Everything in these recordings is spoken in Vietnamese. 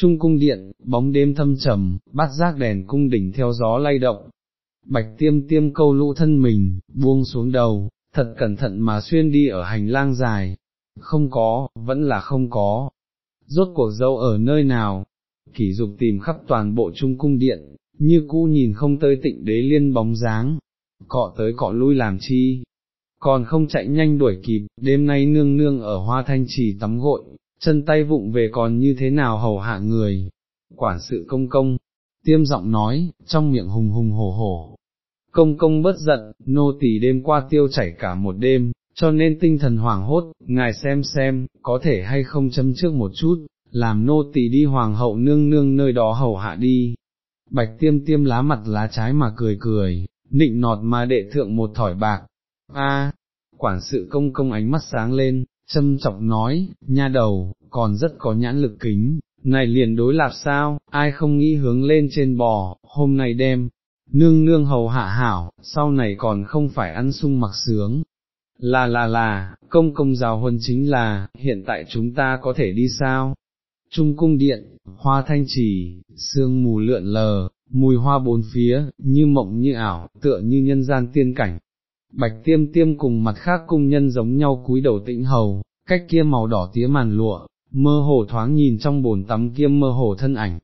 trung cung điện, bóng đêm thâm trầm, bát giác đèn cung đỉnh theo gió lay động. Bạch tiêm tiêm câu lũ thân mình, buông xuống đầu, thật cẩn thận mà xuyên đi ở hành lang dài. Không có, vẫn là không có. Rốt cuộc dâu ở nơi nào? Kỷ dục tìm khắp toàn bộ trung cung điện, như cũ nhìn không tới tịnh đế liên bóng dáng. Cọ tới cọ lui làm chi, còn không chạy nhanh đuổi kịp, đêm nay nương nương ở hoa thanh trì tắm gội, chân tay vụng về còn như thế nào hầu hạ người. Quản sự công công, tiêm giọng nói, trong miệng hùng hùng hổ hổ. Công công bất giận, nô tỳ đêm qua tiêu chảy cả một đêm, cho nên tinh thần hoảng hốt, ngài xem xem, có thể hay không châm trước một chút, làm nô tỳ đi hoàng hậu nương nương nơi đó hầu hạ đi. Bạch tiêm tiêm lá mặt lá trái mà cười cười, nịnh nọt mà đệ thượng một thỏi bạc, a quản sự công công ánh mắt sáng lên, châm trọng nói, nha đầu, còn rất có nhãn lực kính, này liền đối lạp sao, ai không nghĩ hướng lên trên bò, hôm nay đem, nương nương hầu hạ hảo, sau này còn không phải ăn sung mặc sướng. Là là là, công công giáo huân chính là, hiện tại chúng ta có thể đi sao? Trung cung điện, hoa thanh trì, sương mù lượn lờ, mùi hoa bốn phía, như mộng như ảo, tựa như nhân gian tiên cảnh, Bạch tiêm tiêm cùng mặt khác cung nhân giống nhau cúi đầu tĩnh hầu, cách kia màu đỏ tía màn lụa, mơ hồ thoáng nhìn trong bồn tắm kia mơ hồ thân ảnh.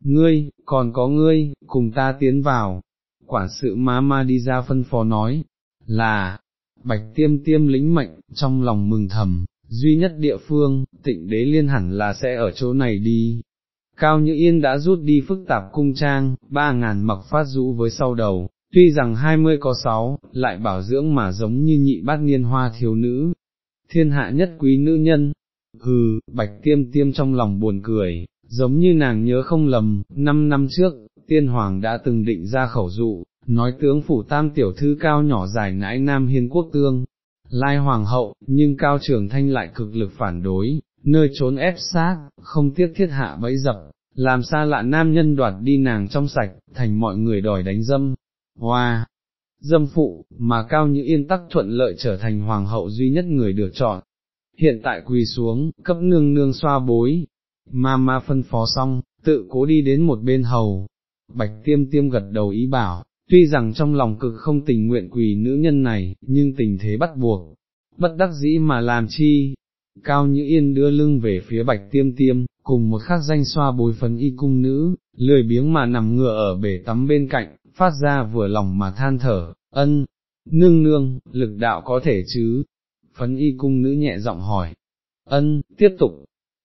Ngươi, còn có ngươi, cùng ta tiến vào. Quản sự má ma đi ra phân phó nói, là, bạch tiêm tiêm lĩnh mệnh, trong lòng mừng thầm, duy nhất địa phương, tịnh đế liên hẳn là sẽ ở chỗ này đi. Cao Như Yên đã rút đi phức tạp cung trang, ba ngàn mặc phát rũ với sau đầu, tuy rằng hai mươi có sáu, lại bảo dưỡng mà giống như nhị bát niên hoa thiếu nữ, thiên hạ nhất quý nữ nhân, hừ, bạch tiêm tiêm trong lòng buồn cười, giống như nàng nhớ không lầm, năm năm trước, tiên hoàng đã từng định ra khẩu dụ, nói tướng phủ tam tiểu thư cao nhỏ dài nãi nam hiên quốc tương, lai hoàng hậu, nhưng cao trường thanh lại cực lực phản đối, nơi trốn ép sát, không tiếc thiết hạ bẫy dập, làm xa lạ nam nhân đoạt đi nàng trong sạch, thành mọi người đòi đánh dâm, hoa, dâm phụ, mà cao như yên tắc thuận lợi trở thành hoàng hậu duy nhất người được chọn. Hiện tại quỳ xuống, cấp nương nương xoa bối, ma ma phân phó xong, tự cố đi đến một bên hầu. Bạch tiêm tiêm gật đầu ý bảo, tuy rằng trong lòng cực không tình nguyện quỳ nữ nhân này, nhưng tình thế bắt buộc, bất đắc dĩ mà làm chi. Cao Như Yên đưa lưng về phía bạch tiêm tiêm, cùng một khắc danh xoa bối phấn y cung nữ, lười biếng mà nằm ngựa ở bể tắm bên cạnh, phát ra vừa lòng mà than thở, ân, nương nương, lực đạo có thể chứ, phấn y cung nữ nhẹ giọng hỏi, ân, tiếp tục,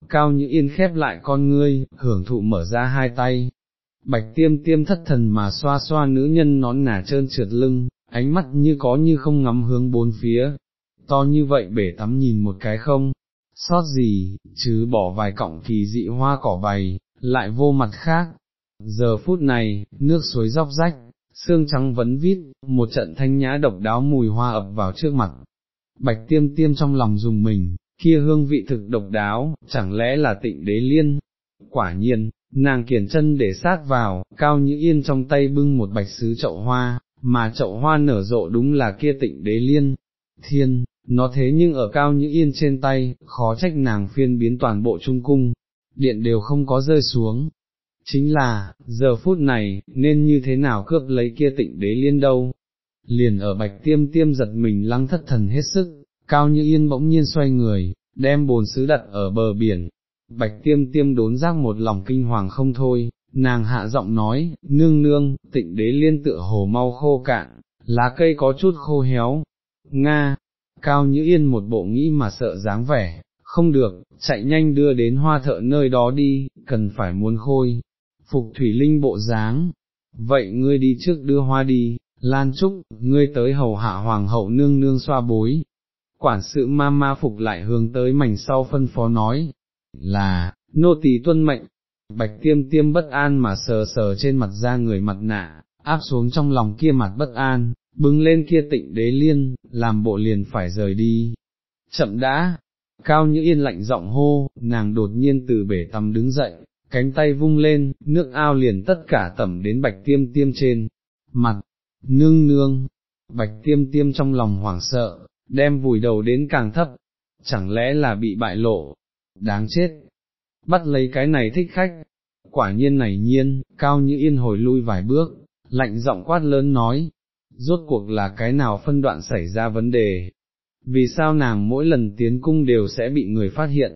cao như yên khép lại con ngươi, hưởng thụ mở ra hai tay, bạch tiêm tiêm thất thần mà xoa xoa nữ nhân nón nả trơn trượt lưng, ánh mắt như có như không ngắm hướng bốn phía, to như vậy bể tắm nhìn một cái không, sót gì, chứ bỏ vài cọng kỳ dị hoa cỏ vầy, lại vô mặt khác, Giờ phút này, nước suối róc rách, xương trắng vấn vít, một trận thanh nhã độc đáo mùi hoa ập vào trước mặt. Bạch tiêm tiêm trong lòng dùng mình, kia hương vị thực độc đáo, chẳng lẽ là tịnh đế liên? Quả nhiên, nàng kiển chân để sát vào, cao như yên trong tay bưng một bạch sứ chậu hoa, mà chậu hoa nở rộ đúng là kia tịnh đế liên. Thiên, nó thế nhưng ở cao như yên trên tay, khó trách nàng phiên biến toàn bộ trung cung, điện đều không có rơi xuống, chính là, giờ phút này, nên như thế nào cướp lấy kia tịnh đế liên đâu. Liền ở bạch tiêm tiêm giật mình lăng thất thần hết sức, cao như yên bỗng nhiên xoay người, đem bồn sứ đặt ở bờ biển. Bạch tiêm tiêm đốn giác một lòng kinh hoàng không thôi, nàng hạ giọng nói, nương nương, tịnh đế liên tựa hồ mau khô cạn, lá cây có chút khô héo. Nga, cao như yên một bộ nghĩ mà sợ dáng vẻ, không được, chạy nhanh đưa đến hoa thợ nơi đó đi, cần phải muốn khôi, phục thủy linh bộ dáng, vậy ngươi đi trước đưa hoa đi, Lan Trúc, ngươi tới hầu hạ hoàng hậu nương nương xoa bối. Quản sự ma ma phục lại hướng tới mảnh sau phân phó nói, là, nô tỳ tuân mệnh, bạch tiêm tiêm bất an mà sờ sờ trên mặt ra người mặt nạ, áp xuống trong lòng kia mặt bất an, bưng lên kia tịnh đế liên, làm bộ liền phải rời đi. Chậm đã, cao như yên lạnh giọng hô, nàng đột nhiên từ bể tắm đứng dậy, cánh tay vung lên, nước ao liền tất cả tẩm đến bạch tiêm tiêm trên, mặt, nương nương, bạch tiêm tiêm trong lòng hoảng sợ, đem vùi đầu đến càng thấp, chẳng lẽ là bị bại lộ, đáng chết, bắt lấy cái này thích khách, quả nhiên này nhiên, cao như yên hồi lui vài bước, lạnh giọng quát lớn nói, rốt cuộc là cái nào phân đoạn xảy ra vấn đề, vì sao nàng mỗi lần tiến cung đều sẽ bị người phát hiện.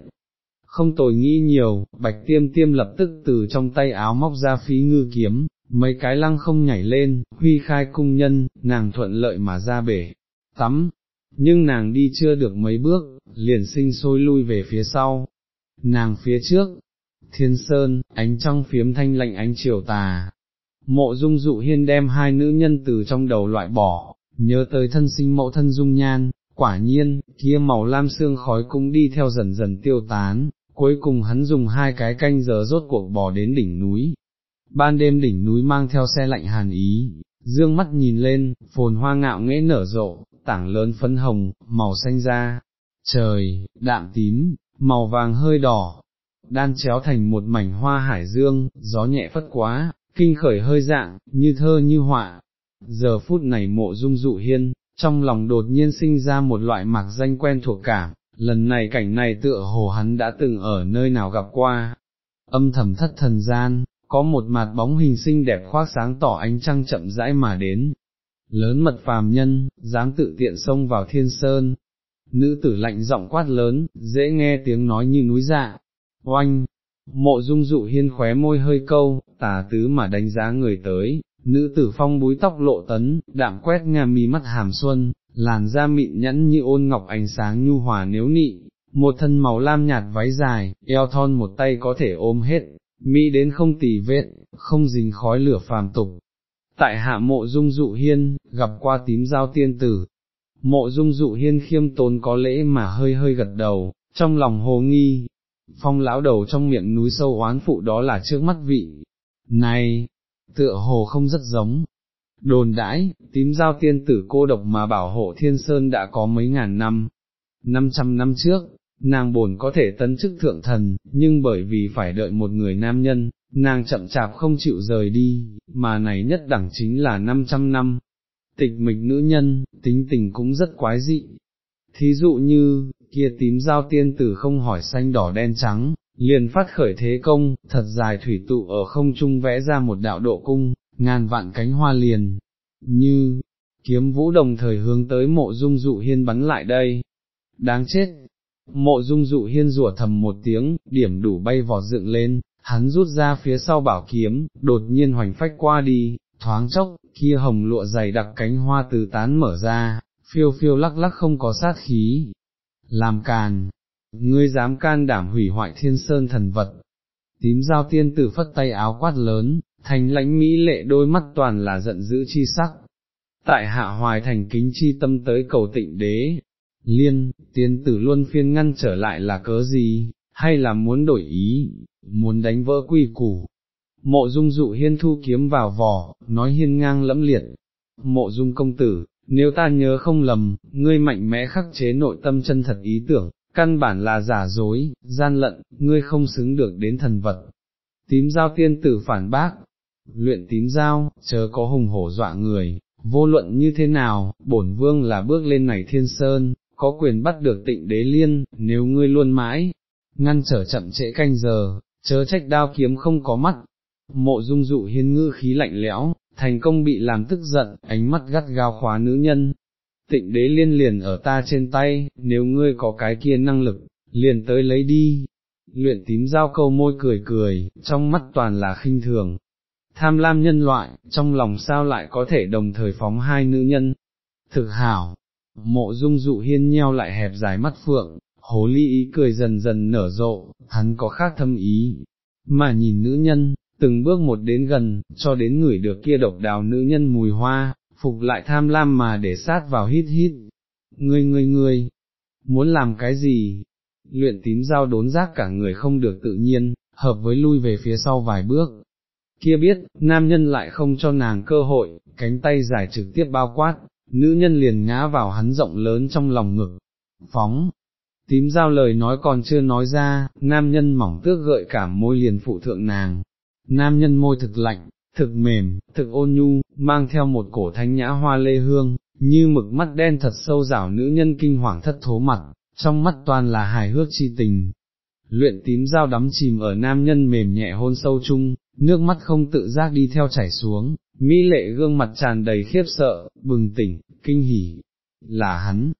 Không tồi nghĩ nhiều, bạch tiêm tiêm lập tức từ trong tay áo móc ra phí ngư kiếm, mấy cái lăng không nhảy lên, huy khai cung nhân, nàng thuận lợi mà ra bể, tắm, nhưng nàng đi chưa được mấy bước, liền sinh sôi lui về phía sau, nàng phía trước, thiên sơn, ánh trăng phiếm thanh lạnh ánh chiều tà, mộ dung dụ hiên đem hai nữ nhân từ trong đầu loại bỏ, nhớ tới thân sinh mẫu thân dung nhan, quả nhiên, kia màu lam xương khói cũng đi theo dần dần tiêu tán, cuối cùng hắn dùng hai cái canh giờ rốt cuộc bò đến đỉnh núi. Ban đêm đỉnh núi mang theo xe lạnh hàn ý, dương mắt nhìn lên, phồn hoa ngạo nghễ nở rộ, tảng lớn phấn hồng, màu xanh da, trời, đạm tím, màu vàng hơi đỏ, đan chéo thành một mảnh hoa hải dương, gió nhẹ phất quá, kinh khởi hơi dạng, như thơ như họa. Giờ phút này mộ dung dụ hiên, trong lòng đột nhiên sinh ra một loại mạc danh quen thuộc cảm, lần này cảnh này tựa hồ hắn đã từng ở nơi nào gặp qua. Âm thầm thất thần gian, có một mặt bóng hình xinh đẹp khoác sáng tỏ ánh trăng chậm rãi mà đến. Lớn mật phàm nhân, dám tự tiện xông vào thiên sơn. Nữ tử lạnh giọng quát lớn, dễ nghe tiếng nói như núi dạ. Oanh, mộ dung dụ hiên khóe môi hơi câu, tà tứ mà đánh giá người tới, nữ tử phong búi tóc lộ tấn, đạm quét nga mi mắt hàm xuân, làn da mịn nhẫn như ôn ngọc ánh sáng nhu hòa nếu nị, một thân màu lam nhạt váy dài, eo thon một tay có thể ôm hết, mỹ đến không tì vết, không dính khói lửa phàm tục. Tại hạ mộ dung dụ hiên, gặp qua tím giao tiên tử, mộ dung dụ hiên khiêm tốn có lễ mà hơi hơi gật đầu, trong lòng hồ nghi, phong lão đầu trong miệng núi sâu oán phụ đó là trước mắt vị, này, tựa hồ không rất giống. Đồn đãi, tím giao tiên tử cô độc mà bảo hộ thiên sơn đã có mấy ngàn năm, năm trăm năm trước, nàng bổn có thể tấn chức thượng thần, nhưng bởi vì phải đợi một người nam nhân, nàng chậm chạp không chịu rời đi, mà này nhất đẳng chính là năm trăm năm. Tịch mịch nữ nhân, tính tình cũng rất quái dị. Thí dụ như, kia tím giao tiên tử không hỏi xanh đỏ đen trắng, liền phát khởi thế công, thật dài thủy tụ ở không trung vẽ ra một đạo độ cung, ngàn vạn cánh hoa liền, như, kiếm vũ đồng thời hướng tới mộ dung dụ hiên bắn lại đây. Đáng chết! Mộ dung dụ hiên rủa thầm một tiếng, điểm đủ bay vỏ dựng lên, hắn rút ra phía sau bảo kiếm, đột nhiên hoành phách qua đi, thoáng chốc, kia hồng lụa dày đặc cánh hoa từ tán mở ra, phiêu phiêu lắc lắc không có sát khí. Làm càn, ngươi dám can đảm hủy hoại thiên sơn thần vật. Tím giao tiên tử phất tay áo quát lớn, thành lãnh mỹ lệ đôi mắt toàn là giận dữ chi sắc. Tại hạ hoài thành kính chi tâm tới cầu tịnh đế, liên, tiên tử luôn phiên ngăn trở lại là cớ gì, hay là muốn đổi ý, muốn đánh vỡ quy củ. Mộ dung dụ hiên thu kiếm vào vỏ, nói hiên ngang lẫm liệt. Mộ dung công tử, nếu ta nhớ không lầm, ngươi mạnh mẽ khắc chế nội tâm chân thật ý tưởng, căn bản là giả dối, gian lận, ngươi không xứng được đến thần vật. Tím giao tiên tử phản bác, luyện tím giao, chớ có hùng hổ dọa người, vô luận như thế nào, bổn vương là bước lên này thiên sơn, có quyền bắt được tịnh đế liên, nếu ngươi luôn mãi, ngăn trở chậm trễ canh giờ, chớ trách đao kiếm không có mắt. Mộ dung dụ hiên ngư khí lạnh lẽo, thành công bị làm tức giận, ánh mắt gắt gao khóa nữ nhân, tịnh đế liên liền ở ta trên tay, nếu ngươi có cái kia năng lực, liền tới lấy đi. Luyện tím giao câu môi cười cười, trong mắt toàn là khinh thường. Tham lam nhân loại, trong lòng sao lại có thể đồng thời phóng hai nữ nhân. Thực hảo, mộ dung dụ hiên nheo lại hẹp dài mắt phượng, hố ly ý cười dần dần nở rộ, hắn có khác thâm ý, mà nhìn nữ nhân, từng bước một đến gần, cho đến người được kia độc đào nữ nhân mùi hoa, phục lại tham lam mà để sát vào hít hít, ngươi ngươi ngươi, muốn làm cái gì, luyện tím dao đốn giác cả người không được tự nhiên, hợp với lui về phía sau vài bước. Kia biết, nam nhân lại không cho nàng cơ hội, cánh tay dài trực tiếp bao quát, nữ nhân liền ngã vào hắn rộng lớn trong lòng ngực, phóng. Tím giao lời nói còn chưa nói ra, nam nhân mỏng tước gợi cả môi liền phụ thượng nàng, nam nhân môi thực lạnh, thực mềm, thực ôn nhu, mang theo một cổ thanh nhã hoa lê hương, như mực mắt đen thật sâu rảo nữ nhân kinh hoàng thất thố mặt, trong mắt toàn là hài hước chi tình. luyện tím dao đắm chìm ở nam nhân mềm nhẹ hôn sâu chung, nước mắt không tự giác đi theo chảy xuống, mỹ lệ gương mặt tràn đầy khiếp sợ, bừng tỉnh, kinh hỉ, là hắn,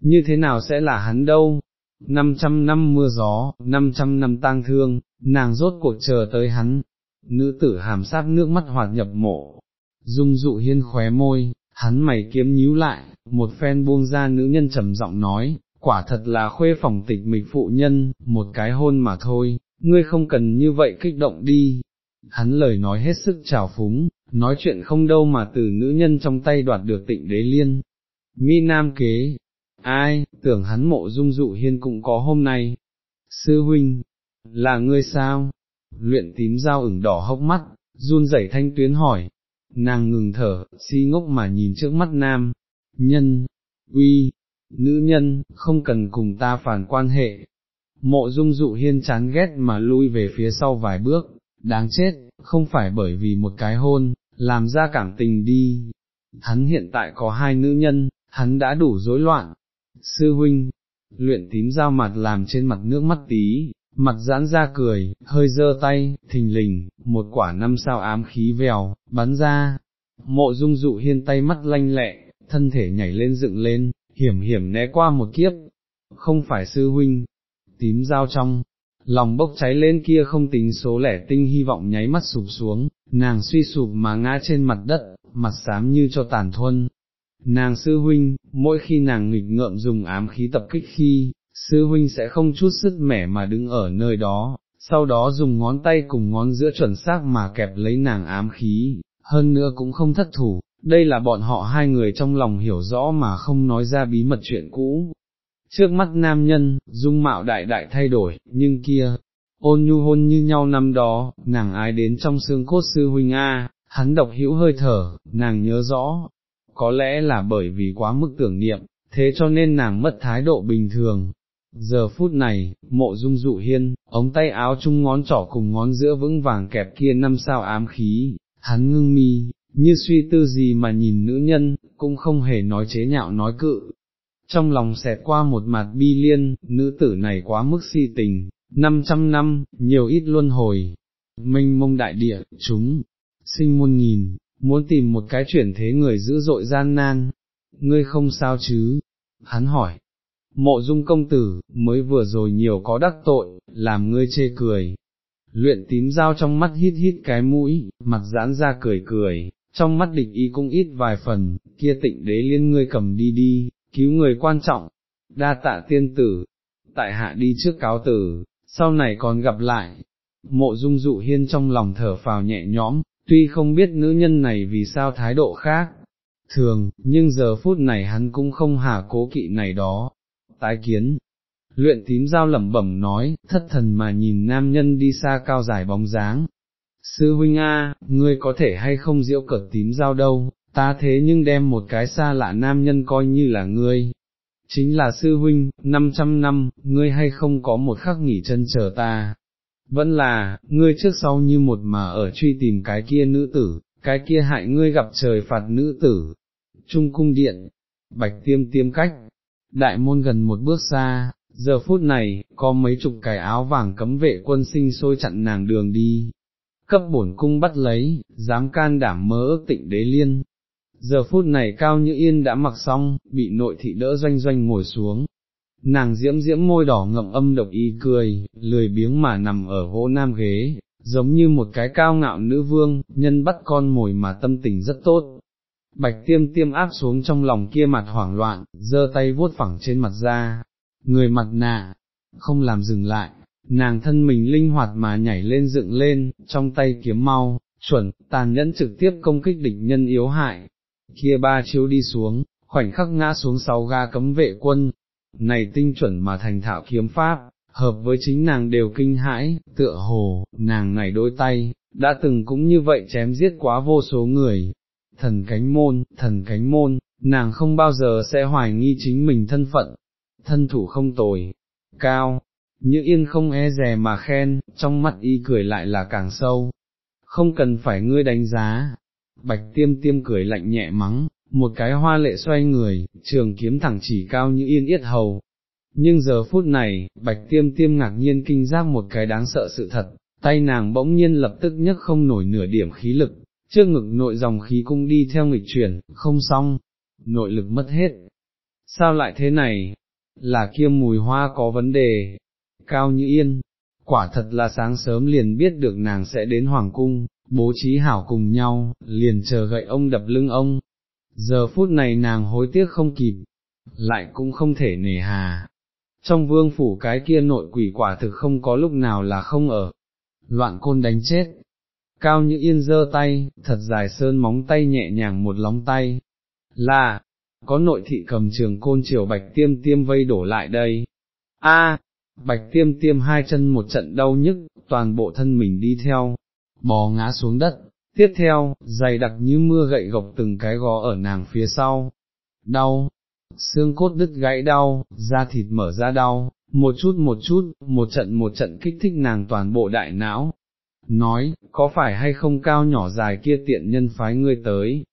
như thế nào sẽ là hắn đâu, 500 năm mưa gió, 500 năm tang thương, nàng rốt cuộc chờ tới hắn, nữ tử hàm sát nước mắt hoạt nhập mộ, dung dụ hiên khóe môi, hắn mày kiếm nhíu lại, một phen buông ra nữ nhân trầm giọng nói, quả thật là khuê phòng tịch mịch phụ nhân, một cái hôn mà thôi, ngươi không cần như vậy kích động đi. Hắn lời nói hết sức trào phúng, nói chuyện không đâu mà từ nữ nhân trong tay đoạt được tịnh đế liên. Mi nam kế, ai, tưởng hắn mộ dung dụ hiên cũng có hôm nay. Sư huynh, là ngươi sao? Luyện tím dao ửng đỏ hốc mắt, run rẩy thanh tuyến hỏi. Nàng ngừng thở, si ngốc mà nhìn trước mắt nam, nhân, uy, nữ nhân, không cần cùng ta phản quan hệ. Mộ dung dụ hiên chán ghét mà lui về phía sau vài bước, đáng chết, không phải bởi vì một cái hôn, làm ra cảm tình đi. Hắn hiện tại có hai nữ nhân, hắn đã đủ rối loạn. Sư huynh, luyện tím dao mặt làm trên mặt nước mắt tí, mặt giãn ra cười, hơi dơ tay, thình lình, một quả năm sao ám khí vèo, bắn ra. Mộ dung dụ hiên tay mắt lanh lẹ, thân thể nhảy lên dựng lên, hiểm hiểm né qua một kiếp, không phải sư huynh, tím dao trong, lòng bốc cháy lên kia không tính số lẻ tinh hy vọng nháy mắt sụp xuống, nàng suy sụp mà ngã trên mặt đất, mặt xám như cho tàn thuân. Nàng sư huynh, mỗi khi nàng nghịch ngợm dùng ám khí tập kích khi, sư huynh sẽ không chút sức mẻ mà đứng ở nơi đó, sau đó dùng ngón tay cùng ngón giữa chuẩn xác mà kẹp lấy nàng ám khí, hơn nữa cũng không thất thủ, đây là bọn họ hai người trong lòng hiểu rõ mà không nói ra bí mật chuyện cũ. Trước mắt nam nhân, dung mạo đại đại thay đổi, nhưng kia, ôn nhu hôn như nhau năm đó, nàng ai đến trong xương cốt sư huynh A, hắn độc hữu hơi thở, nàng nhớ rõ, có lẽ là bởi vì quá mức tưởng niệm, thế cho nên nàng mất thái độ bình thường. Giờ phút này, mộ dung dụ hiên, ống tay áo chung ngón trỏ cùng ngón giữa vững vàng kẹp kia năm sao ám khí, hắn ngưng mi, như suy tư gì mà nhìn nữ nhân, cũng không hề nói chế nhạo nói cự. Trong lòng xẹt qua một mặt bi liên, nữ tử này quá mức si tình, 500 năm, nhiều ít luân hồi, minh mông đại địa, chúng, sinh muôn nghìn, muốn tìm một cái chuyển thế người dữ dội gian nan, ngươi không sao chứ, hắn hỏi, mộ dung công tử, mới vừa rồi nhiều có đắc tội, làm ngươi chê cười. Luyện tím dao trong mắt hít hít cái mũi, mặt giãn ra cười cười, trong mắt địch ý cũng ít vài phần, kia tịnh đế liên ngươi cầm đi đi, cứu người quan trọng, đa tạ tiên tử, tại hạ đi trước cáo tử, sau này còn gặp lại, mộ dung dụ hiên trong lòng thở phào nhẹ nhõm, tuy không biết nữ nhân này vì sao thái độ khác, thường, nhưng giờ phút này hắn cũng không hà cố kỵ này đó, tái kiến. Luyện tím giao lẩm bẩm nói, thất thần mà nhìn nam nhân đi xa cao dài bóng dáng, sư huynh A, ngươi có thể hay không diễu cợt tím giao đâu, ta thế nhưng đem một cái xa lạ nam nhân coi như là ngươi. Chính là sư huynh, 500 năm, ngươi hay không có một khắc nghỉ chân chờ ta. Vẫn là, ngươi trước sau như một mà ở truy tìm cái kia nữ tử, cái kia hại ngươi gặp trời phạt nữ tử. Trung cung điện, bạch tiêm tiêm cách, đại môn gần một bước xa, giờ phút này, có mấy chục cái áo vàng cấm vệ quân sinh sôi chặn nàng đường đi, cấp bổn cung bắt lấy, dám can đảm mơ ước tịnh đế liên. Giờ phút này cao như yên đã mặc xong, bị nội thị đỡ doanh doanh ngồi xuống. Nàng diễm diễm môi đỏ ngậm âm độc y cười, lười biếng mà nằm ở hỗ nam ghế, giống như một cái cao ngạo nữ vương, nhân bắt con mồi mà tâm tình rất tốt. Bạch tiêm tiêm áp xuống trong lòng kia mặt hoảng loạn, giơ tay vuốt phẳng trên mặt ra, người mặt nạ, không làm dừng lại, nàng thân mình linh hoạt mà nhảy lên dựng lên, trong tay kiếm mau, chuẩn, tàn nhẫn trực tiếp công kích địch nhân yếu hại, kia ba chiếu đi xuống, khoảnh khắc ngã xuống sáu ga cấm vệ quân, này tinh chuẩn mà thành thạo kiếm pháp, hợp với chính nàng đều kinh hãi, tựa hồ, nàng này đôi tay, đã từng cũng như vậy chém giết quá vô số người. Thần cánh môn, thần cánh môn, nàng không bao giờ sẽ hoài nghi chính mình thân phận, thân thủ không tồi, cao, như yên không e rè mà khen, trong mắt y cười lại là càng sâu, không cần phải ngươi đánh giá, bạch tiêm tiêm cười lạnh nhẹ mắng, một cái hoa lệ xoay người, trường kiếm thẳng chỉ cao như yên yết hầu, Nhưng giờ phút này, bạch tiêm tiêm ngạc nhiên kinh giác một cái đáng sợ sự thật, tay nàng bỗng nhiên lập tức nhấc không nổi nửa điểm khí lực, trước ngực nội dòng khí cung đi theo nghịch chuyển, không xong, nội lực mất hết. Sao lại thế này? Là kia mùi hoa có vấn đề. Cao như yên, quả thật là sáng sớm liền biết được nàng sẽ đến Hoàng Cung, bố trí hảo cùng nhau, liền chờ gậy ông đập lưng ông. Giờ phút này nàng hối tiếc không kịp, lại cũng không thể nề hà. Trong vương phủ cái kia nội quỷ quả thực không có lúc nào là không ở, loạn côn đánh chết. Cao như yên giơ tay, thật dài sơn móng tay nhẹ nhàng một lóng tay. Là, có nội thị cầm trường côn chiều bạch tiêm tiêm vây đổ lại đây. A, bạch tiêm tiêm hai chân một trận đau nhức, toàn bộ thân mình đi theo, bò ngã xuống đất, tiếp theo, dày đặc như mưa gậy gộc từng cái gò ở nàng phía sau, đau, xương cốt đứt gãy đau, da thịt mở ra đau, một chút một chút, một trận một trận kích thích nàng toàn bộ đại não. Nói, có phải hay không cao nhỏ dài kia tiện nhân phái ngươi tới?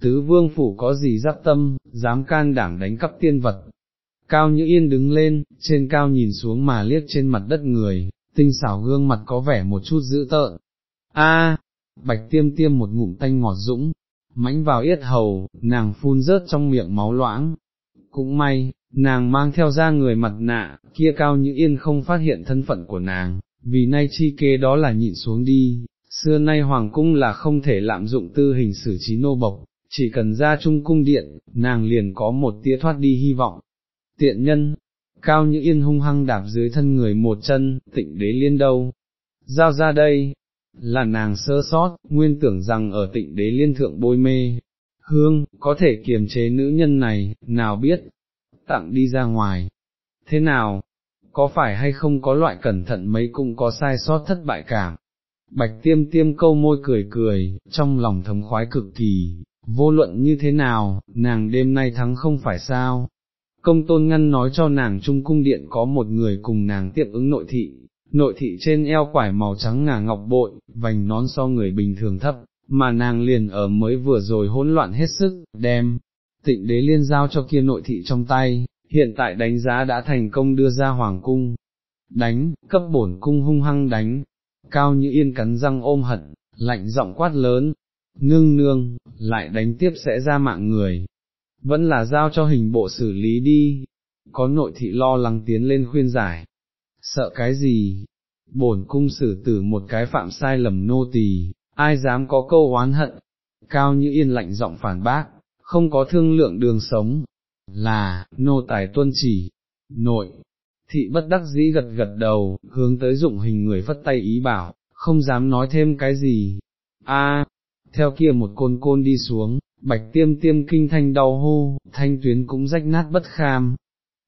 Tứ vương phủ có gì giáp tâm, dám can đảng đánh cắp tiên vật. Cao như yên đứng lên, trên cao nhìn xuống mà liếc trên mặt đất người, tinh xảo gương mặt có vẻ một chút dữ tợn. A, bạch tiêm tiêm một ngụm tanh ngọt dũng, mãnh vào yết hầu, nàng phun rớt trong miệng máu loãng. Cũng may, nàng mang theo ra người mặt nạ, kia cao như yên không phát hiện thân phận của nàng, vì nay chi kế đó là nhịn xuống đi, xưa nay hoàng cung là không thể lạm dụng tư hình xử trí nô bộc, chỉ cần ra trung cung điện, nàng liền có một tia thoát đi hy vọng. Tiện nhân, cao như yên hung hăng đạp dưới thân người một chân, tịnh đế liên đâu, giao ra đây, là nàng sơ sót, nguyên tưởng rằng ở tịnh đế liên thượng bôi mê, hương, có thể kiềm chế nữ nhân này, nào biết, tặng đi ra ngoài. Thế nào? Có phải hay không có loại cẩn thận mấy cũng có sai sót thất bại cảm? Bạch tiêm tiêm câu môi cười cười, trong lòng thấm khoái cực kỳ, vô luận như thế nào, nàng đêm nay thắng không phải sao. Công tôn ngăn nói cho nàng trung cung điện có một người cùng nàng tiệm ứng nội thị, nội thị trên eo quải màu trắng ngà ngọc bội, vành nón so người bình thường thấp, mà nàng liền ở mới vừa rồi hỗn loạn hết sức, đem, tịnh đế liên giao cho kia nội thị trong tay, hiện tại đánh giá đã thành công đưa ra hoàng cung, đánh, cấp bổn cung hung hăng đánh, cao như yên cắn răng ôm hận, lạnh giọng quát lớn, nương nương, lại đánh tiếp sẽ ra mạng người, vẫn là giao cho hình bộ xử lý đi, có nội thị lo lắng tiến lên khuyên giải, sợ cái gì, bổn cung xử tử một cái phạm sai lầm nô tỳ, ai dám có câu oán hận, cao như yên lạnh giọng phản bác, không có thương lượng đường sống, là, nô tài tuân chỉ, nội, thị bất đắc dĩ gật gật đầu, hướng tới dụng hình người phất tay ý bảo, không dám nói thêm cái gì, a theo kia một côn côn đi xuống, bạch tiêm tiêm kinh thanh đau hô, thanh tuyến cũng rách nát bất kham,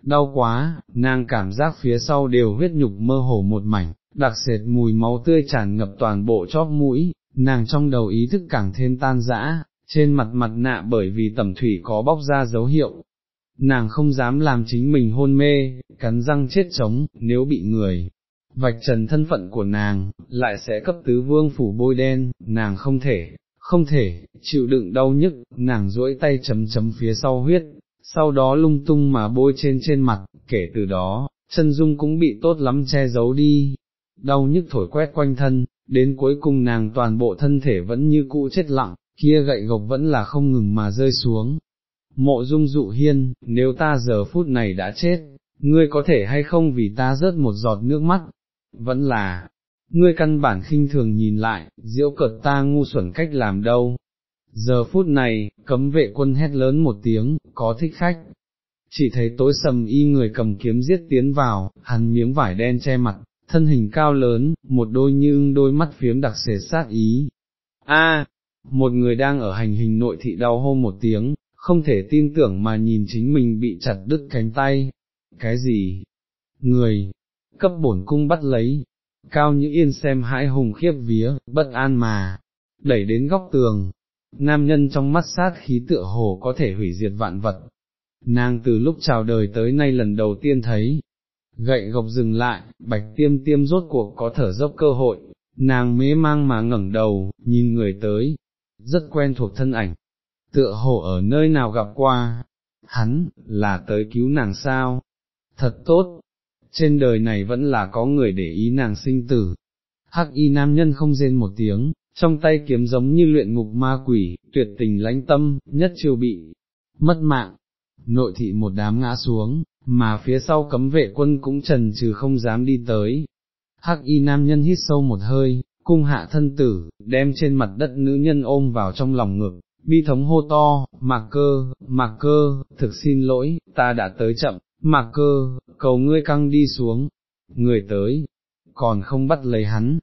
đau quá, nàng cảm giác phía sau đều huyết nhục mơ hồ một mảnh, đặc sệt mùi máu tươi tràn ngập toàn bộ chóp mũi, nàng trong đầu ý thức càng thêm tan rã, trên mặt mặt nạ bởi vì tẩm thủy có bóc ra dấu hiệu. Nàng không dám làm chính mình hôn mê, cắn răng chết chống, nếu bị người, vạch trần thân phận của nàng, lại sẽ cấp tứ vương phủ bôi đen, nàng không thể, không thể, chịu đựng đau nhức, nàng duỗi tay chấm chấm phía sau huyết, sau đó lung tung mà bôi trên trên mặt, kể từ đó, chân dung cũng bị tốt lắm che giấu đi, đau nhức thổi quét quanh thân, đến cuối cùng nàng toàn bộ thân thể vẫn như cũ chết lặng, kia gậy gộc vẫn là không ngừng mà rơi xuống. Mộ dung dụ hiên, nếu ta giờ phút này đã chết, ngươi có thể hay không vì ta rớt một giọt nước mắt, vẫn là, ngươi căn bản khinh thường nhìn lại, diễu cợt ta ngu xuẩn cách làm đâu. Giờ phút này, cấm vệ quân hét lớn một tiếng, có thích khách. Chỉ thấy tối sầm y người cầm kiếm giết tiến vào, hắn miếng vải đen che mặt, thân hình cao lớn, một đôi như đôi mắt phiếm đặc sệt sát ý. A, một người đang ở hành hình nội thị đau hô một tiếng, không thể tin tưởng mà nhìn chính mình bị chặt đứt cánh tay. Cái gì? Người, cấp bổn cung bắt lấy, cao như yên xem hãi hùng khiếp vía, bất an mà, đẩy đến góc tường, nam nhân trong mắt sát khí tựa hồ có thể hủy diệt vạn vật. Nàng từ lúc chào đời tới nay lần đầu tiên thấy, gậy gộc dừng lại, bạch tiêm tiêm rốt cuộc có thở dốc cơ hội, nàng mế mang mà ngẩng đầu, nhìn người tới, rất quen thuộc thân ảnh, tựa hồ ở nơi nào gặp qua, hắn, là tới cứu nàng sao, thật tốt, trên đời này vẫn là có người để ý nàng sinh tử. Hắc y nam nhân không rên một tiếng, trong tay kiếm giống như luyện ngục ma quỷ, tuyệt tình lãnh tâm, nhất chiêu bị mất mạng. Nội thị một đám ngã xuống, mà phía sau cấm vệ quân cũng trần trừ không dám đi tới. Hắc y nam nhân hít sâu một hơi, cung hạ thân tử, đem trên mặt đất nữ nhân ôm vào trong lòng ngực, bi thống hô to, mạc cơ, mạc cơ, thực xin lỗi, ta đã tới chậm, mạc cơ, cầu ngươi căng đi xuống, người tới, còn không bắt lấy hắn.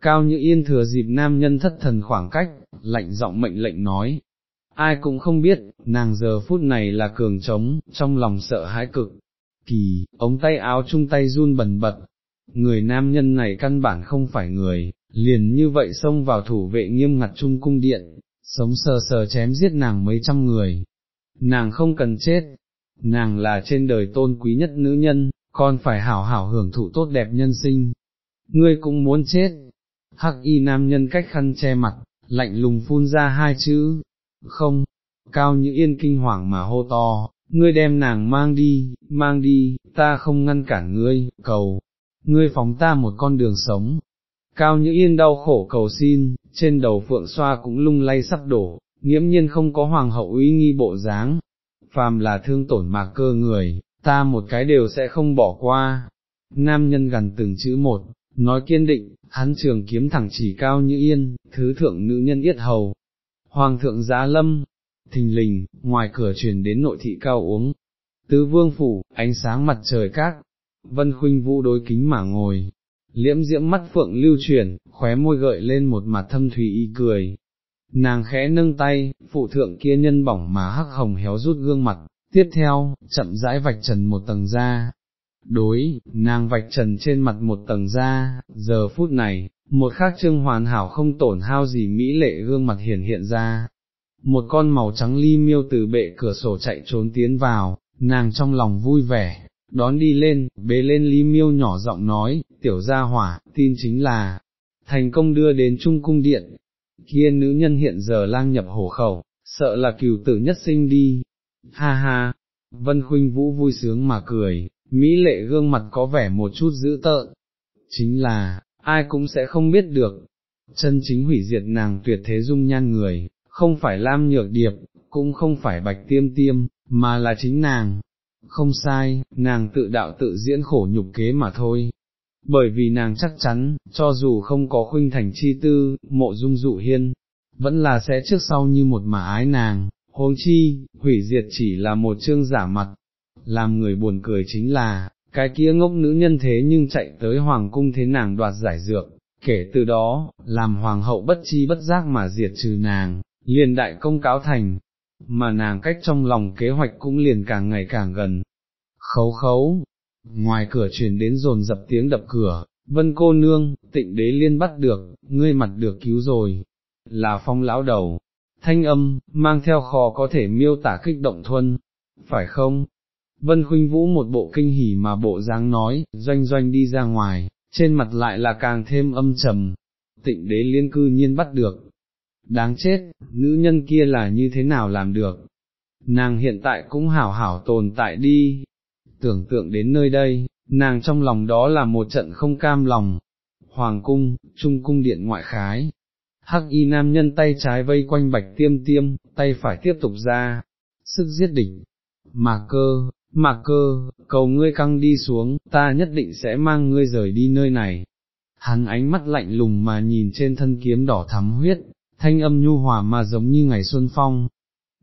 Cao như yên thừa dịp nam nhân thất thần khoảng cách, lạnh giọng mệnh lệnh nói, ai cũng không biết, nàng giờ phút này là cường trống, trong lòng sợ hãi cực, kỳ, ống tay áo chung tay run bần bật, người nam nhân này căn bản không phải người, liền như vậy xông vào thủ vệ nghiêm ngặt trung cung điện, sống sờ sờ chém giết nàng mấy trăm người. Nàng không cần chết, nàng là trên đời tôn quý nhất nữ nhân, còn phải hảo hảo hưởng thụ tốt đẹp nhân sinh. Ngươi cũng muốn chết. Hắc y nam nhân cách khăn che mặt, lạnh lùng phun ra hai chữ, không, cao như yên kinh hoàng mà hô to, ngươi đem nàng mang đi, mang đi, ta không ngăn cản ngươi, cầu, ngươi phóng ta một con đường sống. Cao như yên đau khổ cầu xin, trên đầu phượng xoa cũng lung lay sắp đổ, nghiễm nhiên không có hoàng hậu uy nghi bộ dáng, phàm là thương tổn mạc cơ người, ta một cái đều sẽ không bỏ qua. Nam nhân gần từng chữ một, nói kiên định, hắn trường kiếm thẳng chỉ cao như yên, thứ thượng nữ nhân yết hầu. Hoàng thượng giá lâm, thình lình, ngoài cửa truyền đến nội thị cao uống. Tứ vương phủ, ánh sáng mặt trời các, vân khuynh vũ đối kính mà ngồi, liễm diễm mắt phượng lưu chuyển, khóe môi gợi lên một mặt thâm thủy y cười. Nàng khẽ nâng tay, phụ thượng kia nhân bỏng mà hắc hồng héo rút gương mặt, tiếp theo, chậm rãi vạch trần một tầng da. Đối, nàng vạch trần trên mặt một tầng da, giờ phút này, một khắc trương hoàn hảo không tổn hao gì mỹ lệ gương mặt hiển hiện ra. Một con màu trắng ly miêu từ bệ cửa sổ chạy trốn tiến vào, nàng trong lòng vui vẻ, đón đi lên, bế lên ly miêu nhỏ giọng nói, tiểu gia hỏa, tin chính là, thành công đưa đến trung cung điện, kia nữ nhân hiện giờ lang nhập hổ khẩu, sợ là cừu tử nhất sinh đi, ha ha, vân khuynh vũ vui sướng mà cười, mỹ lệ gương mặt có vẻ một chút dữ tợn, chính là, ai cũng sẽ không biết được, chân chính hủy diệt nàng tuyệt thế dung nhan người, không phải Lam Nhược Điệp, cũng không phải Bạch Tiêm Tiêm, mà là chính nàng. Không sai, nàng tự đạo tự diễn khổ nhục kế mà thôi. Bởi vì nàng chắc chắn, cho dù không có khuynh thành chi tư, mộ dung dụ hiên, vẫn là sẽ trước sau như một mà ái nàng, huống chi, hủy diệt chỉ là một chương giả mặt. Làm người buồn cười chính là, cái kia ngốc nữ nhân thế nhưng chạy tới hoàng cung thế nàng đoạt giải dược, kể từ đó, làm hoàng hậu bất chi bất giác mà diệt trừ nàng, liền đại công cáo thành, mà nàng cách trong lòng kế hoạch cũng liền càng ngày càng gần. Khấu khấu, ngoài cửa truyền đến rồn dập tiếng đập cửa, vân cô nương, tịnh đế liên bắt được, ngươi mặt được cứu rồi, là phong lão đầu, thanh âm, mang theo khó có thể miêu tả kích động thuân, phải không? Vân Khuynh Vũ một bộ kinh hỉ mà bộ dáng nói, doanh doanh đi ra ngoài, trên mặt lại là càng thêm âm trầm, tịnh đế liên cư nhiên bắt được. Đáng chết, nữ nhân kia là như thế nào làm được? Nàng hiện tại cũng hảo hảo tồn tại đi. Tưởng tượng đến nơi đây, nàng trong lòng đó là một trận không cam lòng. Hoàng cung, trung cung điện ngoại khái. Hắc y nam nhân tay trái vây quanh bạch tiêm tiêm, tay phải tiếp tục ra, sức giết địch. Mà cơ, Mạc cơ, cầu ngươi căng đi xuống, ta nhất định sẽ mang ngươi rời đi nơi này. Hắn ánh mắt lạnh lùng mà nhìn trên thân kiếm đỏ thắm huyết, thanh âm nhu hòa mà giống như ngày xuân phong.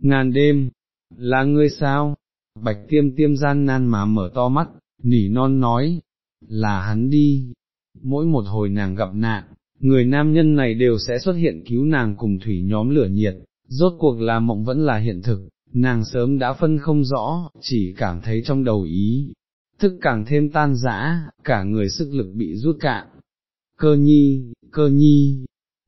Ngàn đêm, là ngươi sao? Bạch tiêm tiêm gian nan mà mở to mắt, nỉ non nói, là hắn đi. Mỗi một hồi nàng gặp nạn, người nam nhân này đều sẽ xuất hiện cứu nàng cùng thủy nhóm lửa nhiệt, rốt cuộc là mộng vẫn là hiện thực, nàng sớm đã phân không rõ, chỉ cảm thấy trong đầu ý, thức càng thêm tan rã, cả người sức lực bị rút cạn. Cơ nhi, cơ nhi,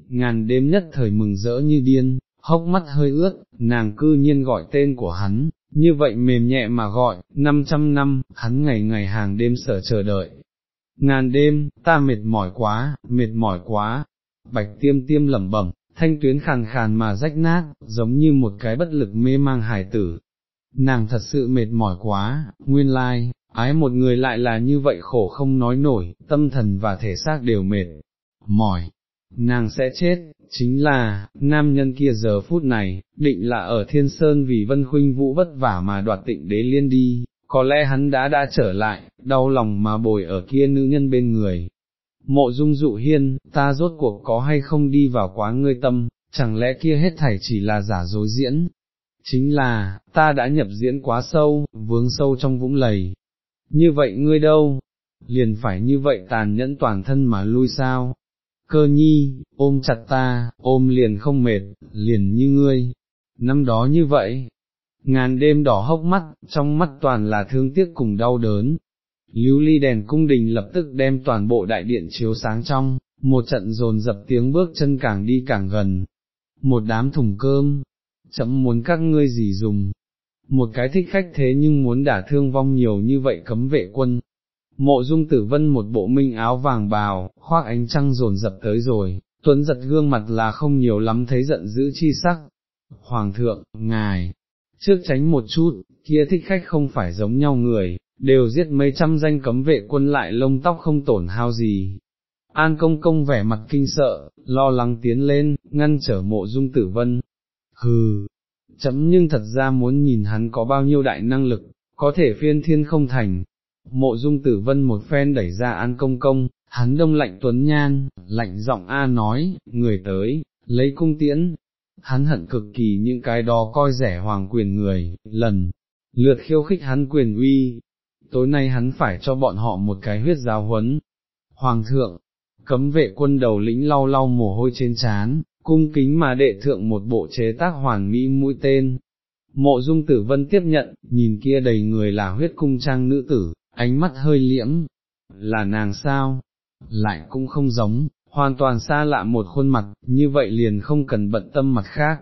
ngàn đêm nhất thời mừng rỡ như điên, hốc mắt hơi ướt, nàng cư nhiên gọi tên của hắn, như vậy mềm nhẹ mà gọi, 500 năm, hắn ngày ngày hàng đêm sở chờ đợi. Ngàn đêm, ta mệt mỏi quá, mệt mỏi quá, bạch tiêm tiêm lẩm bẩm, thanh tuyến khàn khàn mà rách nát, giống như một cái bất lực mê mang hải tử. Nàng thật sự mệt mỏi quá, nguyên lai, ái một người lại là như vậy khổ không nói nổi, tâm thần và thể xác đều mệt, mỏi, nàng sẽ chết, chính là, nam nhân kia giờ phút này, định là ở thiên sơn vì vân khuynh vũ vất vả mà đoạt tịnh đế liên đi, có lẽ hắn đã đã trở lại, đau lòng mà bồi ở kia nữ nhân bên người. Mộ dung dụ hiên, ta rốt cuộc có hay không đi vào quá ngươi tâm, chẳng lẽ kia hết thảy chỉ là giả dối diễn, chính là, ta đã nhập diễn quá sâu, vướng sâu trong vũng lầy. Như vậy ngươi đâu? Liền phải như vậy tàn nhẫn toàn thân mà lui sao? Cơ nhi, ôm chặt ta, ôm liền không mệt, liền như ngươi. Năm đó như vậy, ngàn đêm đỏ hốc mắt, trong mắt toàn là thương tiếc cùng đau đớn. Lưu ly đèn cung đình lập tức đem toàn bộ đại điện chiếu sáng trong, một trận dồn dập tiếng bước chân càng đi càng gần. Một đám thùng cơm, chậm muốn các ngươi gì dùng, một cái thích khách thế nhưng muốn đả thương vong nhiều như vậy cấm vệ quân. Mộ dung tử vân một bộ minh áo vàng bào, khoác ánh trăng rồn dập tới rồi, tuấn giật gương mặt là không nhiều lắm thấy giận dữ chi sắc. Hoàng thượng, ngài, trước tránh một chút, kia thích khách không phải giống nhau người, đều giết mấy trăm danh cấm vệ quân lại lông tóc không tổn hao gì. An công công vẻ mặt kinh sợ, lo lắng tiến lên, ngăn trở mộ dung tử vân, hừ, chấm nhưng thật ra muốn nhìn hắn có bao nhiêu đại năng lực, có thể phiên thiên không thành. Mộ dung tử vân một phen đẩy ra an công công, hắn đông lạnh tuấn nhan, lạnh giọng A nói, người tới, lấy cung tiễn. Hắn hận cực kỳ những cái đó coi rẻ hoàng quyền người, lần, lượt khiêu khích hắn quyền uy. Tối nay hắn phải cho bọn họ một cái huyết giáo huấn. Hoàng thượng, cấm vệ quân đầu lĩnh lau lau mồ hôi trên trán, cung kính mà đệ thượng một bộ chế tác hoàn mỹ mũi tên. Mộ dung tử vân tiếp nhận, nhìn kia đầy người là huyết cung trang nữ tử, ánh mắt hơi liễm, là nàng sao, lại cũng không giống, hoàn toàn xa lạ một khuôn mặt, như vậy liền không cần bận tâm mặt khác.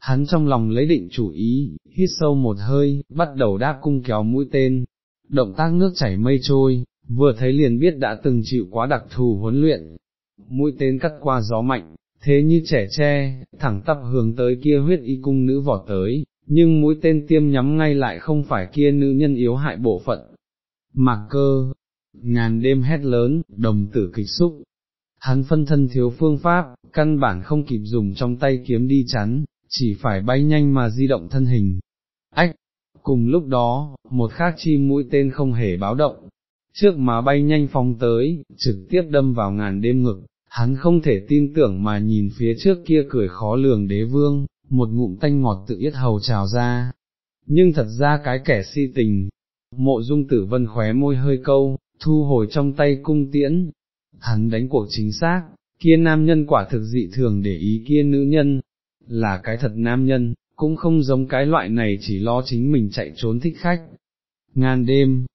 Hắn trong lòng lấy định chủ ý, hít sâu một hơi, bắt đầu đáp cung kéo mũi tên, động tác nước chảy mây trôi, vừa thấy liền biết đã từng chịu quá đặc thù huấn luyện. Mũi tên cắt qua gió mạnh, thế như trẻ tre, thẳng tắp hướng tới kia huyết y cung nữ vỏ tới, nhưng mũi tên tiêm nhắm ngay lại không phải kia nữ nhân yếu hại bộ phận. Mạc cơ, ngàn đêm hét lớn, đồng tử kịch xúc, hắn phân thân thiếu phương pháp, căn bản không kịp dùng trong tay kiếm đi chắn, chỉ phải bay nhanh mà di động thân hình. Ách, cùng lúc đó, một khác chi mũi tên không hề báo động, trước mà bay nhanh phóng tới, trực tiếp đâm vào ngàn đêm ngực, hắn không thể tin tưởng mà nhìn phía trước kia cười khó lường đế vương, một ngụm tanh ngọt tự yết hầu trào ra. Nhưng thật ra cái kẻ si tình, mộ dung tử vân khóe môi hơi câu, thu hồi trong tay cung tiễn, hắn đánh cuộc chính xác, kia nam nhân quả thực dị thường để ý kia nữ nhân, là cái thật nam nhân, cũng không giống cái loại này chỉ lo chính mình chạy trốn thích khách. Ngàn đêm,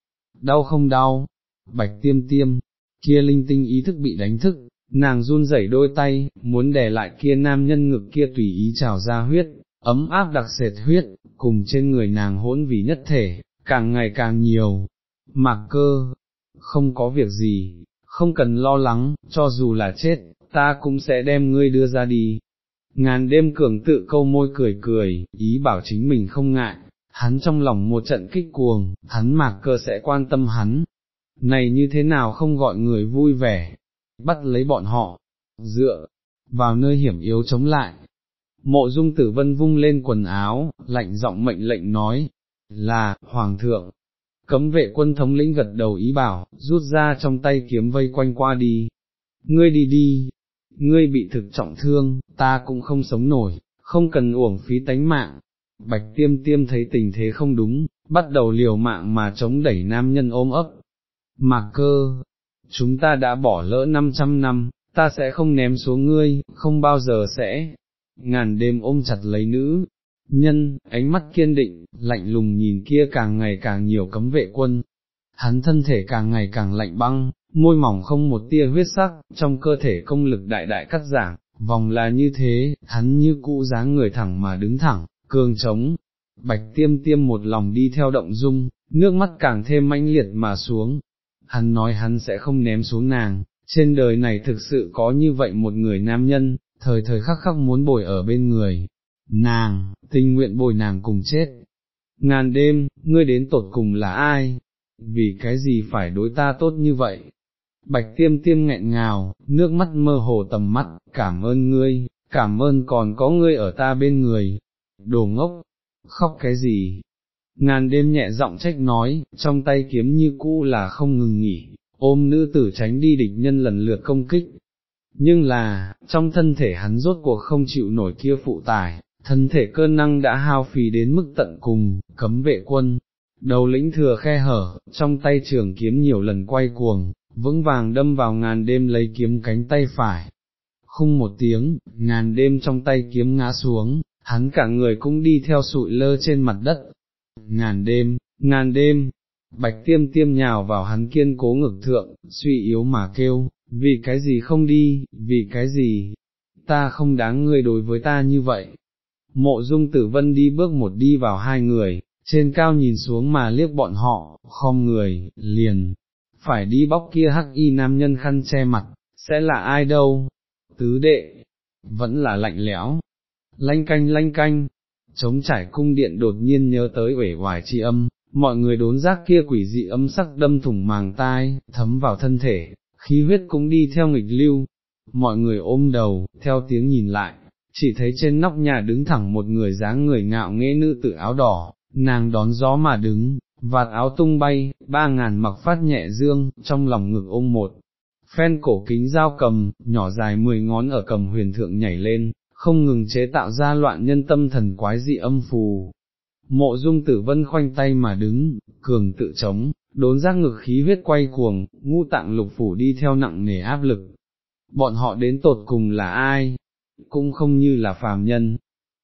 đau không đau, bạch tiêm tiêm, kia linh tinh ý thức bị đánh thức, nàng run rẩy đôi tay, muốn đè lại kia nam nhân ngực kia tùy ý trào ra huyết, ấm áp đặc sệt huyết, cùng trên người nàng hỗn vì nhất thể, càng ngày càng nhiều. Mạc cơ, không có việc gì, không cần lo lắng, cho dù là chết, ta cũng sẽ đem ngươi đưa ra đi. Ngàn đêm cường tự câu môi cười cười, ý bảo chính mình không ngại, hắn trong lòng một trận kích cuồng, hắn mạc cơ sẽ quan tâm hắn. Này như thế nào không gọi người vui vẻ, bắt lấy bọn họ, dựa, vào nơi hiểm yếu chống lại. Mộ dung tử vân vung lên quần áo, lạnh giọng mệnh lệnh nói, là, Hoàng thượng, cấm vệ quân thống lĩnh gật đầu ý bảo, rút ra trong tay kiếm vây quanh qua đi, ngươi đi đi, ngươi bị thực trọng thương, ta cũng không sống nổi, không cần uổng phí tánh mạng. Bạch tiêm tiêm thấy tình thế không đúng, bắt đầu liều mạng mà chống đẩy nam nhân ôm ấp. Mạc cơ, chúng ta đã bỏ lỡ 500 năm, ta sẽ không ném xuống ngươi, không bao giờ sẽ, ngàn đêm ôm chặt lấy nữ, nhân, ánh mắt kiên định, lạnh lùng nhìn kia càng ngày càng nhiều cấm vệ quân, hắn thân thể càng ngày càng lạnh băng, môi mỏng không một tia huyết sắc, trong cơ thể công lực đại đại cắt giảm, vòng là như thế, hắn như cũ dáng người thẳng mà đứng thẳng, cường trống, bạch tiêm tiêm một lòng đi theo động dung, nước mắt càng thêm mãnh liệt mà xuống, hắn nói hắn sẽ không ném xuống nàng, trên đời này thực sự có như vậy một người nam nhân, thời thời khắc khắc muốn bồi ở bên người, nàng, tình nguyện bồi nàng cùng chết. Ngàn đêm, ngươi đến tột cùng là ai? vì cái gì phải đối ta tốt như vậy? Bạch tiêm tiêm nghẹn ngào, nước mắt mơ hồ tầm mắt, cảm ơn ngươi, cảm ơn còn có ngươi ở ta bên người. Đồ ngốc, khóc cái gì? Ngàn đêm nhẹ giọng trách nói, trong tay kiếm như cũ là không ngừng nghỉ, ôm nữ tử tránh đi địch nhân lần lượt công kích. Nhưng là, trong thân thể hắn rốt cuộc không chịu nổi kia phụ tải, thân thể cơ năng đã hao phí đến mức tận cùng, cấm vệ quân, đầu lĩnh thừa khe hở, trong tay trường kiếm nhiều lần quay cuồng, vững vàng đâm vào ngàn đêm lấy kiếm cánh tay phải. Khung một tiếng, ngàn đêm trong tay kiếm ngã xuống, hắn cả người cũng đi theo sụi lơ trên mặt đất. Ngàn đêm, ngàn đêm, bạch tiêm tiêm nhào vào hắn kiên cố ngực thượng, suy yếu mà kêu, vì cái gì không đi, vì cái gì, ta không đáng ngươi đối với ta như vậy. Mộ dung tử vân đi bước một đi vào hai người, trên cao nhìn xuống mà liếc bọn họ, không người, liền, phải đi bóc kia hắc y nam nhân khăn che mặt, sẽ là ai đâu, tứ đệ, vẫn là lạnh lẽo, lanh canh lanh canh, chống trải cung điện đột nhiên nhớ tới uể hoài chi âm, mọi người đốn giác kia quỷ dị âm sắc đâm thủng màng tai, thấm vào thân thể, khí huyết cũng đi theo nghịch lưu, mọi người ôm đầu, theo tiếng nhìn lại, chỉ thấy trên nóc nhà đứng thẳng một người dáng người ngạo nghễ nữ tự áo đỏ, nàng đón gió mà đứng, vạt áo tung bay, ba ngàn mặc phát nhẹ dương, trong lòng ngực ôm một. Phen cổ kính dao cầm, nhỏ dài mười ngón ở cầm huyền thượng nhảy lên, không ngừng chế tạo ra loạn nhân tâm thần quái dị âm phù. Mộ dung tử vân khoanh tay mà đứng, cường tự chống, đốn giác ngực khí huyết quay cuồng, ngu tạng lục phủ đi theo nặng nề áp lực. Bọn họ đến tột cùng là ai? Cũng không như là phàm nhân,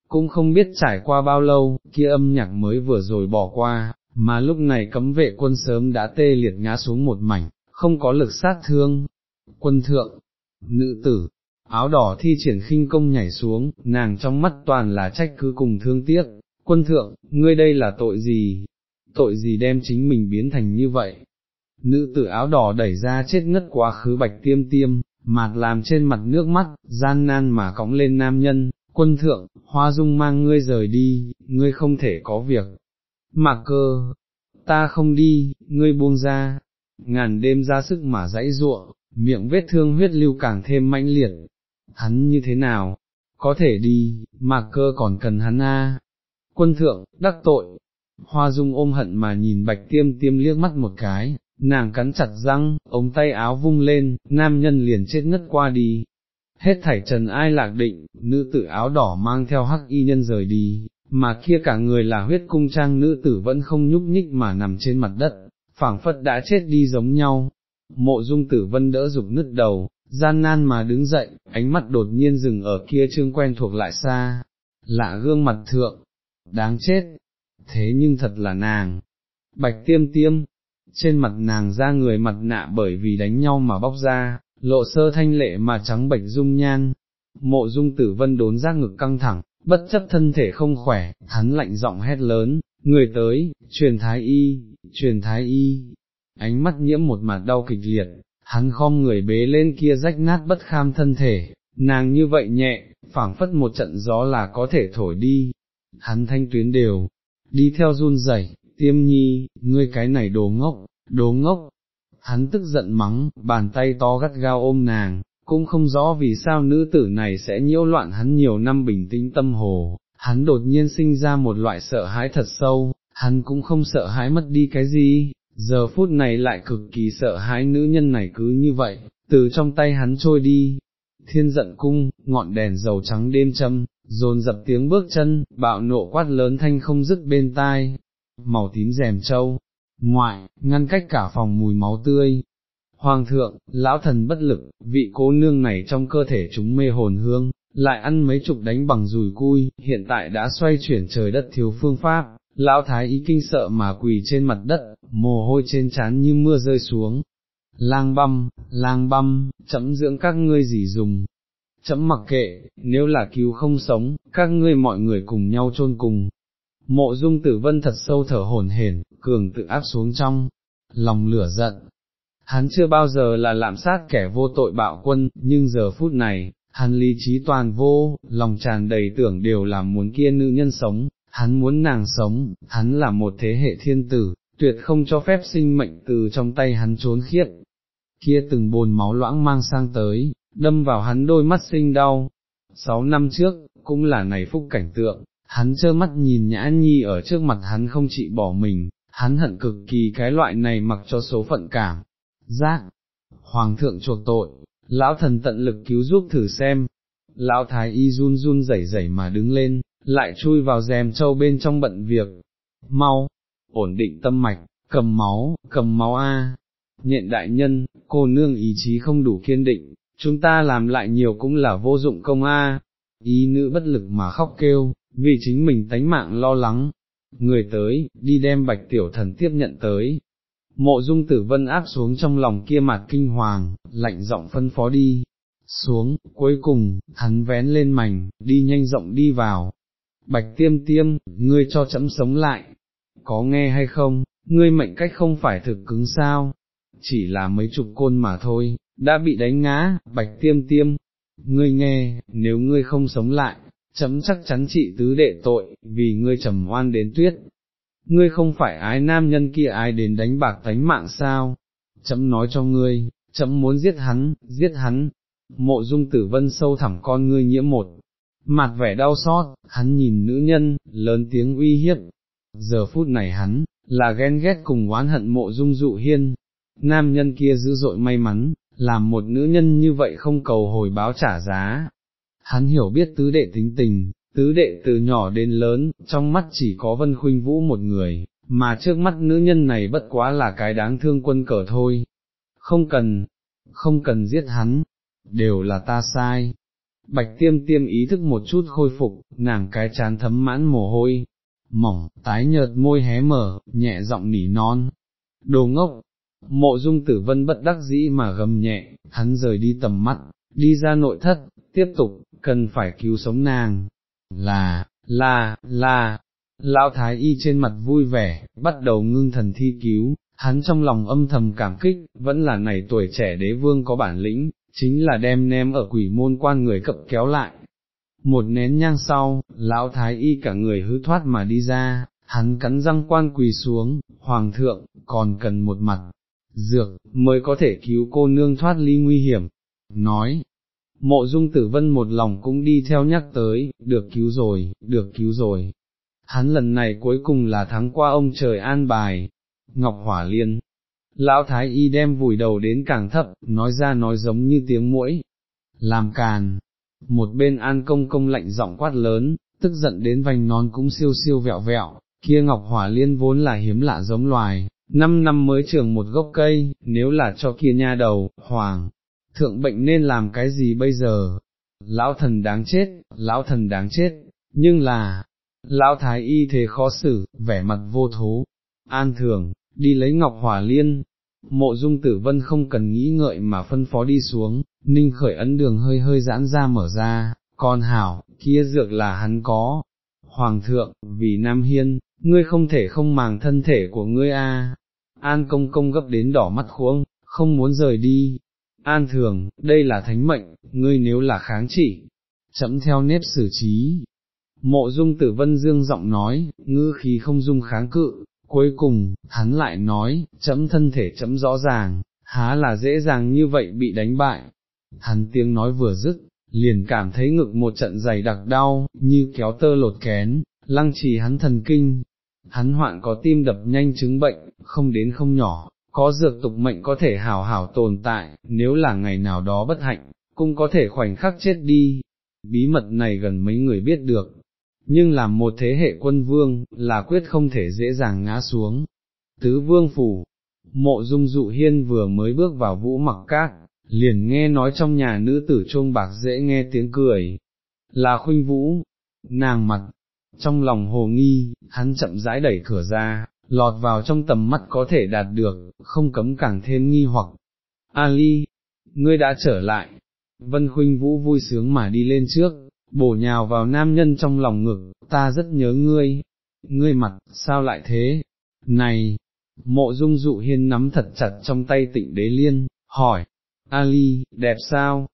cũng không biết trải qua bao lâu, kia âm nhạc mới vừa rồi bỏ qua, mà lúc này cấm vệ quân sớm đã tê liệt ngã xuống một mảnh, không có lực sát thương. Quân thượng, nữ tử, áo đỏ thi triển khinh công nhảy xuống, nàng trong mắt toàn là trách cứ cùng thương tiếc. Quân thượng, ngươi đây là tội gì? Tội gì đem chính mình biến thành như vậy? Nữ tử áo đỏ đẩy ra chết ngất quá khứ bạch tiêm tiêm, mạt làm trên mặt nước mắt, gian nan mà cõng lên nam nhân, quân thượng, hoa dung mang ngươi rời đi, ngươi không thể có việc. Mạc cơ, ta không đi, ngươi buông ra, ngàn đêm ra sức mà dãy ruộng, miệng vết thương huyết lưu càng thêm mãnh liệt. Hắn như thế nào? Có thể đi, mạc cơ còn cần hắn a. Quân thượng, đắc tội. Hoa dung ôm hận mà nhìn bạch tiêm tiêm liếc mắt một cái, nàng cắn chặt răng, ống tay áo vung lên, nam nhân liền chết ngất qua đi, hết thảy trần ai lạc định, nữ tử áo đỏ mang theo hắc y nhân rời đi, mà kia cả người là huyết cung trang nữ tử vẫn không nhúc nhích mà nằm trên mặt đất, phảng phất đã chết đi giống nhau. Mộ dung tử vân đỡ dục nứt đầu, gian nan mà đứng dậy, ánh mắt đột nhiên dừng ở kia trương quen thuộc lại xa, lạ gương mặt thượng, đáng chết, thế nhưng thật là nàng, bạch tiêm tiêm, trên mặt nàng ra người mặt nạ bởi vì đánh nhau mà bóc ra, lộ sơ thanh lệ mà trắng bệch dung nhan, mộ dung tử vân đốn ra ngực căng thẳng, bất chấp thân thể không khỏe, hắn lạnh giọng hét lớn, người tới, truyền thái y, truyền thái y, ánh mắt nhiễm một mặt đau kịch liệt, hắn khom người bế lên kia rách nát bất kham thân thể, nàng như vậy nhẹ, phảng phất một trận gió là có thể thổi đi, hắn thanh tuyến đều, đi theo run rẩy, tiêm nhi, ngươi cái này đồ ngốc, đồ ngốc, hắn tức giận mắng, bàn tay to gắt gao ôm nàng, cũng không rõ vì sao nữ tử này sẽ nhiễu loạn hắn nhiều năm bình tĩnh tâm hồ, hắn đột nhiên sinh ra một loại sợ hãi thật sâu, hắn cũng không sợ hãi mất đi cái gì, giờ phút này lại cực kỳ sợ hãi nữ nhân này cứ như vậy, từ trong tay hắn trôi đi. Thiên giận cung, ngọn đèn dầu trắng đêm châm, dồn dập tiếng bước chân, bạo nộ quát lớn thanh không dứt bên tai, màu tím rèm trâu, ngoại, ngăn cách cả phòng mùi máu tươi. Hoàng thượng, lão thần bất lực, vị cố nương này trong cơ thể chúng mê hồn hương, lại ăn mấy chục đánh bằng rùi cui, hiện tại đã xoay chuyển trời đất thiếu phương pháp, lão thái ý kinh sợ mà quỳ trên mặt đất, mồ hôi trên trán như mưa rơi xuống. Lang băm, lang băm, chấm dưỡng các ngươi gì dùng, chấm mặc kệ, nếu là cứu không sống, các ngươi mọi người cùng nhau chôn cùng, Mộ dung tử vân thật sâu thở hổn hển, cường tự áp xuống trong, lòng lửa giận. Hắn chưa bao giờ là lạm sát kẻ vô tội bạo quân, nhưng giờ phút này, hắn lý trí toàn vô, lòng tràn đầy tưởng đều là muốn kia nữ nhân sống, hắn muốn nàng sống, hắn là một thế hệ thiên tử, tuyệt không cho phép sinh mệnh từ trong tay hắn trốn khiết. Kia từng bồn máu loãng mang sang tới, đâm vào hắn đôi mắt sinh đau. Sáu năm trước, cũng là này phúc cảnh tượng, hắn trơ mắt nhìn nhã nhi ở trước mặt hắn không chịu bỏ mình, hắn hận cực kỳ cái loại này mặc cho số phận cảm, giác, hoàng thượng chuộc tội, lão thần tận lực cứu giúp thử xem, lão thái y run run rẩy rẩy mà đứng lên, lại chui vào rèm châu bên trong bận việc, mau, ổn định tâm mạch, cầm máu, cầm máu a. Nhện đại nhân, cô nương ý chí không đủ kiên định, chúng ta làm lại nhiều cũng là vô dụng công a. Ý nữ bất lực mà khóc kêu, vì chính mình tánh mạng lo lắng. Người tới, đi đem bạch tiểu thần tiếp nhận tới. Mộ dung tử vân áp xuống trong lòng kia mặt kinh hoàng, lạnh giọng phân phó đi. Xuống, cuối cùng, hắn vén lên mảnh, đi nhanh rộng đi vào. Bạch tiêm tiêm, ngươi cho chấm sống lại, có nghe hay không, ngươi mệnh cách không phải thực cứng sao, chỉ là mấy chục côn mà thôi, đã bị đánh ngã, bạch tiêm tiêm, ngươi nghe, nếu ngươi không sống lại, chấm chắc chắn trị tứ đệ tội, vì ngươi trầm oan đến tuyết. Ngươi không phải ái nam nhân kia ai đến đánh bạc tánh mạng sao, chấm nói cho ngươi, chấm muốn giết hắn, giết hắn, mộ dung tử vân sâu thẳm con ngươi nhiễm một, mặt vẻ đau xót, hắn nhìn nữ nhân, lớn tiếng uy hiếp, giờ phút này hắn, là ghen ghét cùng oán hận mộ dung dụ hiên, nam nhân kia dữ dội may mắn, làm một nữ nhân như vậy không cầu hồi báo trả giá. Hắn hiểu biết tứ đệ tính tình, tứ đệ từ nhỏ đến lớn, trong mắt chỉ có vân khuynh vũ một người, mà trước mắt nữ nhân này bất quá là cái đáng thương quân cờ thôi. Không cần, không cần giết hắn, đều là ta sai. Bạch tiêm tiêm ý thức một chút khôi phục, nàng cái chán thấm mãn mồ hôi, mỏng, tái nhợt môi hé mở, nhẹ giọng nỉ non. Đồ ngốc, mộ dung tử vân bất đắc dĩ mà gầm nhẹ, hắn rời đi tầm mắt, đi ra nội thất, tiếp tục, cần phải cứu sống nàng. Là, là, là, lão thái y trên mặt vui vẻ, bắt đầu ngưng thần thi cứu, hắn trong lòng âm thầm cảm kích, vẫn là này tuổi trẻ đế vương có bản lĩnh, chính là đem ném ở quỷ môn quan người cập kéo lại, một nén nhang sau, lão thái y cả người hư thoát mà đi ra, hắn cắn răng quan quỳ xuống, hoàng thượng, còn cần một mặt, dược, mới có thể cứu cô nương thoát ly nguy hiểm. Nói, mộ dung tử vân một lòng cũng đi theo nhắc tới, được cứu rồi, được cứu rồi. Hắn lần này cuối cùng là thắng qua ông trời an bài, Ngọc Hỏa Liên. Lão Thái Y đem vùi đầu đến càng thấp, nói ra nói giống như tiếng mũi. Làm càn, một bên an công công lạnh giọng quát lớn, tức giận đến vành non cũng siêu siêu vẹo vẹo, kia ngọc hỏa liên vốn là hiếm lạ giống loài, năm năm mới trường một gốc cây, nếu là cho kia nha đầu, hoàng, thượng bệnh nên làm cái gì bây giờ? Lão thần đáng chết, lão thần đáng chết, nhưng là, lão thái y thế khó xử, vẻ mặt vô thố, an thường, đi lấy ngọc hỏa liên, mộ dung tử vân không cần nghĩ ngợi mà phân phó đi xuống, ninh khởi ấn đường hơi hơi giãn ra mở ra, con hảo, kia dược là hắn có. Hoàng thượng, vì Nam Hiên, ngươi không thể không màng thân thể của ngươi a. An công công gấp đến đỏ mắt khuông, không muốn rời đi. An thường, đây là thánh mệnh, ngươi nếu là kháng chỉ, chậm theo nếp xử trí. Mộ dung tử vân dương giọng nói, ngư khí không dung kháng cự, Cuối cùng, hắn lại nói, chấm thân thể chấm rõ ràng, há là dễ dàng như vậy bị đánh bại. Hắn tiếng nói vừa dứt, liền cảm thấy ngực một trận dày đặc đau, như kéo tơ lột kén, lăng trì hắn thần kinh. Hắn hoạn có tim đập nhanh chứng bệnh, không đến không nhỏ, có dược tục mệnh có thể hào hào tồn tại, nếu là ngày nào đó bất hạnh, cũng có thể khoảnh khắc chết đi. Bí mật này gần mấy người biết được, nhưng làm một thế hệ quân vương, là quyết không thể dễ dàng ngã xuống. Tứ vương phủ, mộ dung dụ hiên vừa mới bước vào vũ mặc các, liền nghe nói trong nhà nữ tử trung bạc dễ nghe tiếng cười, là khuynh vũ, nàng mặt, trong lòng hồ nghi, hắn chậm rãi đẩy cửa ra, lọt vào trong tầm mắt có thể đạt được, không cấm càng thêm nghi hoặc. Ali, ngươi đã trở lại, Vân Khuynh Vũ vui sướng mà đi lên trước, bổ nhào vào nam nhân trong lòng ngực, ta rất nhớ ngươi, ngươi mặt, sao lại thế, này, mộ dung dụ hiên nắm thật chặt trong tay tịnh đế liên, hỏi, Ali, đẹp sao,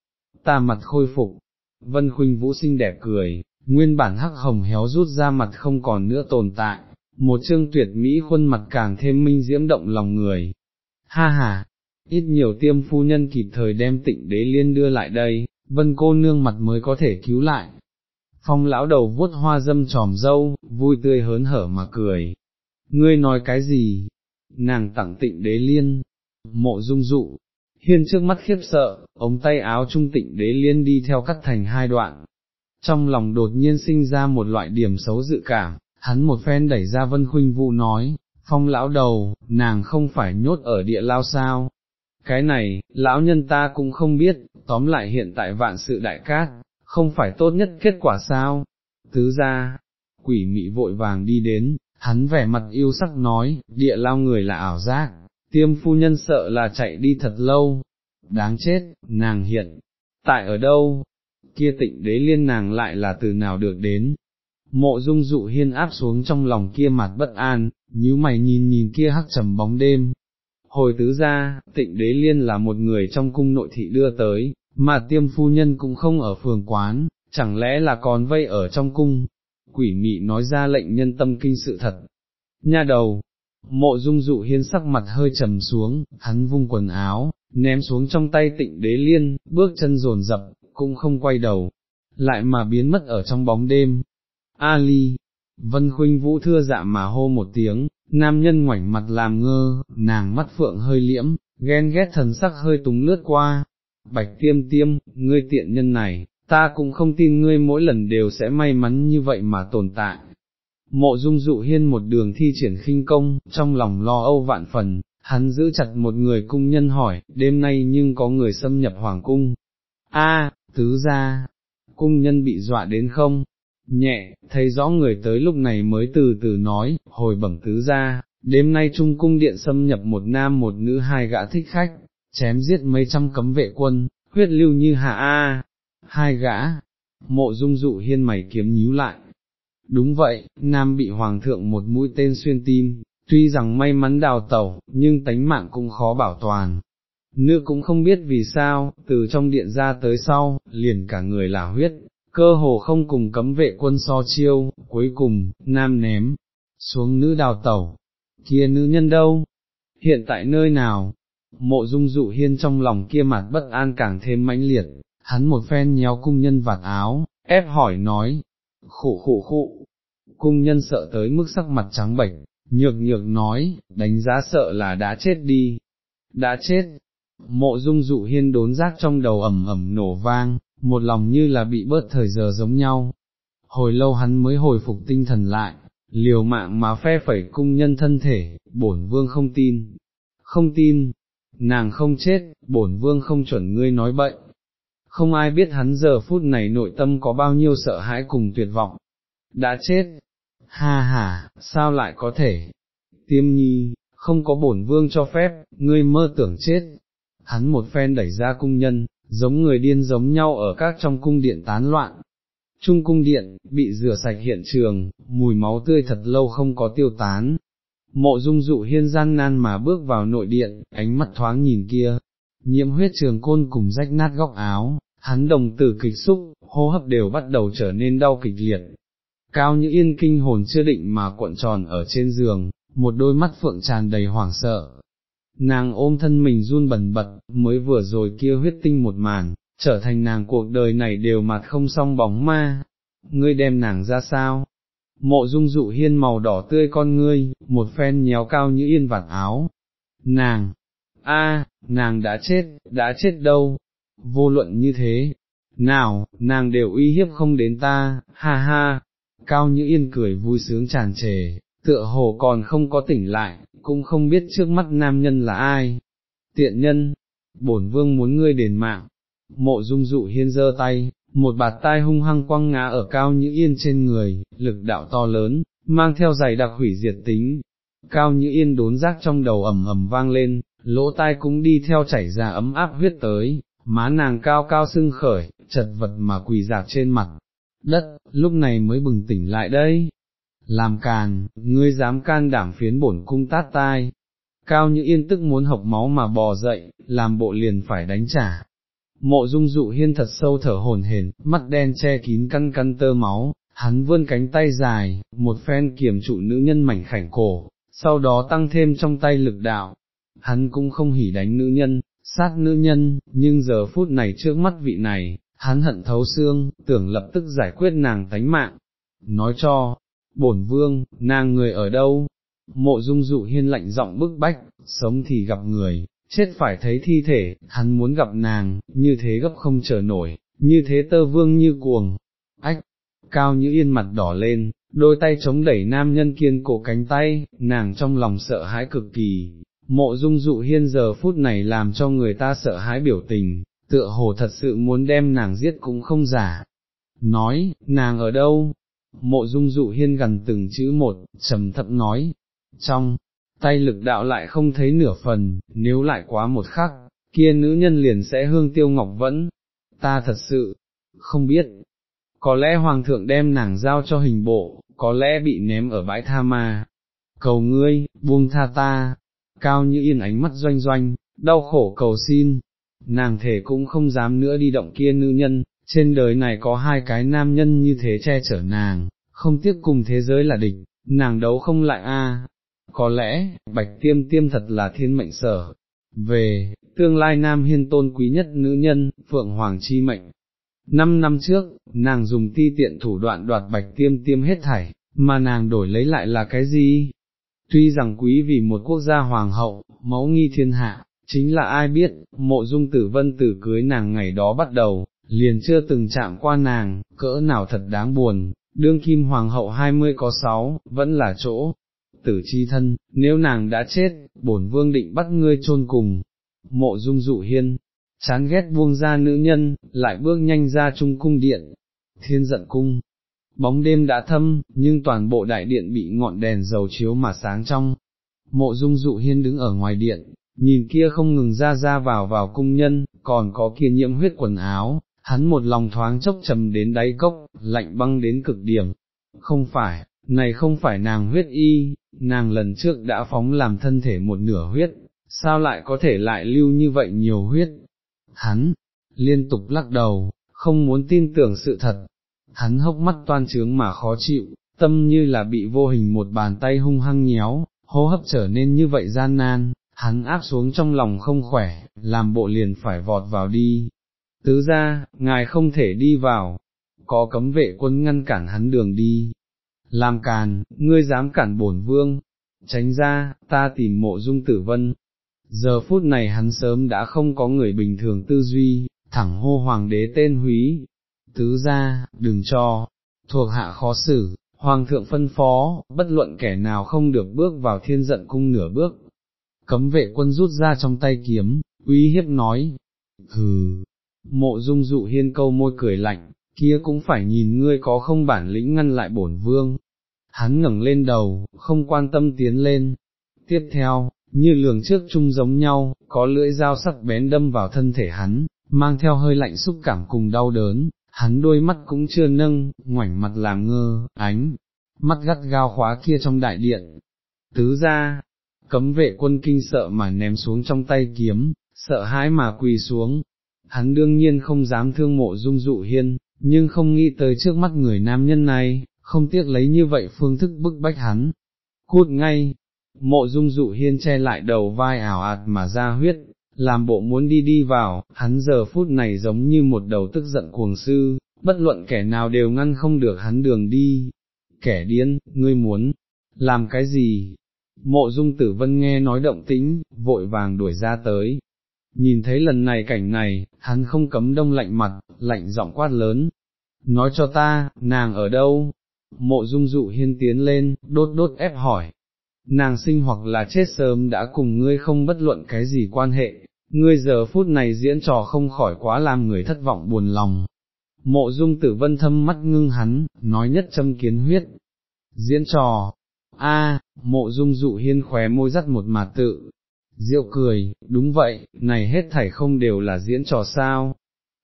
ta mặt khôi phục, vân khuynh vũ xinh đẹp cười, nguyên bản hắc hồng héo rút ra mặt không còn nữa tồn tại, một chương tuyệt mỹ khuôn mặt càng thêm minh diễm động lòng người. Ha ha, ít nhiều tiêm phu nhân kịp thời đem tịnh đế liên đưa lại đây, vân cô nương mặt mới có thể cứu lại. Phong lão đầu vuốt hoa dâm tròm dâu, vui tươi hớn hở mà cười. Ngươi nói cái gì? Nàng tặng tịnh đế liên, mộ dung dụ, hiên trước mắt khiếp sợ, ống tay áo trung tịnh đế liên đi theo cắt thành hai đoạn. Trong lòng đột nhiên sinh ra một loại điểm xấu dự cảm, hắn một phen đẩy ra vân khuynh vụ nói, phong lão đầu, nàng không phải nhốt ở địa lao sao. Cái này, lão nhân ta cũng không biết, tóm lại hiện tại vạn sự đại cát, không phải tốt nhất kết quả sao. Tứ ra, quỷ mị vội vàng đi đến, hắn vẻ mặt yêu sắc nói, địa lao người là ảo giác, tiêm phu nhân sợ là chạy đi thật lâu, đáng chết, nàng hiện, tại ở đâu, kia tịnh đế liên nàng lại là từ nào được đến. Mộ dung dụ hiên áp xuống trong lòng kia mặt bất an, nhíu mày nhìn nhìn kia hắc trầm bóng đêm. Hồi tứ ra, tịnh đế liên là một người trong cung nội thị đưa tới, mà tiêm phu nhân cũng không ở phường quán, chẳng lẽ là còn vây ở trong cung. Quỷ mị nói ra lệnh nhân tâm kinh sự thật. Nha đầu, Mộ dung dụ hiên sắc mặt hơi trầm xuống, hắn vung quần áo, ném xuống trong tay tịnh đế liên, bước chân rồn rập, cũng không quay đầu, lại mà biến mất ở trong bóng đêm. Ali, Vân Khuynh Vũ thưa dạ mà hô một tiếng, nam nhân ngoảnh mặt làm ngơ, nàng mắt phượng hơi liễm, ghen ghét thần sắc hơi túng lướt qua. Bạch tiêm tiêm, ngươi tiện nhân này, ta cũng không tin ngươi mỗi lần đều sẽ may mắn như vậy mà tồn tại, Mộ dung dụ hiên một đường thi triển khinh công, trong lòng lo âu vạn phần, hắn giữ chặt một người cung nhân hỏi, đêm nay nhưng có người xâm nhập hoàng cung. A, tứ ra, cung nhân bị dọa đến không? Nhẹ, thấy rõ người tới lúc này mới từ từ nói, hồi bẩm tứ ra, đêm nay trung cung điện xâm nhập một nam một nữ hai gã thích khách, chém giết mấy trăm cấm vệ quân, huyết lưu như hạ A, hai gã, mộ dung dụ hiên mày kiếm nhíu lại, Đúng vậy, nam bị hoàng thượng một mũi tên xuyên tim, tuy rằng may mắn đào tẩu, nhưng tánh mạng cũng khó bảo toàn. Nữ cũng không biết vì sao, từ trong điện ra tới sau, liền cả người là huyết, cơ hồ không cùng cấm vệ quân so chiêu, cuối cùng, nam ném, xuống nữ đào tẩu, kia nữ nhân đâu, hiện tại nơi nào, mộ dung dụ hiên trong lòng kia mặt bất an càng thêm mãnh liệt, hắn một phen nhéo cung nhân vạt áo, ép hỏi nói, khụ khụ khụ, cung nhân sợ tới mức sắc mặt trắng bệch, nhược nhược nói, đánh giá sợ là đã chết đi, đã chết, mộ dung dụ hiên đốn rác trong đầu ẩm ẩm nổ vang, một lòng như là bị bớt thời giờ giống nhau, hồi lâu hắn mới hồi phục tinh thần lại, liều mạng mà phe phẩy cung nhân thân thể, bổn vương không tin, không tin, nàng không chết, bổn vương không chuẩn ngươi nói bậy, không ai biết hắn giờ phút này nội tâm có bao nhiêu sợ hãi cùng tuyệt vọng. Đã chết, ha ha, sao lại có thể? Tiêm nhi, không có bổn vương cho phép, ngươi mơ tưởng chết. Hắn một phen đẩy ra cung nhân, giống người điên giống nhau ở các trong cung điện tán loạn. Trung cung điện, bị rửa sạch hiện trường, mùi máu tươi thật lâu không có tiêu tán. Mộ dung dụ hiên gian nan mà bước vào nội điện, ánh mắt thoáng nhìn kia, nhiễm huyết trường côn cùng rách nát góc áo, hắn đồng tử kịch xúc, hô hấp đều bắt đầu trở nên đau kịch liệt. Cao như yên kinh hồn chưa định mà cuộn tròn ở trên giường, một đôi mắt phượng tràn đầy hoảng sợ. Nàng ôm thân mình run bẩn bật, mới vừa rồi kia huyết tinh một màn, trở thành nàng cuộc đời này đều mặt không song bóng ma. Ngươi đem nàng ra sao? Mộ dung dụ hiên màu đỏ tươi con ngươi, một phen nhéo cao như yên vạt áo. Nàng, a, nàng đã chết, đã chết đâu, vô luận như thế, nào, nàng đều uy hiếp không đến ta, ha ha, cao như yên cười vui sướng tràn trề, tựa hồ còn không có tỉnh lại, cũng không biết trước mắt nam nhân là ai, tiện nhân, bổn vương muốn ngươi đền mạng, mộ dung dụ hiên giơ tay, một bạt tai hung hăng quăng ngã ở cao như yên trên người, lực đạo to lớn, mang theo giày đặc hủy diệt tính, cao như yên đốn rác trong đầu ẩm ẩm vang lên, lỗ tai cũng đi theo chảy ra ấm áp huyết tới, má nàng cao cao sưng khởi, chật vật mà quỳ dạp trên mặt, đất, lúc này mới bừng tỉnh lại đây. Làm càn, ngươi dám can đảm phiến bổn cung tát tai. Cao như yên tức muốn học máu mà bò dậy, làm bộ liền phải đánh trả. Mộ dung dụ hiên thật sâu thở hồn hển, mắt đen che kín căn căn tơ máu, hắn vươn cánh tay dài, một phen kiềm trụ nữ nhân mảnh khảnh cổ, sau đó tăng thêm trong tay lực đạo. Hắn cũng không hỉ đánh nữ nhân, sát nữ nhân, nhưng giờ phút này trước mắt vị này, hắn hận thấu xương, tưởng lập tức giải quyết nàng tánh mạng. Nói cho, bổn vương, nàng người ở đâu? Mộ dung dụ hiên lạnh giọng bức bách, sống thì gặp người, chết phải thấy thi thể, hắn muốn gặp nàng, như thế gấp không chờ nổi, như thế tơ vương như cuồng. Ách, cao như yên mặt đỏ lên, đôi tay chống đẩy nam nhân kiên cổ cánh tay, nàng trong lòng sợ hãi cực kỳ. Mộ dung dụ hiên giờ phút này làm cho người ta sợ hãi biểu tình, tựa hồ thật sự muốn đem nàng giết cũng không giả. Nói, nàng ở đâu? Mộ dung dụ hiên gần từng chữ một, trầm thấp nói, trong, tay lực đạo lại không thấy nửa phần, nếu lại quá một khắc, kia nữ nhân liền sẽ hương tiêu ngọc vẫn, ta thật sự, không biết, có lẽ hoàng thượng đem nàng giao cho hình bộ, có lẽ bị ném ở bãi tha ma, cầu ngươi, buông tha ta, cao như yên ánh mắt doanh doanh, đau khổ cầu xin, nàng thể cũng không dám nữa đi động kia nữ nhân, trên đời này có hai cái nam nhân như thế che chở nàng, không tiếc cùng thế giới là địch, nàng đấu không lại a. Có lẽ, bạch tiêm tiêm thật là thiên mệnh sở, về, tương lai nam hiên tôn quý nhất nữ nhân, Phượng Hoàng chi mệnh. Năm năm trước, nàng dùng ti tiện thủ đoạn đoạt bạch tiêm tiêm hết thảy, mà nàng đổi lấy lại là cái gì? Tuy rằng quý vì một quốc gia hoàng hậu, mẫu nghi thiên hạ, chính là ai biết, mộ dung tử vân tử cưới nàng ngày đó bắt đầu, liền chưa từng chạm qua nàng, cỡ nào thật đáng buồn, đương kim hoàng hậu hai mươi có sáu, vẫn là chỗ, tử chi thân, nếu nàng đã chết, bổn vương định bắt ngươi chôn cùng, mộ dung dụ hiên, chán ghét buông ra nữ nhân, lại bước nhanh ra trung cung điện, thiên giận cung. Bóng đêm đã thâm, nhưng toàn bộ đại điện bị ngọn đèn dầu chiếu mà sáng trong. Mộ dung dụ hiên đứng ở ngoài điện, nhìn kia không ngừng ra ra vào vào cung nhân, còn có kia nhiễm huyết quần áo, hắn một lòng thoáng chốc trầm đến đáy cốc, lạnh băng đến cực điểm. Không phải, này không phải nàng huyết y, nàng lần trước đã phóng làm thân thể một nửa huyết, sao lại có thể lại lưu như vậy nhiều huyết? Hắn, liên tục lắc đầu, không muốn tin tưởng sự thật, hắn hốc mắt toan trướng mà khó chịu, tâm như là bị vô hình một bàn tay hung hăng nhéo, hô hấp trở nên như vậy gian nan, hắn áp xuống trong lòng không khỏe, làm bộ liền phải vọt vào đi. Tứ ra, ngài không thể đi vào, có cấm vệ quân ngăn cản hắn đường đi. Làm càn, ngươi dám cản bổn vương, tránh ra, ta tìm mộ dung tử vân. Giờ phút này hắn sớm đã không có người bình thường tư duy, thẳng hô hoàng đế tên húy. Tứ ra, đừng cho, thuộc hạ khó xử, hoàng thượng phân phó, bất luận kẻ nào không được bước vào thiên giận cung nửa bước, cấm vệ quân rút ra trong tay kiếm, uy hiếp nói, hừ, mộ dung dụ hiên câu môi cười lạnh, kia cũng phải nhìn ngươi có không bản lĩnh ngăn lại bổn vương. Hắn ngẩng lên đầu, không quan tâm tiến lên. Tiếp theo, như lường trước chung giống nhau, có lưỡi dao sắc bén đâm vào thân thể hắn, mang theo hơi lạnh xúc cảm cùng đau đớn, hắn đôi mắt cũng chưa nâng, ngoảnh mặt làm ngơ, ánh, mắt gắt gao khóa kia trong đại điện. Tứ ra, cấm vệ quân kinh sợ mà ném xuống trong tay kiếm, sợ hãi mà quỳ xuống. Hắn đương nhiên không dám thương mộ dung dụ hiên, nhưng không nghĩ tới trước mắt người nam nhân này, không tiếc lấy như vậy phương thức bức bách hắn. Cút ngay, mộ dung dụ hiên che lại đầu vai ảo ạt mà ra huyết, làm bộ muốn đi đi vào, hắn giờ phút này giống như một đầu tức giận cuồng sư, bất luận kẻ nào đều ngăn không được hắn đường đi. Kẻ điên, ngươi muốn, làm cái gì, Mộ dung tử vân nghe nói động tĩnh, vội vàng đuổi ra tới. Nhìn thấy lần này cảnh này, hắn không cấm đông lạnh mặt, lạnh giọng quát lớn. Nói cho ta, nàng ở đâu? Mộ dung dụ hiên tiến lên, đốt đốt ép hỏi. Nàng sinh hoặc là chết sớm đã cùng ngươi không bất luận cái gì quan hệ, ngươi giờ phút này diễn trò không khỏi quá làm người thất vọng buồn lòng. Mộ dung tử vân thâm mắt ngưng hắn, nói nhất châm kiến huyết. Diễn trò, A, mộ dung dụ hiên khóe môi dắt một mà tự, diệu cười, đúng vậy, này hết thảy không đều là diễn trò sao,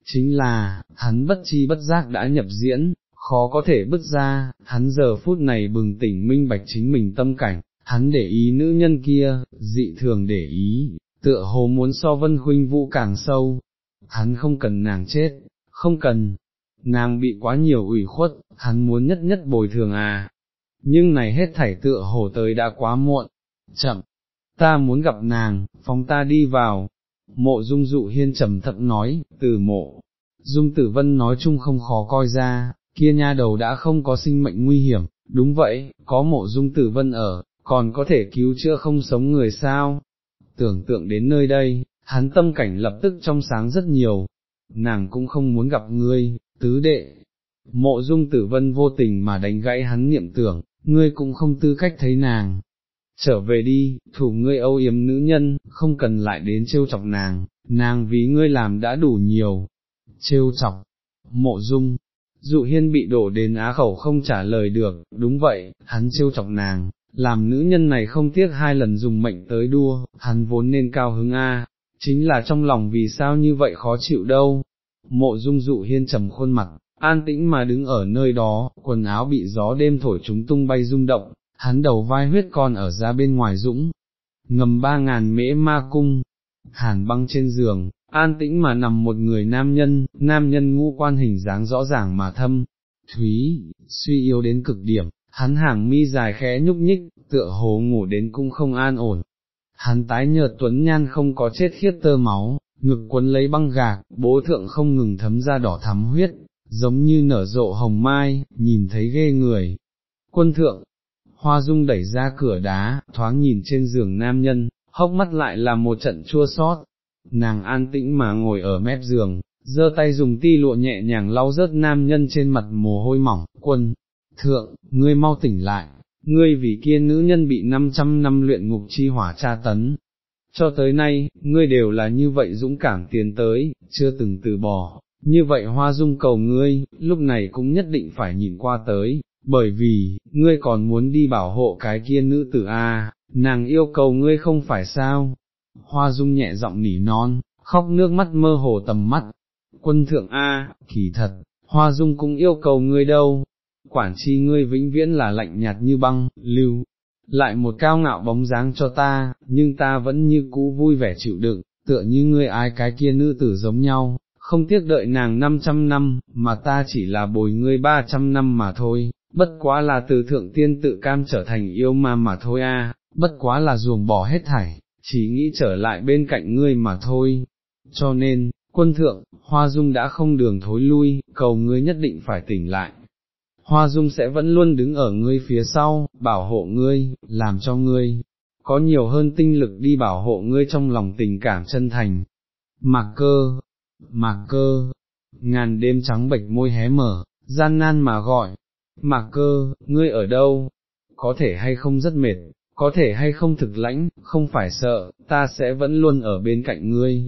chính là, hắn bất chi bất giác đã nhập diễn, khó có thể bứt ra, hắn giờ phút này bừng tỉnh minh bạch chính mình tâm cảnh, hắn để ý nữ nhân kia, dị thường để ý, tựa hồ muốn so vân huynh vũ càng sâu, hắn không cần nàng chết, không cần, nàng bị quá nhiều ủy khuất, hắn muốn nhất nhất bồi thường à, nhưng này hết thảy tựa hồ tới đã quá muộn, chậm, ta muốn gặp nàng, phóng ta đi vào, mộ dung dụ hiên trầm thận nói, từ mộ, dung tử vân nói chung không khó coi ra, kia nha đầu đã không có sinh mệnh nguy hiểm, đúng vậy, có mộ dung tử vân ở, còn có thể cứu chữa không sống người sao, tưởng tượng đến nơi đây, hắn tâm cảnh lập tức trong sáng rất nhiều, nàng cũng không muốn gặp ngươi, tứ đệ. Mộ dung tử vân vô tình mà đánh gãy hắn niệm tưởng, ngươi cũng không tư cách thấy nàng. Trở về đi, thủ ngươi âu yếm nữ nhân, không cần lại đến trêu chọc nàng, nàng vì ngươi làm đã đủ nhiều. Trêu chọc, mộ dung, dụ hiên bị đổ đến á khẩu không trả lời được, đúng vậy, hắn trêu chọc nàng, làm nữ nhân này không tiếc hai lần dùng mệnh tới đua, hắn vốn nên cao hứng a, chính là trong lòng vì sao như vậy khó chịu đâu. Mộ dung dụ hiên trầm khuôn mặt, an tĩnh mà đứng ở nơi đó, quần áo bị gió đêm thổi chúng tung bay rung động, hắn đầu vai huyết con ở ra bên ngoài dũng, ngầm ba ngàn mễ ma cung, hàn băng trên giường, an tĩnh mà nằm một người nam nhân, nam nhân ngũ quan hình dáng rõ ràng mà thâm, thúy, suy yếu đến cực điểm, hắn hàng mi dài khẽ nhúc nhích, tựa hồ ngủ đến cũng không an ổn. Hắn tái nhợt tuấn nhan không có chết khiết tơ máu, ngực quấn lấy băng gạc, bố thượng không ngừng thấm ra đỏ thắm huyết, giống như nở rộ hồng mai, nhìn thấy ghê người. Quân thượng, hoa dung đẩy ra cửa đá, thoáng nhìn trên giường nam nhân, hốc mắt lại là một trận chua sót. Nàng an tĩnh mà ngồi ở mép giường, giơ tay dùng ti lụa nhẹ nhàng lau rớt nam nhân trên mặt mồ hôi mỏng, quân, thượng, ngươi mau tỉnh lại, ngươi vì kia nữ nhân bị 500 năm luyện ngục chi hỏa tra tấn. Cho tới nay, ngươi đều là như vậy dũng cảm tiến tới, chưa từng từ bỏ, như vậy hoa dung cầu ngươi, lúc này cũng nhất định phải nhìn qua tới, bởi vì, ngươi còn muốn đi bảo hộ cái kia nữ tử A, nàng yêu cầu ngươi không phải sao. Hoa dung nhẹ giọng nỉ non, khóc nước mắt mơ hồ tầm mắt. Quân thượng A, kỳ thật, hoa dung cũng yêu cầu ngươi đâu, quản chi ngươi vĩnh viễn là lạnh nhạt như băng, lưu, lại một cao ngạo bóng dáng cho ta, nhưng ta vẫn như cũ vui vẻ chịu đựng, tựa như ngươi ai cái kia nữ tử giống nhau, không tiếc đợi nàng 500 năm, mà ta chỉ là bồi ngươi 300 năm mà thôi, bất quá là từ thượng tiên tự cam trở thành yêu ma mà thôi a, bất quá là ruồng bỏ hết thảy, chỉ nghĩ trở lại bên cạnh ngươi mà thôi. Cho nên, quân thượng, Hoa Dung đã không đường thối lui, cầu ngươi nhất định phải tỉnh lại, Hoa Dung sẽ vẫn luôn đứng ở ngươi phía sau, bảo hộ ngươi, làm cho ngươi, có nhiều hơn tinh lực đi bảo hộ ngươi trong lòng tình cảm chân thành. Mạc cơ, mạc cơ, ngàn đêm trắng bệch môi hé mở, gian nan mà gọi, mạc cơ, ngươi ở đâu, có thể hay không rất mệt, có thể hay không thực lãnh, không phải sợ, ta sẽ vẫn luôn ở bên cạnh ngươi.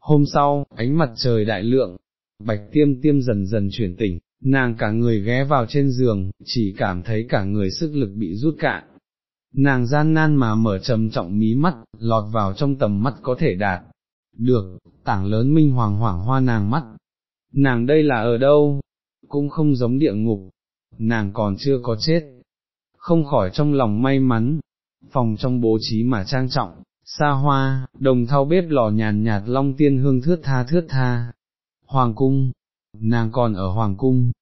Hôm sau, ánh mặt trời đại lượng, bạch tiêm tiêm dần dần chuyển tỉnh, nàng cả người ghé vào trên giường, chỉ cảm thấy cả người sức lực bị rút cạn. Nàng gian nan mà mở trầm trọng mí mắt, lọt vào trong tầm mắt có thể đạt. Được, tảng lớn minh hoàng hoảng hoa nàng mắt. Nàng đây là ở đâu? Cũng không giống địa ngục. Nàng còn chưa có chết. Không khỏi trong lòng may mắn. Phòng trong bố trí mà trang trọng, xa hoa, đồng thau bếp lò nhàn nhạt long tiên hương thướt tha thướt tha. Hoàng cung, nàng còn ở Hoàng Cung.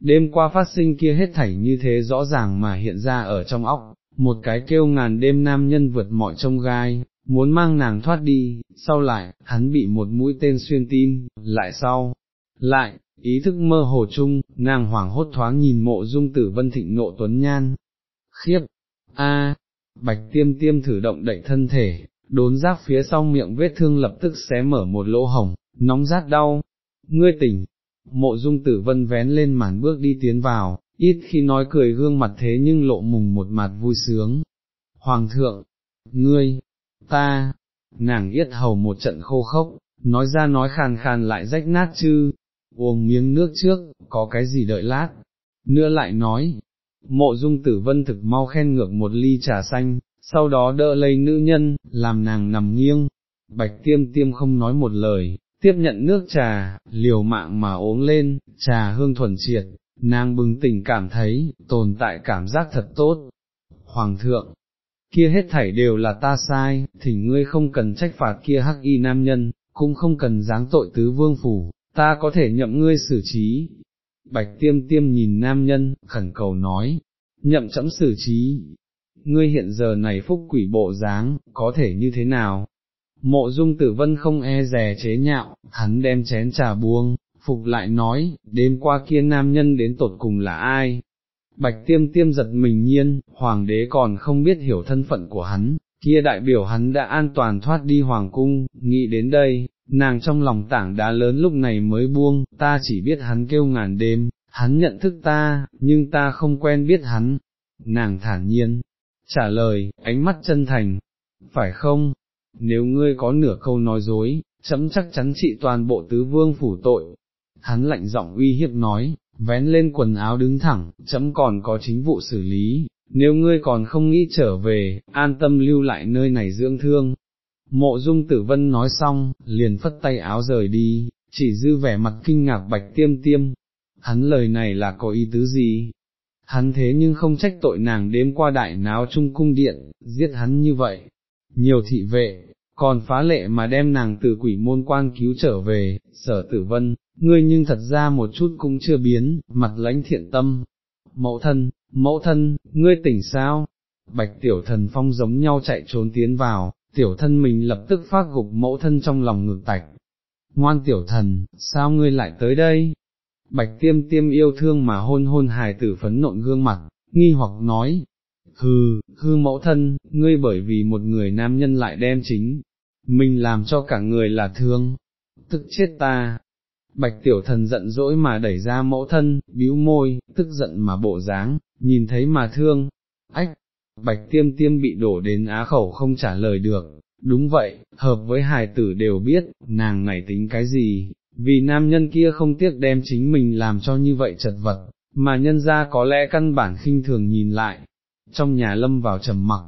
Đêm qua phát sinh kia hết thảy như thế rõ ràng mà hiện ra ở trong óc, một cái kêu ngàn đêm nam nhân vượt mọi trông gai, muốn mang nàng thoát đi, sau lại, hắn bị một mũi tên xuyên tim, lại sau, lại, ý thức mơ hồ chung, nàng hoảng hốt thoáng nhìn mộ dung tử vân thịnh nộ tuấn nhan, khiếp, a, bạch tiêm tiêm thử động đậy thân thể, đốn giác phía sau miệng vết thương lập tức xé mở một lỗ hồng, nóng rát đau, ngươi tỉnh, mộ dung tử vân vén lên màn bước đi tiến vào, ít khi nói cười gương mặt thế nhưng lộ mùng một mặt vui sướng. Hoàng thượng, ngươi, ta, nàng yết hầu một trận khô khốc, nói ra nói khàn khàn lại rách nát chứ, uống miếng nước trước, có cái gì đợi lát, nữa lại nói, mộ dung tử vân thực mau khen ngược một ly trà xanh, sau đó đỡ lấy nữ nhân, làm nàng nằm nghiêng, bạch tiêm tiêm không nói một lời, tiếp nhận nước trà, liều mạng mà uống lên, trà hương thuần triệt, nàng bừng tỉnh cảm thấy, tồn tại cảm giác thật tốt. Hoàng thượng, kia hết thảy đều là ta sai, thỉnh ngươi không cần trách phạt kia hắc y nam nhân, cũng không cần giáng tội tứ vương phủ, ta có thể nhậm ngươi xử trí. Bạch tiêm tiêm nhìn nam nhân, khẩn cầu nói, nhậm chấm xử trí, ngươi hiện giờ này phúc quỷ bộ dáng, có thể như thế nào? Mộ dung tử vân không e rè chế nhạo, hắn đem chén trà buông, phục lại nói, đêm qua kia nam nhân đến tột cùng là ai? Bạch tiêm tiêm giật mình nhiên, hoàng đế còn không biết hiểu thân phận của hắn, kia đại biểu hắn đã an toàn thoát đi hoàng cung, nghĩ đến đây, nàng trong lòng tảng đá lớn lúc này mới buông, ta chỉ biết hắn kêu ngàn đêm, hắn nhận thức ta, nhưng ta không quen biết hắn. Nàng thản nhiên, trả lời, ánh mắt chân thành, phải không? Nếu ngươi có nửa câu nói dối, chấm chắc chắn trị toàn bộ tứ vương phủ tội. Hắn lạnh giọng uy hiếp nói, vén lên quần áo đứng thẳng, chấm còn có chính vụ xử lý, nếu ngươi còn không nghĩ trở về, an tâm lưu lại nơi này dưỡng thương. Mộ dung tử vân nói xong, liền phất tay áo rời đi, chỉ dư vẻ mặt kinh ngạc bạch tiêm tiêm. Hắn lời này là có ý tứ gì? Hắn thế nhưng không trách tội nàng đêm qua đại náo trung cung điện, giết hắn như vậy. Nhiều thị vệ, còn phá lệ mà đem nàng từ quỷ môn quan cứu trở về, sở tử vân, ngươi nhưng thật ra một chút cũng chưa biến, mặt lãnh thiện tâm. Mẫu thân, mẫu thân, ngươi tỉnh sao? Bạch tiểu thần phong giống nhau chạy trốn tiến vào, tiểu thân mình lập tức phát gục mẫu thân trong lòng ngực tạch. Ngoan tiểu thần, sao ngươi lại tới đây? Bạch tiêm tiêm yêu thương mà hôn hôn hài tử phấn nộn gương mặt, nghi hoặc nói, hừ, hư mẫu thân, ngươi bởi vì một người nam nhân lại đem chính, mình làm cho cả người là thương, tức chết ta. Bạch tiểu thần giận dỗi mà đẩy ra mẫu thân, bĩu môi, tức giận mà bộ dáng, nhìn thấy mà thương, ách, bạch tiêm tiêm bị đổ đến á khẩu không trả lời được, đúng vậy, hợp với hài tử đều biết, nàng này tính cái gì, vì nam nhân kia không tiếc đem chính mình làm cho như vậy chật vật, mà nhân ra có lẽ căn bản khinh thường nhìn lại, trong nhà lâm vào trầm mặc.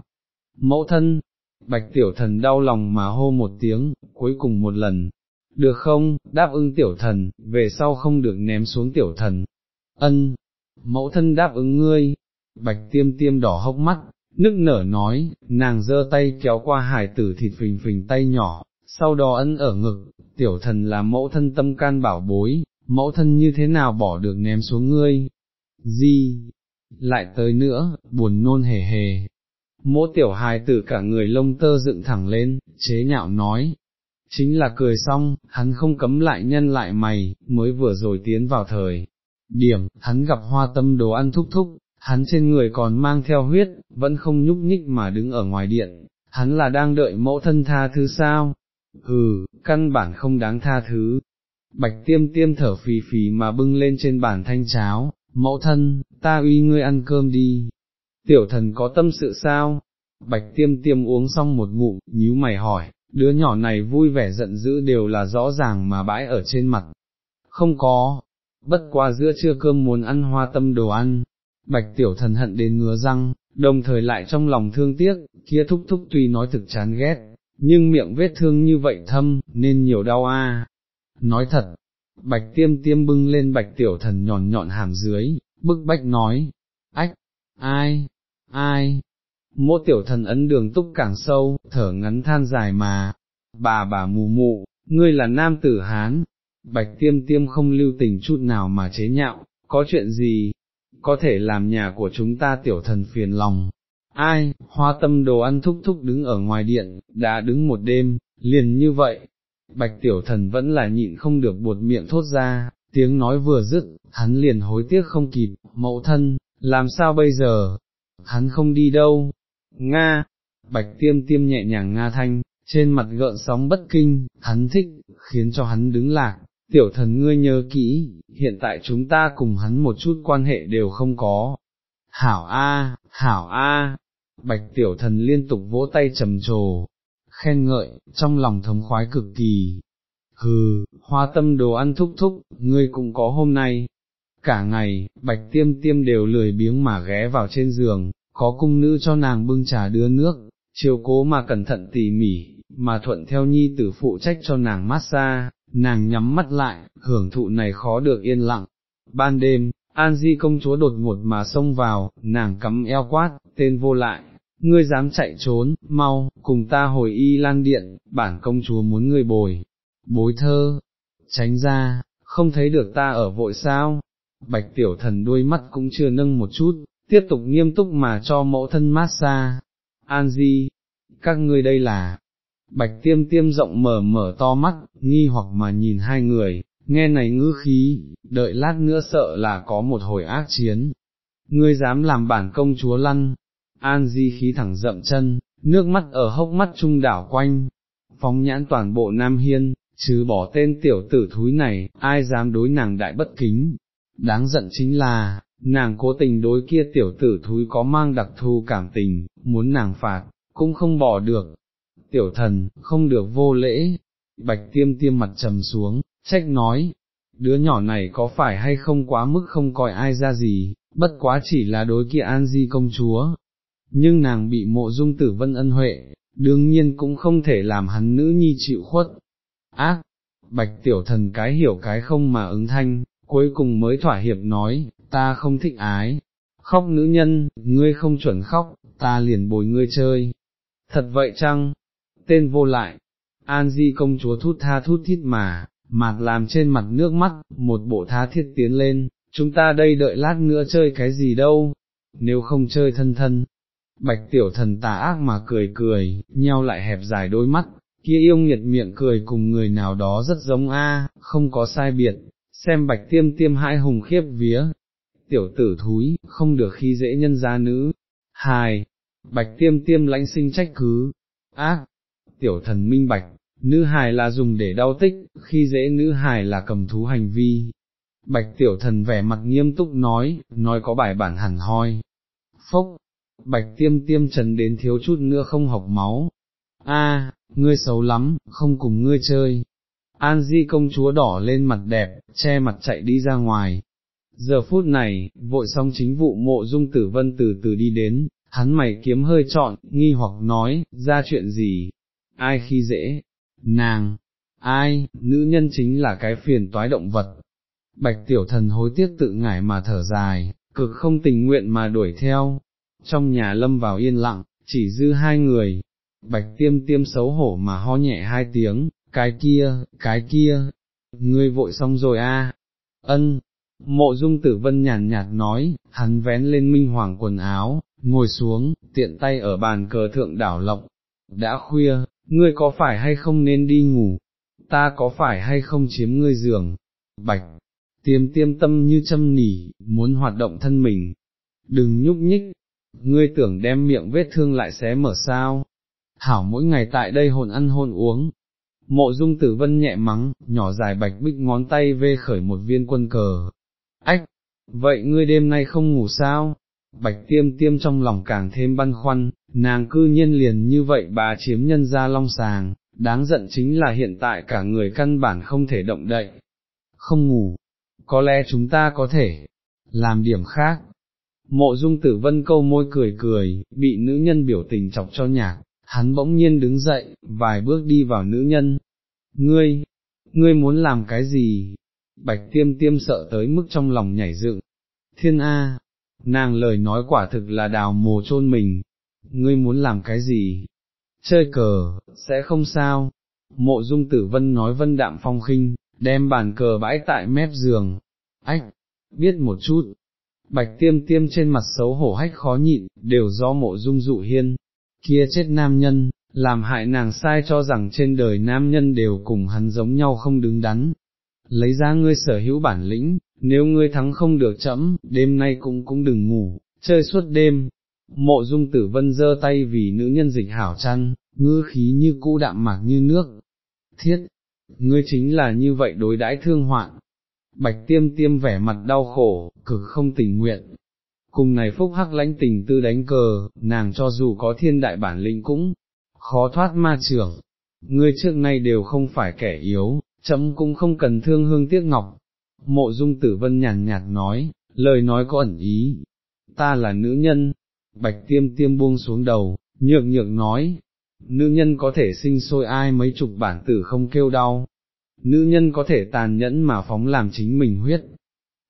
Mẫu thân, bạch tiểu thần đau lòng mà hô một tiếng, cuối cùng một lần, được không, đáp ưng tiểu thần, về sau không được ném xuống tiểu thần. Ân, mẫu thân đáp ứng ngươi, bạch tiêm tiêm đỏ hốc mắt, nức nở nói, nàng giơ tay kéo qua hải tử thịt phình phình tay nhỏ, sau đó ân ở ngực, tiểu thần là mẫu thân tâm can bảo bối, mẫu thân như thế nào bỏ được ném xuống ngươi, gì, lại tới nữa, buồn nôn hề hề. Mỗ tiểu hài tử cả người lông tơ dựng thẳng lên, chế nhạo nói, chính là cười xong, hắn không cấm lại nhân lại mày, mới vừa rồi tiến vào thời. Điểm, hắn gặp hoa tâm đồ ăn thúc thúc, hắn trên người còn mang theo huyết, vẫn không nhúc nhích mà đứng ở ngoài điện, hắn là đang đợi mẫu thân tha thứ sao, hừ, căn bản không đáng tha thứ. Bạch tiêm tiêm thở phì phì mà bưng lên trên bàn thanh cháo, mẫu thân, ta uy ngươi ăn cơm đi. Tiểu thần có tâm sự sao? Bạch tiêm tiêm uống xong một ngụm, nhíu mày hỏi, đứa nhỏ này vui vẻ giận dữ đều là rõ ràng mà bãi ở trên mặt. Không có, bất qua giữa trưa cơm muốn ăn hoa tâm đồ ăn. Bạch tiểu thần hận đến ngứa răng, đồng thời lại trong lòng thương tiếc, kia thúc thúc tuy nói thực chán ghét, nhưng miệng vết thương như vậy thâm, nên nhiều đau a. Nói thật, bạch tiêm tiêm bưng lên bạch tiểu thần nhọn nhọn hàm dưới, bức bách nói, ách, ai, ai, Mỗ tiểu thần ấn đường túc càng sâu, thở ngắn than dài mà, bà bà mù mụ, ngươi là nam tử Hán, bạch tiêm tiêm không lưu tình chút nào mà chế nhạo, có chuyện gì, có thể làm nhà của chúng ta tiểu thần phiền lòng, ai, hoa tâm đồ ăn thúc thúc đứng ở ngoài điện, đã đứng một đêm, liền như vậy, bạch tiểu thần vẫn là nhịn không được buột miệng thốt ra, tiếng nói vừa dứt, hắn liền hối tiếc không kịp, mẫu thân, làm sao bây giờ, hắn không đi đâu, Nga, bạch tiêm tiêm nhẹ nhàng Nga thanh, trên mặt gợn sóng bất kinh, hắn thích, khiến cho hắn đứng lạc, tiểu thần ngươi nhớ kỹ, hiện tại chúng ta cùng hắn một chút quan hệ đều không có. Hảo A, Hảo A, bạch tiểu thần liên tục vỗ tay trầm trồ, khen ngợi, trong lòng thống khoái cực kỳ. Hừ, hoa tâm đồ ăn thúc thúc, ngươi cũng có hôm nay. Cả ngày, bạch tiêm tiêm đều lười biếng mà ghé vào trên giường, có cung nữ cho nàng bưng trà đưa nước, chiều cố mà cẩn thận tỉ mỉ, mà thuận theo nhi tử phụ trách cho nàng massage, nàng nhắm mắt lại, hưởng thụ này khó được yên lặng. Ban đêm, An Di công chúa đột ngột mà xông vào, nàng cắm eo quát, tên vô lại, ngươi dám chạy trốn, mau, cùng ta hồi y lan điện, bản công chúa muốn ngươi bồi. bối thơ, tránh ra, không thấy được ta ở vội sao, bạch tiểu thần đuôi mắt cũng chưa nâng một chút, tiếp tục nghiêm túc mà cho mẫu thân mát xa, an di, các ngươi đây là, bạch tiêm tiêm rộng mở mở to mắt, nghi hoặc mà nhìn hai người, nghe này ngữ khí, đợi lát nữa sợ là có một hồi ác chiến. Ngươi dám làm bản công chúa lăn, an di khí thẳng dậm chân, nước mắt ở hốc mắt trung đảo quanh, phóng nhãn toàn bộ Nam Hiên, chứ bỏ tên tiểu tử thúi này, ai dám đối nàng đại bất kính. Đáng giận chính là, nàng cố tình đối kia tiểu tử thúi có mang đặc thù cảm tình, muốn nàng phạt, cũng không bỏ được. Tiểu thần, không được vô lễ, bạch tiêm tiêm mặt trầm xuống, trách nói, đứa nhỏ này có phải hay không quá mức không coi ai ra gì, bất quá chỉ là đối kia an di công chúa. Nhưng nàng bị mộ dung tử vân ân huệ, đương nhiên cũng không thể làm hắn nữ nhi chịu khuất. Ác, bạch tiểu thần cái hiểu cái không mà ứng thanh, cuối cùng mới thỏa hiệp nói, ta không thích ái, khóc nữ nhân, ngươi không chuẩn khóc, ta liền bồi ngươi chơi. Thật vậy chăng? Tên vô lại, An Di công chúa thút tha thút thít mà, mạt làm trên mặt nước mắt, một bộ tha thiết tiến lên, chúng ta đây đợi lát nữa chơi cái gì đâu, nếu không chơi thân thân. Bạch tiểu thần tà ác mà cười cười, nheo lại hẹp dài đôi mắt, kia yêu nghiệt miệng cười cùng người nào đó rất giống a, không có sai biệt, xem bạch tiêm tiêm hai hùng khiếp vía, tiểu tử thúi, không được khi dễ nhân gia nữ, hài, bạch tiêm tiêm lãnh sinh trách cứ, ác, tiểu thần minh bạch, nữ hài là dùng để đau tích, khi dễ nữ hài là cầm thú hành vi. Bạch tiểu thần vẻ mặt nghiêm túc nói, nói có bài bản hẳn hoi. Phốc, bạch tiêm tiêm trần đến thiếu chút nữa không học máu. A, ngươi xấu lắm, không cùng ngươi chơi. An di công chúa đỏ lên mặt đẹp, che mặt chạy đi ra ngoài. Giờ phút này, vội xong chính vụ mộ dung tử vân từ từ đi đến, hắn mày kiếm hơi trọn, nghi hoặc nói, ra chuyện gì, ai khi dễ, nàng, ai, nữ nhân chính là cái phiền toái động vật. Bạch tiểu thần hối tiếc tự ngải mà thở dài, cực không tình nguyện mà đuổi theo, trong nhà lâm vào yên lặng, chỉ dư hai người, bạch tiêm tiêm xấu hổ mà ho nhẹ hai tiếng, cái kia, cái kia, ngươi vội xong rồi a, ân, mộ dung tử vân nhàn nhạt nói, hắn vén lên minh hoàng quần áo, ngồi xuống, tiện tay ở bàn cờ thượng đảo lộng đã khuya, ngươi có phải hay không nên đi ngủ, ta có phải hay không chiếm ngươi giường, bạch, tiêm tiêm tâm như châm nỉ, muốn hoạt động thân mình, đừng nhúc nhích, ngươi tưởng đem miệng vết thương lại xé mở sao, hảo mỗi ngày tại đây hồn ăn hôn uống. Mộ dung tử vân nhẹ mắng, nhỏ dài bạch bích ngón tay vê khởi một viên quân cờ. Ách, vậy ngươi đêm nay không ngủ sao? Bạch tiêm tiêm trong lòng càng thêm băn khoăn, nàng cư nhiên liền như vậy bà chiếm nhân ra long sàng, đáng giận chính là hiện tại cả người căn bản không thể động đậy, không ngủ, có lẽ chúng ta có thể làm điểm khác. Mộ dung tử vân câu môi cười cười, bị nữ nhân biểu tình chọc cho nhạc, hắn bỗng nhiên đứng dậy, vài bước đi vào nữ nhân. Ngươi, ngươi muốn làm cái gì? Bạch tiêm tiêm sợ tới mức trong lòng nhảy dựng. Thiên A, nàng lời nói quả thực là đào mồ chôn mình, ngươi muốn làm cái gì? Chơi cờ, sẽ không sao. Mộ dung tử vân nói vân đạm phong khinh, đem bàn cờ bãi tại mép giường. Ách, biết một chút. Bạch tiêm tiêm trên mặt xấu hổ hách khó nhịn, đều do mộ dung dụ hiên. Kia chết nam nhân, làm hại nàng sai cho rằng trên đời nam nhân đều cùng hắn giống nhau không đứng đắn. Lấy ra ngươi sở hữu bản lĩnh, nếu ngươi thắng không được chấm đêm nay cũng cũng đừng ngủ, chơi suốt đêm, Mộ dung tử vân giơ tay vì nữ nhân dịch hảo chăn, ngư khí như cũ đạm mạc như nước. Thiết, ngươi chính là như vậy đối đãi thương hoạn. Bạch tiêm tiêm vẻ mặt đau khổ, cực không tình nguyện. Cùng này phúc hắc lãnh tình tư đánh cờ, nàng cho dù có thiên đại bản lĩnh cũng khó thoát ma trưởng. Ngươi trước nay đều không phải kẻ yếu, chấm cũng không cần thương hương tiếc ngọc. Mộ dung tử vân nhàn nhạt nói, lời nói có ẩn ý. Ta là nữ nhân, bạch tiêm tiêm buông xuống đầu, nhượng nhượng nói, nữ nhân có thể sinh sôi ai mấy chục bản tử không kêu đau, nữ nhân có thể tàn nhẫn mà phóng làm chính mình huyết.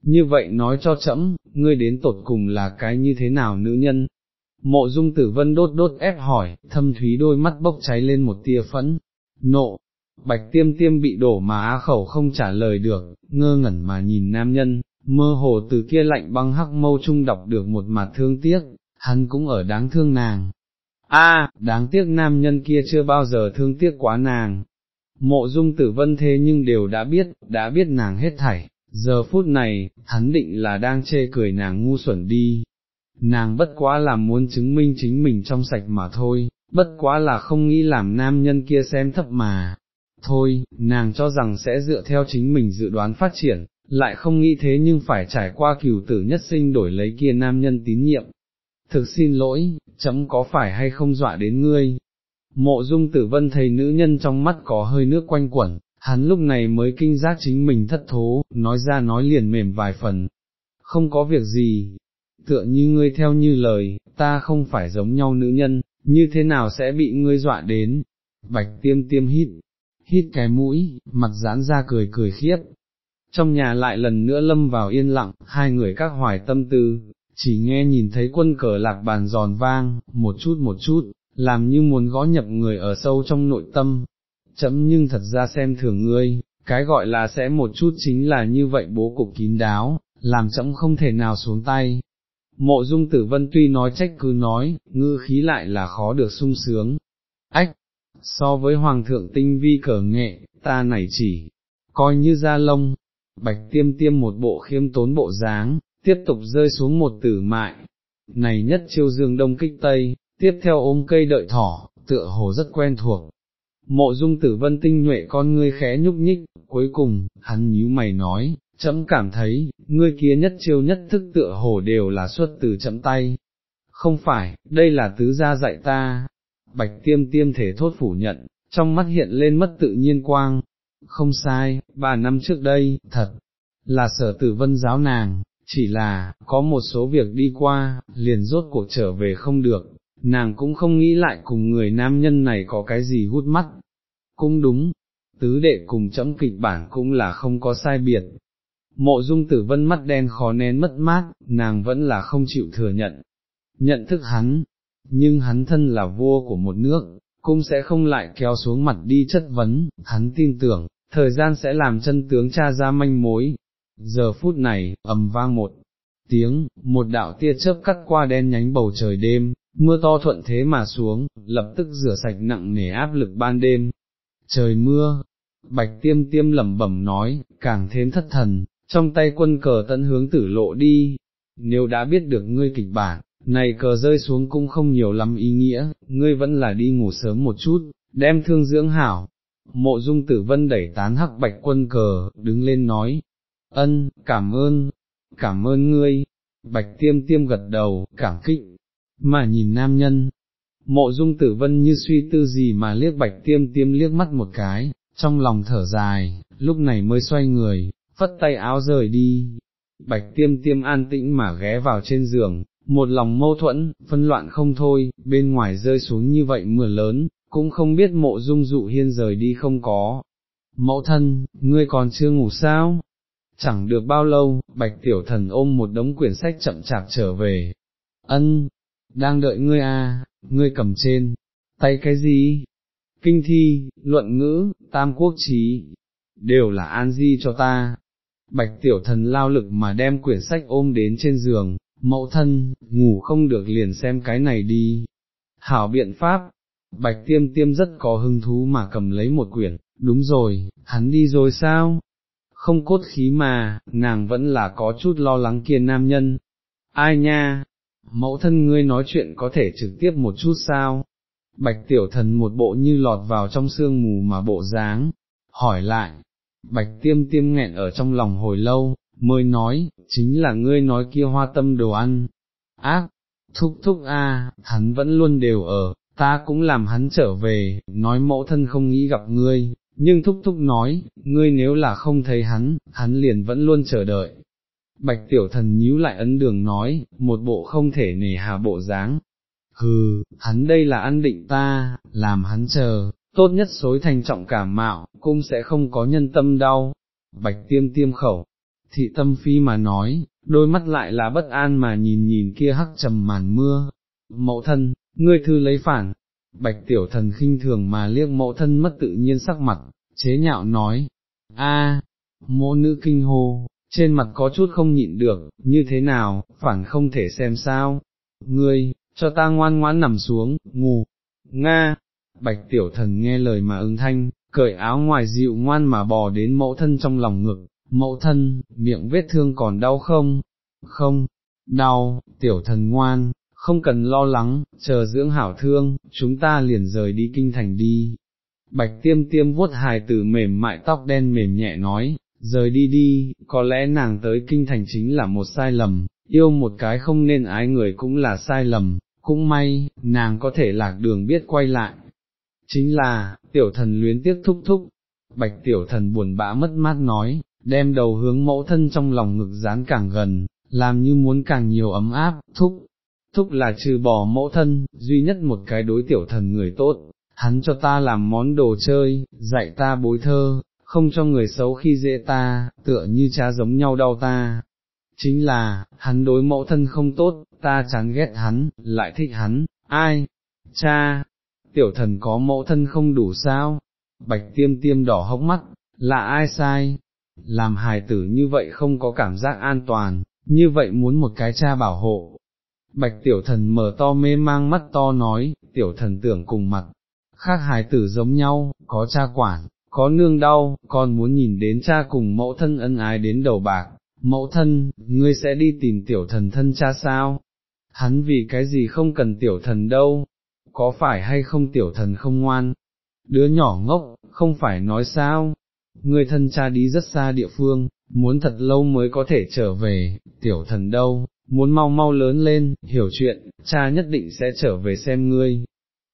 Như vậy nói cho chậm, ngươi đến tột cùng là cái như thế nào nữ nhân? Mộ dung tử vân đốt đốt ép hỏi, thâm thúy đôi mắt bốc cháy lên một tia phẫn, nộ, Bạch tiêm tiêm bị đổ mà á khẩu không trả lời được, ngơ ngẩn mà nhìn nam nhân, mơ hồ từ kia lạnh băng hắc mâu trung đọc được một mặt thương tiếc, hắn cũng ở đáng thương nàng. A, đáng tiếc nam nhân kia chưa bao giờ thương tiếc quá nàng. Mộ dung tử vân thế nhưng đều đã biết, đã biết nàng hết thảy, giờ phút này, hắn định là đang chê cười nàng ngu xuẩn đi. Nàng bất quá là muốn chứng minh chính mình trong sạch mà thôi, bất quá là không nghĩ làm nam nhân kia xem thấp mà. Thôi, nàng cho rằng sẽ dựa theo chính mình dự đoán phát triển, lại không nghĩ thế nhưng phải trải qua cửu tử nhất sinh đổi lấy kia nam nhân tín nhiệm. Thực xin lỗi, chấm có phải hay không dọa đến ngươi? Mộ dung tử vân thấy nữ nhân trong mắt có hơi nước quanh quẩn, hắn lúc này mới kinh giác chính mình thất thố, nói ra nói liền mềm vài phần. Không có việc gì, tựa như ngươi theo như lời, ta không phải giống nhau nữ nhân, như thế nào sẽ bị ngươi dọa đến? Bạch tiêm tiêm hít, hít cái mũi, mặt giãn ra cười cười khiếp, trong nhà lại lần nữa lâm vào yên lặng, hai người các hoài tâm tư, chỉ nghe nhìn thấy quân cờ lạc bàn giòn vang, một chút một chút, làm như muốn gõ nhập người ở sâu trong nội tâm, chấm nhưng thật ra xem thường ngươi, cái gọi là sẽ một chút chính là như vậy bố cục kín đáo, làm chấm không thể nào xuống tay. Mộ dung tử vân tuy nói trách cứ nói, ngư khí lại là khó được sung sướng. Ách, so với hoàng thượng tinh vi cờ nghệ, ta này chỉ, coi như da lông, bạch tiêm tiêm một bộ khiêm tốn bộ dáng, tiếp tục rơi xuống một tử mại, này nhất chiêu dương đông kích tây, tiếp theo ôm cây đợi thỏ, tựa hồ rất quen thuộc. Mộ dung tử vân tinh nhuệ con ngươi khẽ nhúc nhích, cuối cùng, hắn nhíu mày nói, chấm cảm thấy, ngươi kia nhất chiêu nhất thức tựa hồ đều là xuất từ chấm tay. Không phải, đây là tứ gia dạy ta. Bạch tiêm tiêm thể thốt phủ nhận, trong mắt hiện lên mất tự nhiên quang, không sai, ba năm trước đây, thật, là sở tử vân giáo nàng, chỉ là, có một số việc đi qua, liền rốt cuộc trở về không được, nàng cũng không nghĩ lại cùng người nam nhân này có cái gì hút mắt. Cũng đúng, tứ đệ cùng chấm kịch bản cũng là không có sai biệt. Mộ dung tử vân mắt đen khó nén mất mát, nàng vẫn là không chịu thừa nhận. Nhận thức hắn, nhưng hắn thân là vua của một nước, cũng sẽ không lại kéo xuống mặt đi chất vấn, hắn tin tưởng, thời gian sẽ làm chân tướng cha ra manh mối. Giờ phút này, ầm vang một tiếng, một đạo tia chớp cắt qua đen nhánh bầu trời đêm, mưa to thuận thế mà xuống, lập tức rửa sạch nặng nề áp lực ban đêm. Trời mưa, bạch tiêm tiêm lẩm bẩm nói, càng thêm thất thần, trong tay quân cờ tận hướng tử lộ đi. Nếu đã biết được ngươi kịch bản, này cờ rơi xuống cũng không nhiều lắm ý nghĩa, ngươi vẫn là đi ngủ sớm một chút, đem thương dưỡng hảo, Mộ dung tử vân đẩy tán hắc bạch quân cờ, đứng lên nói, ân, cảm ơn, cảm ơn ngươi, bạch tiêm tiêm gật đầu, cảm kích, mà nhìn nam nhân, mộ dung tử vân như suy tư gì mà liếc bạch tiêm tiêm liếc mắt một cái, trong lòng thở dài, lúc này mới xoay người, phất tay áo rời đi, bạch tiêm tiêm an tĩnh mà ghé vào trên giường, một lòng mâu thuẫn, phân loạn không thôi, bên ngoài rơi xuống như vậy mưa lớn, cũng không biết mộ dung dụ hiên rời đi không có. Mẫu thân, ngươi còn chưa ngủ sao? Chẳng được bao lâu, bạch tiểu thần ôm một đống quyển sách chậm chạp trở về. Ân, đang đợi ngươi à, ngươi cầm trên, tay cái gì? Kinh thi, luận ngữ, tam quốc trí, đều là an di cho ta. Bạch tiểu thần lao lực mà đem quyển sách ôm đến trên giường, mẫu thân, ngủ không được liền xem cái này đi. Hảo biện pháp, Bạch tiêm tiêm rất có hứng thú mà cầm lấy một quyển, đúng rồi, hắn đi rồi sao? Không cốt khí mà, nàng vẫn là có chút lo lắng kia nam nhân. Ai nha? Mẫu thân ngươi nói chuyện có thể trực tiếp một chút sao? Bạch tiểu thần một bộ như lọt vào trong sương mù mà bộ dáng, hỏi lại, bạch tiêm tiêm nghẹn ở trong lòng hồi lâu, mới nói, chính là ngươi nói kia hoa tâm đồ ăn. Ác, thúc thúc a, hắn vẫn luôn đều ở, ta cũng làm hắn trở về, nói mẫu thân không nghĩ gặp ngươi, nhưng thúc thúc nói, ngươi nếu là không thấy hắn, hắn liền vẫn luôn chờ đợi. Bạch tiểu thần nhíu lại ấn đường nói, một bộ không thể nề hà bộ dáng. Hừ, hắn đây là ăn định ta, làm hắn chờ, tốt nhất xối thành trọng cảm mạo, cũng sẽ không có nhân tâm đau. Bạch tiêm tiêm khẩu, thị tâm phi mà nói, đôi mắt lại là bất an mà nhìn nhìn kia hắc trầm màn mưa. Mẫu thân, ngươi thư lấy phản, bạch tiểu thần khinh thường mà liếc mẫu thân mất tự nhiên sắc mặt, chế nhạo nói, a, mộ nữ kinh hô, trên mặt có chút không nhịn được, như thế nào, phản không thể xem sao, ngươi, cho ta ngoan ngoãn nằm xuống, ngủ, nga, bạch tiểu thần nghe lời mà ứng thanh, cởi áo ngoài dịu ngoan mà bò đến mẫu thân trong lòng ngực, mẫu thân, miệng vết thương còn đau không? Không, đau, tiểu thần ngoan, không cần lo lắng, chờ dưỡng hảo thương, chúng ta liền rời đi kinh thành đi. Bạch tiêm tiêm vuốt hài tử mềm mại tóc đen mềm nhẹ nói, rời đi đi, có lẽ nàng tới kinh thành chính là một sai lầm, yêu một cái không nên ái người cũng là sai lầm, cũng may, nàng có thể lạc đường biết quay lại. Chính là, tiểu thần luyến tiếc thúc thúc, bạch tiểu thần buồn bã mất mát nói, đem đầu hướng mẫu thân trong lòng ngực dán càng gần, làm như muốn càng nhiều ấm áp, thúc, thúc là trừ bỏ mẫu thân, duy nhất một cái đối tiểu thần người tốt, hắn cho ta làm món đồ chơi, dạy ta bối thơ, không cho người xấu khi dễ ta, tựa như cha giống nhau đau ta. Chính là, hắn đối mẫu thân không tốt, ta chán ghét hắn, lại thích hắn, ai? Cha, tiểu thần có mẫu thân không đủ sao? Bạch tiêm tiêm đỏ hốc mắt, là ai sai? Làm hài tử như vậy không có cảm giác an toàn, như vậy muốn một cái cha bảo hộ. Bạch tiểu thần mở to mê mang mắt to nói, tiểu thần tưởng cùng mặt, khác hài tử giống nhau, có cha quản, có nương đau, con muốn nhìn đến cha cùng mẫu thân ân ái đến đầu bạc, mẫu thân, ngươi sẽ đi tìm tiểu thần thân cha sao? Hắn vì cái gì không cần tiểu thần đâu, có phải hay không tiểu thần không ngoan? Đứa nhỏ ngốc, không phải nói sao? Ngươi thân cha đi rất xa địa phương, muốn thật lâu mới có thể trở về, tiểu thần đâu, muốn mau mau lớn lên, hiểu chuyện, cha nhất định sẽ trở về xem ngươi.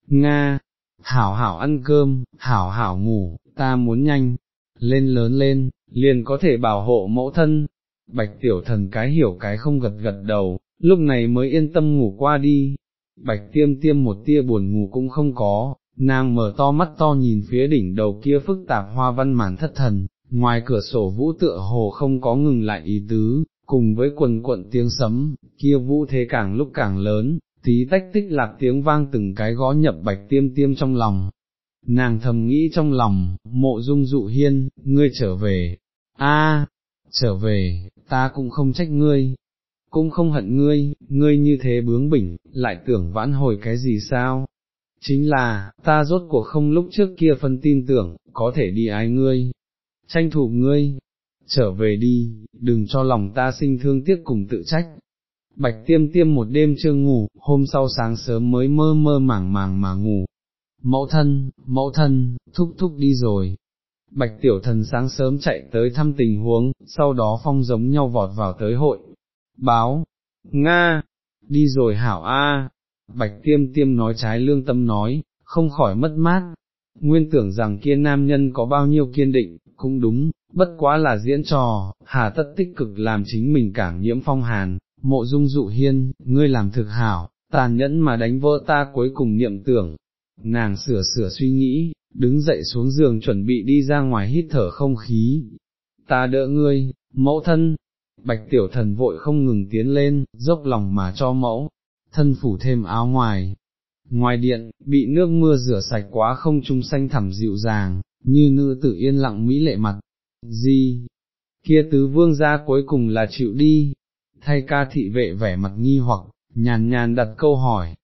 Nga, hảo hảo ăn cơm, hảo hảo ngủ, ta muốn nhanh, lên lớn lên, liền có thể bảo hộ mẫu thân. Bạch tiểu thần cái hiểu cái không gật gật đầu, lúc này mới yên tâm ngủ qua đi. Bạch tiêm tiêm một tia buồn ngủ cũng không có, nàng mở to mắt to nhìn phía đỉnh đầu kia phức tạp hoa văn màn thất thần, ngoài cửa sổ vũ tựa hồ không có ngừng lại ý tứ, cùng với quần quận tiếng sấm, kia vũ thế càng lúc càng lớn, tí tách tích lạc tiếng vang từng cái gõ nhập bạch tiêm tiêm trong lòng. Nàng thầm nghĩ trong lòng, mộ dung dụ hiên, ngươi trở về, a, trở về, ta cũng không trách ngươi, cũng không hận ngươi, ngươi như thế bướng bỉnh, lại tưởng vãn hồi cái gì sao? Chính là, ta rốt cuộc không lúc trước kia phân tin tưởng, có thể đi ai ngươi, tranh thủ ngươi, trở về đi, đừng cho lòng ta sinh thương tiếc cùng tự trách, Bạch tiêm tiêm một đêm chưa ngủ, hôm sau sáng sớm mới mơ mơ màng màng mà ngủ. Mẫu thân, mẫu thân, thúc thúc đi rồi. Bạch tiểu thần sáng sớm chạy tới thăm tình huống, sau đó phong giống nhau vọt vào tới hội. Báo, Nga, đi rồi hảo A. Bạch tiêm tiêm nói trái lương tâm nói, không khỏi mất mát. Nguyên tưởng rằng kia nam nhân có bao nhiêu kiên định, cũng đúng, bất quá là diễn trò, hà tất tích cực làm chính mình cảng nhiễm phong hàn, mộ dung dụ hiên, ngươi làm thực hảo, tàn nhẫn mà đánh vỡ ta cuối cùng niệm tưởng, nàng sửa sửa suy nghĩ, đứng dậy xuống giường chuẩn bị đi ra ngoài hít thở không khí, ta đỡ ngươi, mẫu thân, bạch tiểu thần vội không ngừng tiến lên, dốc lòng mà cho mẫu, thân phủ thêm áo ngoài. Ngoài điện, bị nước mưa rửa sạch quá không trung xanh thẳm dịu dàng, như nữ tử yên lặng mỹ lệ mặt. Gì? Kia tứ vương gia cuối cùng là chịu đi, thay ca thị vệ vẻ mặt nghi hoặc, nhàn nhàn đặt câu hỏi,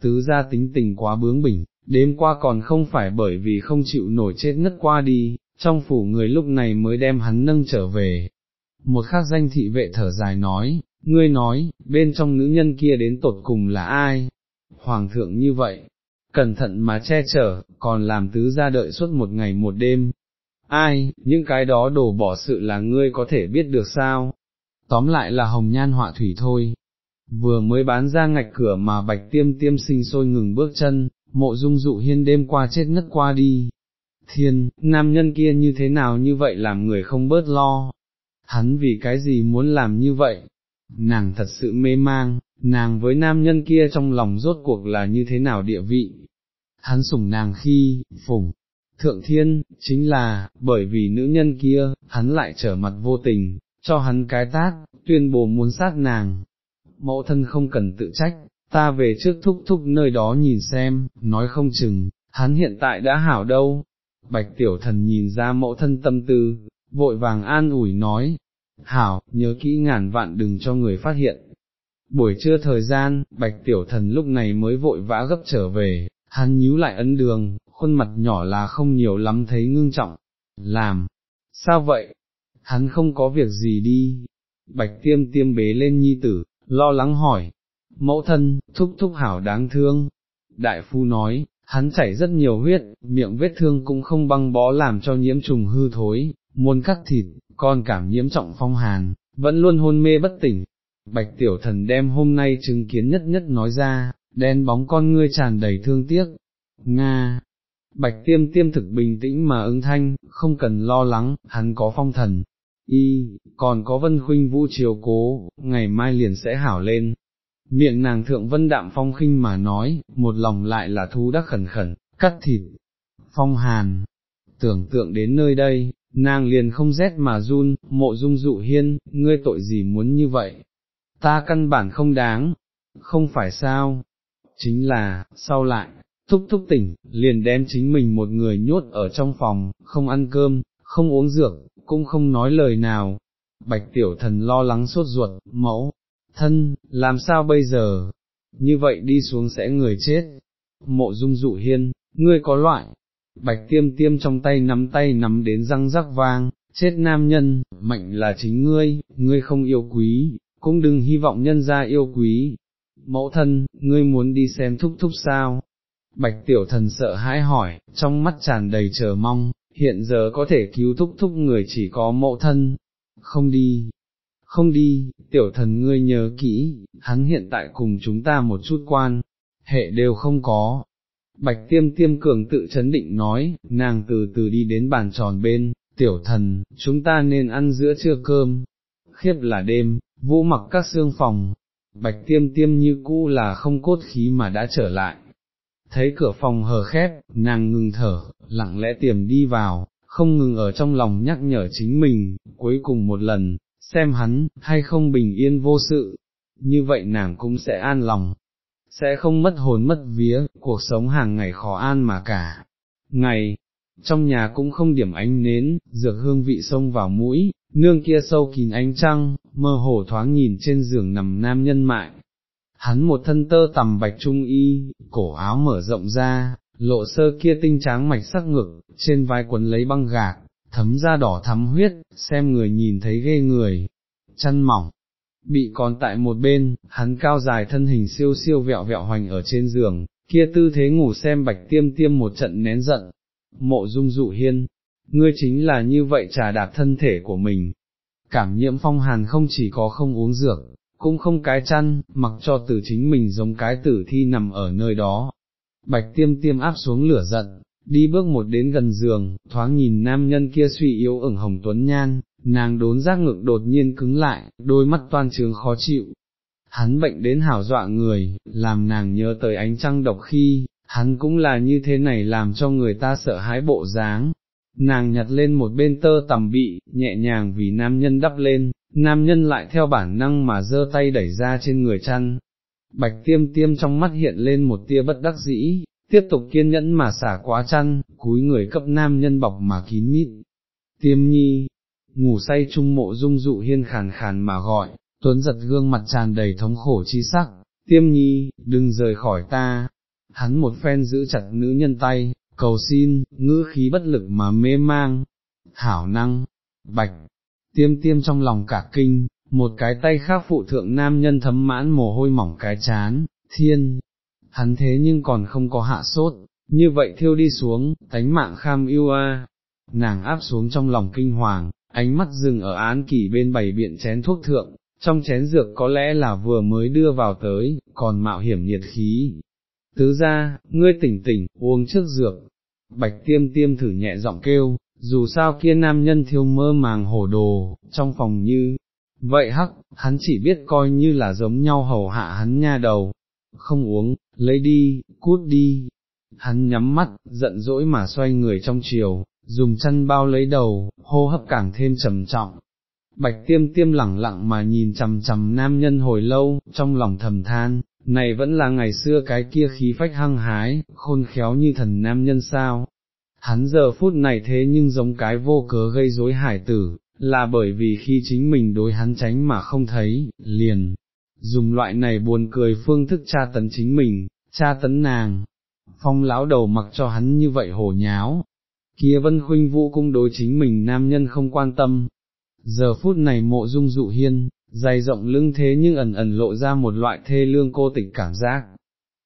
tứ gia tính tình quá bướng bỉnh, đêm qua còn không phải bởi vì không chịu nổi chết ngất qua đi, trong phủ người lúc này mới đem hắn nâng trở về. Một khác danh thị vệ thở dài nói, ngươi nói, bên trong nữ nhân kia đến tột cùng là ai? Hoàng thượng như vậy, cẩn thận mà che chở, còn làm tứ ra đợi suốt một ngày một đêm. Ai, những cái đó đổ bỏ sự là ngươi có thể biết được sao? tóm lại là hồng nhan họa thủy thôi. Vừa mới bán ra ngạch cửa mà bạch tiêm tiêm sinh sôi ngừng bước chân, mộ dung dụ hiên đêm qua chết ngất qua đi. Thiên, nam nhân kia như thế nào như vậy làm người không bớt lo. Hắn vì cái gì muốn làm như vậy? Nàng thật sự mê mang, nàng với nam nhân kia trong lòng rốt cuộc là như thế nào địa vị. Hắn sủng nàng khi, phủng, thượng thiên, chính là, bởi vì nữ nhân kia, hắn lại trở mặt vô tình, cho hắn cái tát, tuyên bố muốn sát nàng. Mẫu thân không cần tự trách, ta về trước thúc thúc nơi đó nhìn xem, nói không chừng, hắn hiện tại đã hảo đâu. bạch tiểu thần nhìn ra mẫu thân tâm tư, vội vàng an ủi nói, hảo, nhớ kỹ ngàn vạn đừng cho người phát hiện. Buổi trưa thời gian, bạch tiểu thần lúc này mới vội vã gấp trở về, hắn nhíu lại ấn đường, khuôn mặt nhỏ là không nhiều lắm thấy ngưng trọng, làm, sao vậy, hắn không có việc gì đi, bạch tiêm tiêm bế lên nhi tử, lo lắng hỏi, mẫu thân, thúc thúc hảo đáng thương, đại phu nói, hắn chảy rất nhiều huyết, miệng vết thương cũng không băng bó làm cho nhiễm trùng hư thối, muốn cắt thịt, con cảm nhiễm trọng phong hàn, vẫn luôn hôn mê bất tỉnh. Bạch tiểu thần đem hôm nay chứng kiến nhất nhất nói ra, đen bóng con ngươi tràn đầy thương tiếc. Nga, bạch tiêm tiêm thực bình tĩnh mà ứng thanh, không cần lo lắng, hắn có phong thần. Y, còn có vân khuynh vũ chiều cố, ngày mai liền sẽ hảo lên. Miệng nàng thượng vân đạm phong khinh mà nói, một lòng lại là thu đắc khẩn khẩn, cắt thịt. Phong hàn, tưởng tượng đến nơi đây, nàng liền không rét mà run, mộ dung dụ hiên, ngươi tội gì muốn như vậy, ta căn bản không đáng, không phải sao, chính là, sau lại, thúc thúc tỉnh, liền đem chính mình một người nhốt ở trong phòng, không ăn cơm, không uống dược, cũng không nói lời nào, bạch tiểu thần lo lắng sốt ruột, mẫu, thân, làm sao bây giờ, như vậy đi xuống sẽ người chết, mộ dung dụ hiên, ngươi có loại, bạch tiêm tiêm trong tay nắm tay nắm đến răng rắc vang, chết nam nhân, mạnh là chính ngươi, ngươi không yêu quý, cũng đừng hy vọng nhân ra yêu quý. Mẫu thân, ngươi muốn đi xem thúc thúc sao? Bạch tiểu thần sợ hãi hỏi, trong mắt tràn đầy chờ mong, hiện giờ có thể cứu thúc thúc người chỉ có mẫu thân. Không đi, không đi, tiểu thần ngươi nhớ kỹ, hắn hiện tại cùng chúng ta một chút quan, hệ đều không có, Bạch tiêm tiêm cường tự chấn định nói, nàng từ từ đi đến bàn tròn bên, tiểu thần, chúng ta nên ăn giữa trưa cơm, khiếp là đêm, vũ mặc các xương phòng, bạch tiêm tiêm như cũ là không cốt khí mà đã trở lại. Thấy cửa phòng hờ khép, nàng ngừng thở, lặng lẽ tiềm đi vào, không ngừng ở trong lòng nhắc nhở chính mình, cuối cùng một lần, xem hắn, hay không bình yên vô sự, như vậy nàng cũng sẽ an lòng sẽ không mất hồn mất vía, cuộc sống hàng ngày khó an mà cả. Ngày, trong nhà cũng không điểm ánh nến, dược hương vị sông vào mũi, nương kia sâu kín ánh trăng, mơ hồ thoáng nhìn trên giường nằm nam nhân mại. Hắn một thân tơ tầm bạch trung y, cổ áo mở rộng ra, lộ sơ kia tinh tráng mạch sắc ngực, trên vai quấn lấy băng gạc, thấm da đỏ thắm huyết, xem người nhìn thấy ghê người. Chăn mỏng, bị còn tại một bên, hắn cao dài thân hình siêu siêu vẹo vẹo hoành ở trên giường, kia tư thế ngủ xem bạch tiêm tiêm một trận nén giận, mộ dung dụ hiên, ngươi chính là như vậy trà đạp thân thể của mình, cảm nhiễm phong hàn không chỉ có không uống dược, cũng không cái chăn, mặc cho tử chính mình giống cái tử thi nằm ở nơi đó. Bạch tiêm tiêm áp xuống lửa giận, đi bước một đến gần giường, thoáng nhìn nam nhân kia suy yếu ửng hồng tuấn nhan, nàng đốn giác ngực đột nhiên cứng lại, đôi mắt toan trướng khó chịu. Hắn bệnh đến hảo dọa người, làm nàng nhớ tới ánh trăng độc khi, hắn cũng là như thế này làm cho người ta sợ hãi bộ dáng. Nàng nhặt lên một bên tơ tầm bị, nhẹ nhàng vì nam nhân đắp lên, nam nhân lại theo bản năng mà giơ tay đẩy ra trên người chăn. Bạch tiêm tiêm trong mắt hiện lên một tia bất đắc dĩ, tiếp tục kiên nhẫn mà xả quá chăn, cúi người cấp nam nhân bọc mà kín mít. Tiêm nhi, ngủ say trung mộ dung dụ hiên khàn khàn mà gọi, tuấn giật gương mặt tràn đầy thống khổ chi sắc, tiêm nhi, đừng rời khỏi ta, hắn một phen giữ chặt nữ nhân tay, cầu xin, ngữ khí bất lực mà mê mang, hảo năng, bạch, tiêm tiêm trong lòng cả kinh, một cái tay khác phụ thượng nam nhân thấm mãn mồ hôi mỏng cái chán, thiên, hắn thế nhưng còn không có hạ sốt, như vậy thiêu đi xuống, tánh mạng kham yêu a, nàng áp xuống trong lòng kinh hoàng, ánh mắt dừng ở án kỷ bên bảy biện chén thuốc thượng, trong chén dược có lẽ là vừa mới đưa vào tới, còn mạo hiểm nhiệt khí. Tứ ra, ngươi tỉnh tỉnh, uống trước dược, bạch tiêm tiêm thử nhẹ giọng kêu, dù sao kia nam nhân thiếu mơ màng hổ đồ, trong phòng như, vậy hắc, hắn chỉ biết coi như là giống nhau hầu hạ hắn nha đầu, không uống, lấy đi, cút đi, hắn nhắm mắt, giận dỗi mà xoay người trong chiều, dùng chăn bao lấy đầu, hô hấp càng thêm trầm trọng. Bạch tiêm tiêm lẳng lặng mà nhìn chầm chầm nam nhân hồi lâu, trong lòng thầm than, này vẫn là ngày xưa cái kia khí phách hăng hái, khôn khéo như thần nam nhân sao. hắn giờ phút này thế nhưng giống cái vô cớ gây rối hải tử, là bởi vì khi chính mình đối hắn tránh mà không thấy, liền, dùng loại này buồn cười phương thức tra tấn chính mình, tra tấn nàng. Phong lão đầu mặc cho hắn như vậy hồ nháo, kia vân khuynh vũ cung đối chính mình nam nhân không quan tâm. Giờ phút này mộ dung dụ hiên, dày rộng lưng thế nhưng ẩn ẩn lộ ra một loại thê lương cô tịch cảm giác.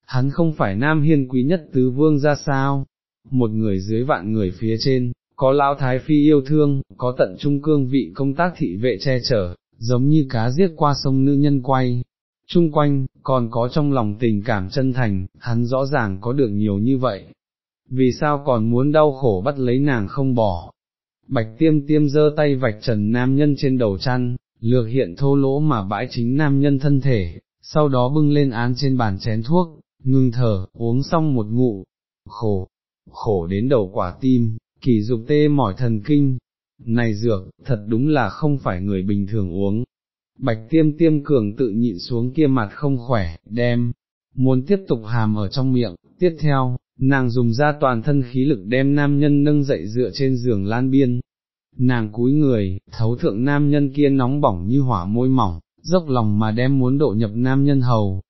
Hắn không phải nam hiên quý nhất tứ vương ra sao, một người dưới vạn người phía trên, có lão thái phi yêu thương, có tận trung cương vị công tác thị vệ che chở, giống như cá giết qua sông nữ nhân quay. Trung quanh, còn có trong lòng tình cảm chân thành, hắn rõ ràng có được nhiều như vậy. Vì sao còn muốn đau khổ bắt lấy nàng không bỏ? Bạch tiêm tiêm giơ tay vạch trần nam nhân trên đầu chăn, lược hiện thô lỗ mà bãi chính nam nhân thân thể, sau đó bưng lên án trên bàn chén thuốc, ngưng thở, uống xong một ngụ, khổ, khổ đến đầu quả tim, kỳ dục tê mỏi thần kinh, này dược, thật đúng là không phải người bình thường uống. Bạch tiêm tiêm cường tự nhịn xuống kia mặt không khỏe, đem, muốn tiếp tục hàm ở trong miệng, tiếp theo, nàng dùng ra toàn thân khí lực đem nam nhân nâng dậy dựa trên giường lan biên. Nàng cúi người, thấu thượng nam nhân kia nóng bỏng như hỏa môi mỏng, dốc lòng mà đem muốn độ nhập nam nhân hầu.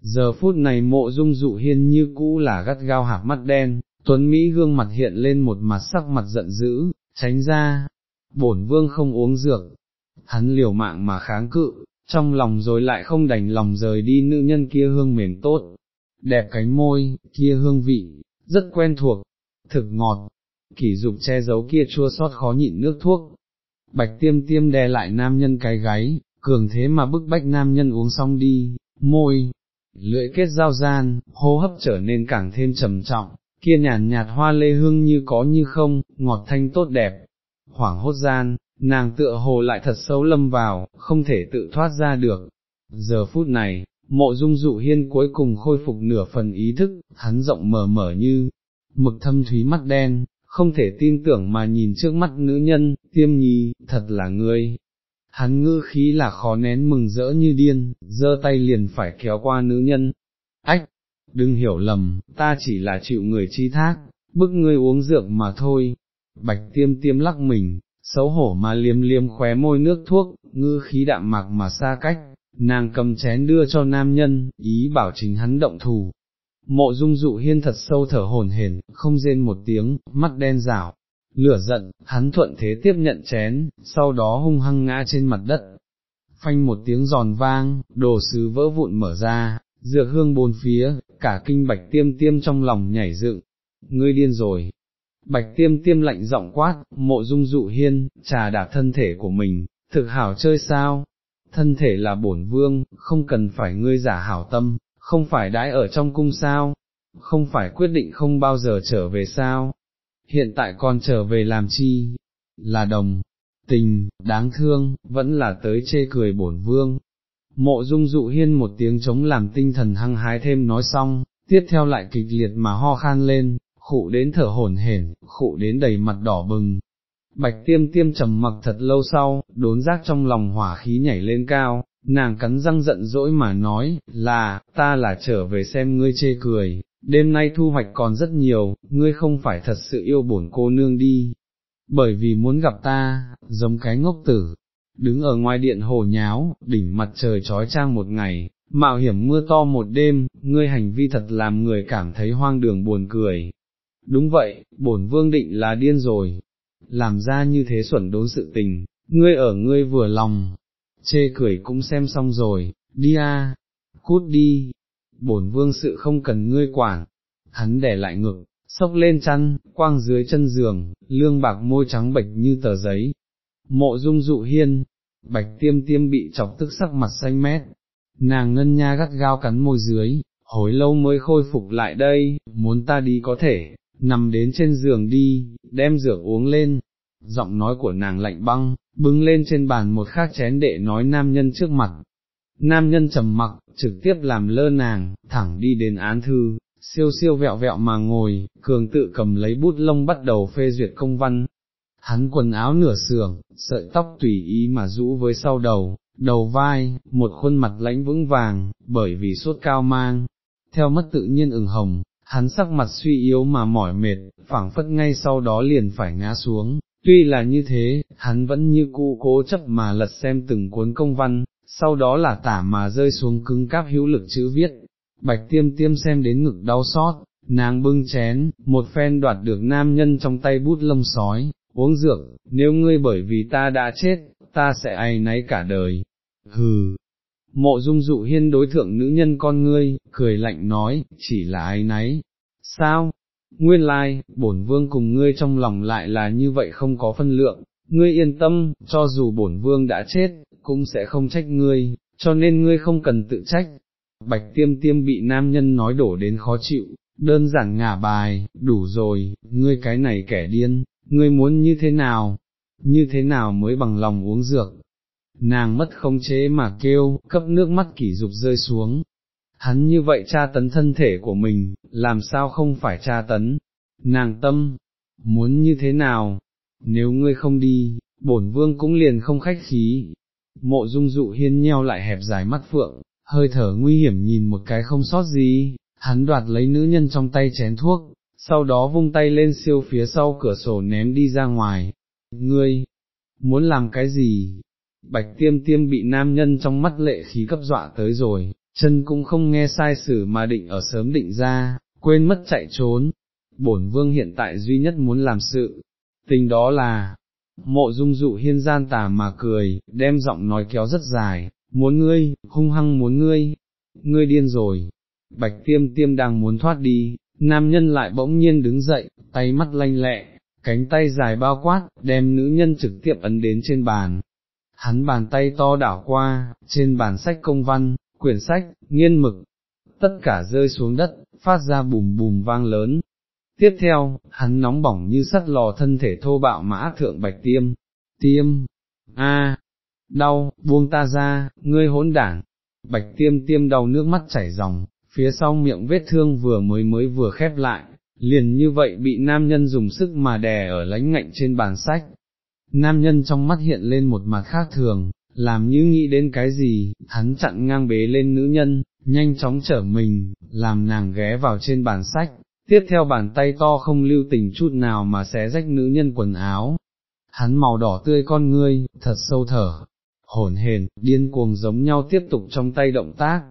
Giờ phút này mộ dung dụ hiên như cũ là gắt gao hạc mắt đen, Tuấn Mỹ gương mặt hiện lên một mặt sắc mặt giận dữ, tránh ra, bổn vương không uống dược, hắn liều mạng mà kháng cự, trong lòng rồi lại không đành lòng rời đi nữ nhân kia hương mềm tốt, đẹp cánh môi, kia hương vị, rất quen thuộc, thực ngọt, kỳ dục che giấu kia chua xót khó nhịn nước thuốc, bạch tiêm tiêm đè lại nam nhân cái gáy, cường thế mà bức bách nam nhân uống xong đi, môi, lưỡi kết giao gian, hô hấp trở nên càng thêm trầm trọng, kia nhàn nhạt hoa lê hương như có như không, ngọt thanh tốt đẹp, hoảng hốt gian, nàng tựa hồ lại thật sâu lâm vào, không thể tự thoát ra được. Giờ phút này, mộ dung dụ hiên cuối cùng khôi phục nửa phần ý thức, hắn rộng mở mở như, mực thâm thúy mắt đen, không thể tin tưởng mà nhìn trước mắt nữ nhân, tiêm nhi, thật là ngươi. Hắn ngư khí là khó nén mừng rỡ như điên, giơ tay liền phải kéo qua nữ nhân. Ách, đừng hiểu lầm, ta chỉ là chịu người chi thác, bức ngươi uống rượu mà thôi. Bạch tiêm tiêm lắc mình, xấu hổ mà liếm liếm khóe môi nước thuốc, ngư khí đạm mạc mà xa cách, nàng cầm chén đưa cho nam nhân, ý bảo chính hắn động thủ. Mộ dung dụ hiên thật sâu thở hồn hển, không rên một tiếng, mắt đen rảo, lửa giận, hắn thuận thế tiếp nhận chén, sau đó hung hăng ngã trên mặt đất. Phanh một tiếng giòn vang, đồ sứ vỡ vụn mở ra, dược hương bốn phía, cả kinh bạch tiêm tiêm trong lòng nhảy dựng, ngươi điên rồi. Bạch tiêm tiêm lạnh giọng quát, mộ dung dụ hiên, trà đạp thân thể của mình, thực hảo chơi sao? Thân thể là bổn vương, không cần phải ngươi giả hảo tâm, không phải đãi ở trong cung sao? Không phải quyết định không bao giờ trở về sao? Hiện tại còn trở về làm chi? Là đồng, tình, đáng thương, vẫn là tới chê cười bổn vương, Mộ dung dụ hiên một tiếng chống làm tinh thần hăng hái thêm nói xong, tiếp theo lại kịch liệt mà ho khan lên, khụ đến thở hổn hển, khụ đến đầy mặt đỏ bừng. Bạch tiêm tiêm trầm mặc thật lâu sau, đốn giác trong lòng hỏa khí nhảy lên cao, nàng cắn răng giận dỗi mà nói, là, ta là trở về xem ngươi chê cười, đêm nay thu hoạch còn rất nhiều, ngươi không phải thật sự yêu bổn cô nương đi, bởi vì muốn gặp ta, giống cái ngốc tử, đứng ở ngoài điện hồ nháo, đỉnh mặt trời trói trang một ngày, mạo hiểm mưa to một đêm, ngươi hành vi thật làm người cảm thấy hoang đường buồn cười. Đúng vậy, bổn vương định là điên rồi, làm ra như thế xuẩn đốn sự tình, ngươi ở ngươi vừa lòng, chê cười cũng xem xong rồi, đi a, cút đi, bổn vương sự không cần ngươi quản, hắn để lại ngực, sốc lên chăn, quang dưới chân giường, lương bạc môi trắng bệch như tờ giấy, mộ dung dụ hiên, bạch tiêm tiêm bị chọc tức sắc mặt xanh mét, nàng ngân nha gắt gao cắn môi dưới, hồi lâu mới khôi phục lại đây, muốn ta đi có thể, nằm đến trên giường đi, đem rửa uống lên, giọng nói của nàng lạnh băng, bưng lên trên bàn một khác chén đệ nói nam nhân trước mặt. Nam nhân trầm mặc, trực tiếp làm lơ nàng, thẳng đi đến án thư, siêu siêu vẹo vẹo mà ngồi, cường tự cầm lấy bút lông bắt đầu phê duyệt công văn, hắn quần áo nửa sườn, sợi tóc tùy ý mà rũ với sau đầu, đầu vai, một khuôn mặt lãnh vững vàng, bởi vì sốt cao mang, theo mất tự nhiên ửng hồng, hắn sắc mặt suy yếu mà mỏi mệt, phảng phất ngay sau đó liền phải ngã xuống, tuy là như thế, hắn vẫn như cũ cố chấp mà lật xem từng cuốn công văn, sau đó là tả mà rơi xuống cứng cáp hữu lực chữ viết, bạch tiêm tiêm xem đến ngực đau xót, nàng bưng chén, một phen đoạt được nam nhân trong tay bút lông sói, uống dược, nếu ngươi bởi vì ta đã chết, ta sẽ ai nấy cả đời, hừ. Mộ dung dụ hiên đối thượng nữ nhân con ngươi, cười lạnh nói, chỉ là ai nấy, sao? Nguyên lai, like, bổn vương cùng ngươi trong lòng lại là như vậy không có phân lượng, ngươi yên tâm, cho dù bổn vương đã chết, cũng sẽ không trách ngươi, cho nên ngươi không cần tự trách. Bạch tiêm tiêm bị nam nhân nói đổ đến khó chịu, đơn giản ngả bài, đủ rồi, ngươi cái này kẻ điên, ngươi muốn như thế nào, như thế nào mới bằng lòng uống dược. Nàng mất không chế mà kêu, cấp nước mắt kỷ dục rơi xuống. Hắn như vậy tra tấn thân thể của mình, làm sao không phải tra tấn, nàng tâm, muốn như thế nào, nếu ngươi không đi, bổn vương cũng liền không khách khí. Mộ dung dụ hiên nheo lại hẹp dài mắt phượng, hơi thở nguy hiểm nhìn một cái không sót gì, hắn đoạt lấy nữ nhân trong tay chén thuốc, sau đó vung tay lên siêu phía sau cửa sổ ném đi ra ngoài. Ngươi, muốn làm cái gì? Bạch tiêm tiêm bị nam nhân trong mắt lệ khí cấp dọa tới rồi, chân cũng không nghe sai sử mà định ở sớm định ra, quên mất chạy trốn. Bổn vương hiện tại duy nhất muốn làm sự, tình đó là, mộ dung dụ hiên gian tà mà cười, đem giọng nói kéo rất dài, muốn ngươi, hung hăng muốn ngươi, ngươi điên rồi, bạch tiêm tiêm đang muốn thoát đi, nam nhân lại bỗng nhiên đứng dậy, tay mắt lanh lẹ, cánh tay dài bao quát, đem nữ nhân trực tiếp ấn đến trên bàn. Hắn bàn tay to đảo qua, trên bàn sách công văn, quyển sách, nghiên mực, tất cả rơi xuống đất, phát ra bùm bùm vang lớn. Tiếp theo, hắn nóng bỏng như sắt lò thân thể thô bạo mã thượng bạch tiêm, tiêm, a, đau, buông ta ra, ngươi hỗn đảng, bạch tiêm tiêm đau nước mắt chảy ròng, phía sau miệng vết thương vừa mới mới vừa khép lại, liền như vậy bị nam nhân dùng sức mà đè ở lánh ngạnh trên bàn sách. Nam nhân trong mắt hiện lên một mặt khác thường, làm như nghĩ đến cái gì, hắn chặn ngang bế lên nữ nhân, nhanh chóng trở mình, làm nàng ghé vào trên bàn sách, tiếp theo bàn tay to không lưu tình chút nào mà xé rách nữ nhân quần áo. Hắn màu đỏ tươi con ngươi, thật sâu thở, hồn hền, điên cuồng giống nhau tiếp tục trong tay động tác,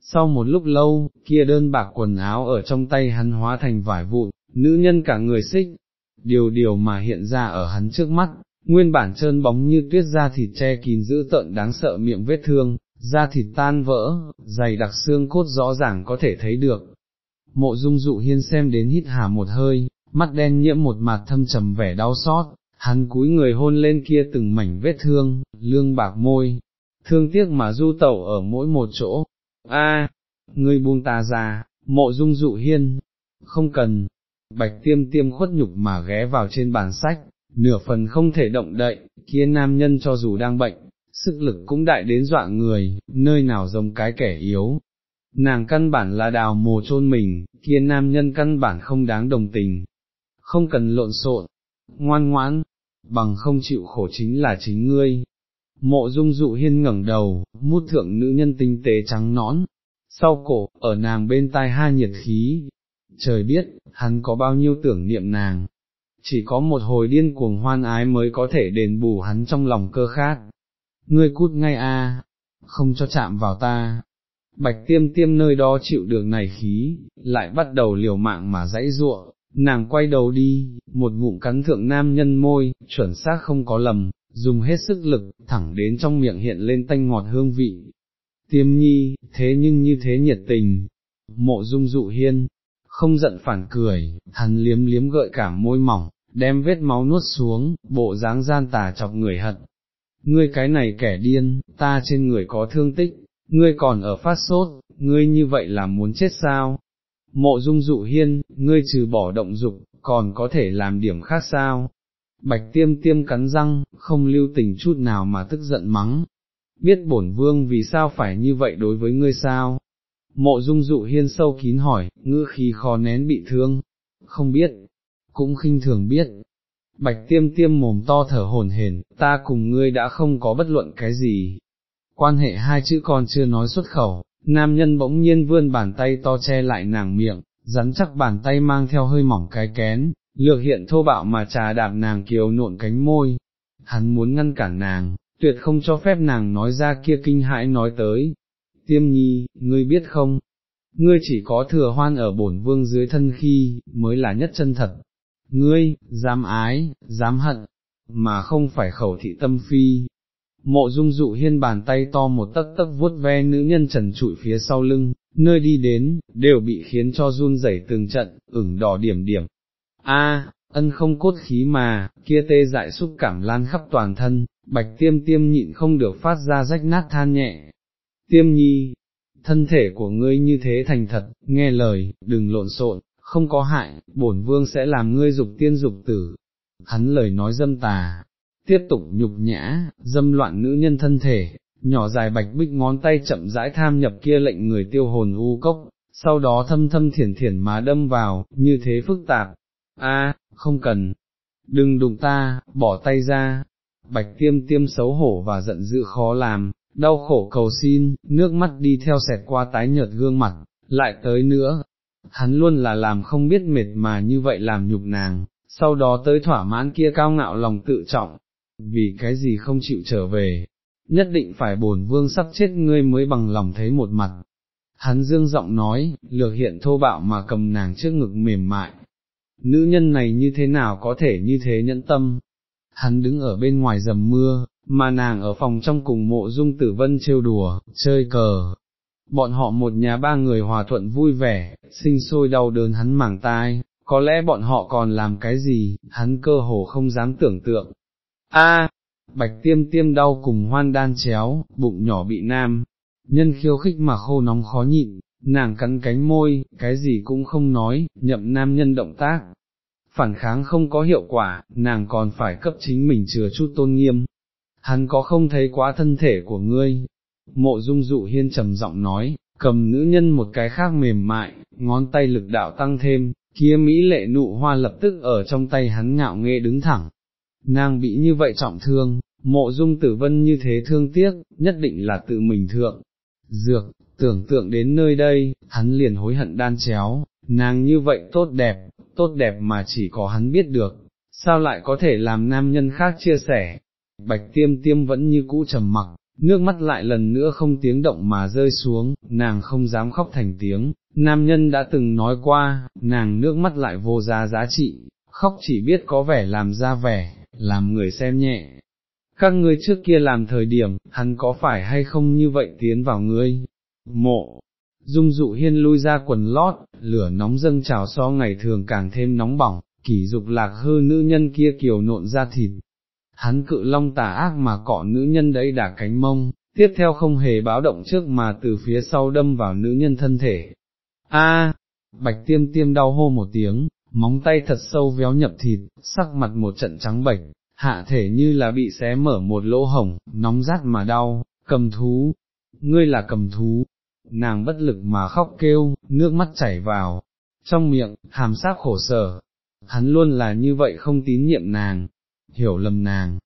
sau một lúc lâu, kia đơn bạc quần áo ở trong tay hắn hóa thành vải vụn, nữ nhân cả người xích, điều điều mà hiện ra ở hắn trước mắt, nguyên bản trơn bóng như tuyết da thịt che kín giữ tợn đáng sợ miệng vết thương, da thịt tan vỡ, dày đặc xương cốt rõ ràng có thể thấy được. Mộ dung dụ hiên xem đến hít hà một hơi, mắt đen nhiễm một mặt thâm trầm vẻ đau xót, hắn cúi người hôn lên kia từng mảnh vết thương, lương bạc môi, thương tiếc mà du tẩu ở mỗi một chỗ, a, ngươi buông ta ra, mộ dung dụ hiên, không cần, bạch tiêm tiêm khuất nhục mà ghé vào trên bàn sách, nửa phần không thể động đậy, kia nam nhân cho dù đang bệnh, sức lực cũng đại đến dọa người, nơi nào giống cái kẻ yếu. Nàng căn bản là đào mồ chôn mình, kia nam nhân căn bản không đáng đồng tình, không cần lộn xộn, ngoan ngoãn, bằng không chịu khổ chính là chính ngươi, Mộ dung dụ hiên ngẩng đầu, mút thượng nữ nhân tinh tế trắng nõn, sau cổ, ở nàng bên tai ha nhiệt khí, trời biết, hắn có bao nhiêu tưởng niệm nàng, chỉ có một hồi điên cuồng hoan ái mới có thể đền bù hắn trong lòng cơ khát. Ngươi cút ngay a, không cho chạm vào ta. Bạch tiêm tiêm nơi đó chịu được này khí, lại bắt đầu liều mạng mà dãy ruộng, nàng quay đầu đi, một ngụm cắn thượng nam nhân môi, chuẩn xác không có lầm, dùng hết sức lực, thẳng đến trong miệng hiện lên tanh ngọt hương vị. Tiêm nhi, thế nhưng như thế nhiệt tình, mộ dung dụ hiên, không giận phản cười, hắn liếm liếm gợi cả môi mỏng, đem vết máu nuốt xuống, bộ dáng gian tà chọc người hận. Ngươi cái này kẻ điên, ta trên người có thương tích, ngươi còn ở phát sốt, ngươi như vậy là muốn chết sao? Mộ dung dụ hiên, ngươi trừ bỏ động dục, còn có thể làm điểm khác sao? Bạch tiêm tiêm cắn răng, không lưu tình chút nào mà tức giận mắng. Biết bổn vương vì sao phải như vậy đối với ngươi sao? Mộ dung dụ hiên sâu kín hỏi, ngữ khí khó nén bị thương. Không biết, cũng khinh thường biết. Bạch tiêm tiêm mồm to thở hồn hển, ta cùng ngươi đã không có bất luận cái gì. Quan hệ hai chữ còn chưa nói xuất khẩu, nam nhân bỗng nhiên vươn bàn tay to che lại nàng miệng, rắn chắc bàn tay mang theo hơi mỏng cái kén, lược hiện thô bạo mà trà đạp nàng kiều nộn cánh môi, hắn muốn ngăn cản nàng, tuyệt không cho phép nàng nói ra kia kinh hãi nói tới. Tiêm nhi, ngươi biết không, ngươi chỉ có thừa hoan ở bổn vương dưới thân khi, mới là nhất chân thật. Ngươi, dám ái, dám hận, mà không phải khẩu thị tâm phi. Mộ dung dụ hiên bàn tay to một tấc tấc vuốt ve nữ nhân trần trụi phía sau lưng, nơi đi đến, đều bị khiến cho run rẩy từng trận, ửng đỏ điểm điểm. A, ân không cốt khí mà, kia tê dại xúc cảm lan khắp toàn thân, bạch tiêm tiêm nhịn không được phát ra rách nát than nhẹ. Tiêm nhi, thân thể của ngươi như thế thành thật, nghe lời, đừng lộn xộn, không có hại, bổn vương sẽ làm ngươi dục tiên dục tử. Hắn lời nói dâm tà, tiếp tục nhục nhã, dâm loạn nữ nhân thân thể, nhỏ dài bạch bích ngón tay chậm rãi tham nhập kia lệnh người tiêu hồn u cốc, sau đó thâm thâm thiển thiển má đâm vào, như thế phức tạp. A, không cần, đừng đụng ta, bỏ tay ra. Bạch tiêm tiêm xấu hổ và giận dữ khó làm, đau khổ cầu xin, nước mắt đi theo xẹt qua tái nhợt gương mặt, lại tới nữa. Hắn luôn là làm không biết mệt mà như vậy làm nhục nàng, sau đó tới thỏa mãn kia cao ngạo lòng tự trọng, vì cái gì không chịu trở về, nhất định phải bổn vương sắp chết ngươi mới bằng lòng thấy một mặt. Hắn dương giọng nói, lược hiện thô bạo mà cầm nàng trước ngực mềm mại. Nữ nhân này như thế nào có thể như thế nhẫn tâm? Hắn đứng ở bên ngoài dầm mưa, mà nàng ở phòng trong cùng mộ dung tử vân trêu đùa, chơi cờ. Bọn họ một nhà ba người hòa thuận vui vẻ, sinh sôi đau đớn hắn mảng tai, có lẽ bọn họ còn làm cái gì, hắn cơ hồ không dám tưởng tượng. A, bạch tiêm tiêm đau cùng hoan đan chéo, bụng nhỏ bị nam, nhân khiêu khích mà khô nóng khó nhịn, nàng cắn cánh môi, cái gì cũng không nói, nhậm nam nhân động tác. Phản kháng không có hiệu quả, nàng còn phải cấp chính mình chừa chút tôn nghiêm. Hắn có không thấy quá thân thể của ngươi? Mộ dung dụ hiên trầm giọng nói, cầm nữ nhân một cái khác mềm mại, ngón tay lực đạo tăng thêm, kia mỹ lệ nụ hoa lập tức ở trong tay hắn ngạo nghễ đứng thẳng, nàng bị như vậy trọng thương, mộ dung tử vân như thế thương tiếc, nhất định là tự mình thượng. Dược, tưởng tượng đến nơi đây, hắn liền hối hận đan chéo, nàng như vậy tốt đẹp, tốt đẹp mà chỉ có hắn biết được, sao lại có thể làm nam nhân khác chia sẻ. Bạch tiêm tiêm vẫn như cũ trầm mặc, nước mắt lại lần nữa không tiếng động mà rơi xuống, nàng không dám khóc thành tiếng, nam nhân đã từng nói qua, nàng nước mắt lại vô giá giá trị, khóc chỉ biết có vẻ làm ra vẻ, làm người xem nhẹ. Các ngươi trước kia làm thời điểm, hắn có phải hay không như vậy tiến vào ngươi? Mộ, dung dụ hiên lui ra quần lót, lửa nóng dâng trào so ngày thường càng thêm nóng bỏng, kỷ dục lạc hư nữ nhân kia kiều nộn ra thịt. Hắn cự long tà ác mà cọ nữ nhân đấy đả cánh mông, tiếp theo không hề báo động trước mà từ phía sau đâm vào nữ nhân thân thể. A, bạch tiêm tiêm đau hô một tiếng, móng tay thật sâu véo nhập thịt, sắc mặt một trận trắng bệch, hạ thể như là bị xé mở một lỗ hổng, nóng rát mà đau, cầm thú, ngươi là cầm thú, nàng bất lực mà khóc kêu, nước mắt chảy vào, trong miệng, hàm sát khổ sở, hắn luôn là như vậy không tín nhiệm nàng, hiểu lầm nàng,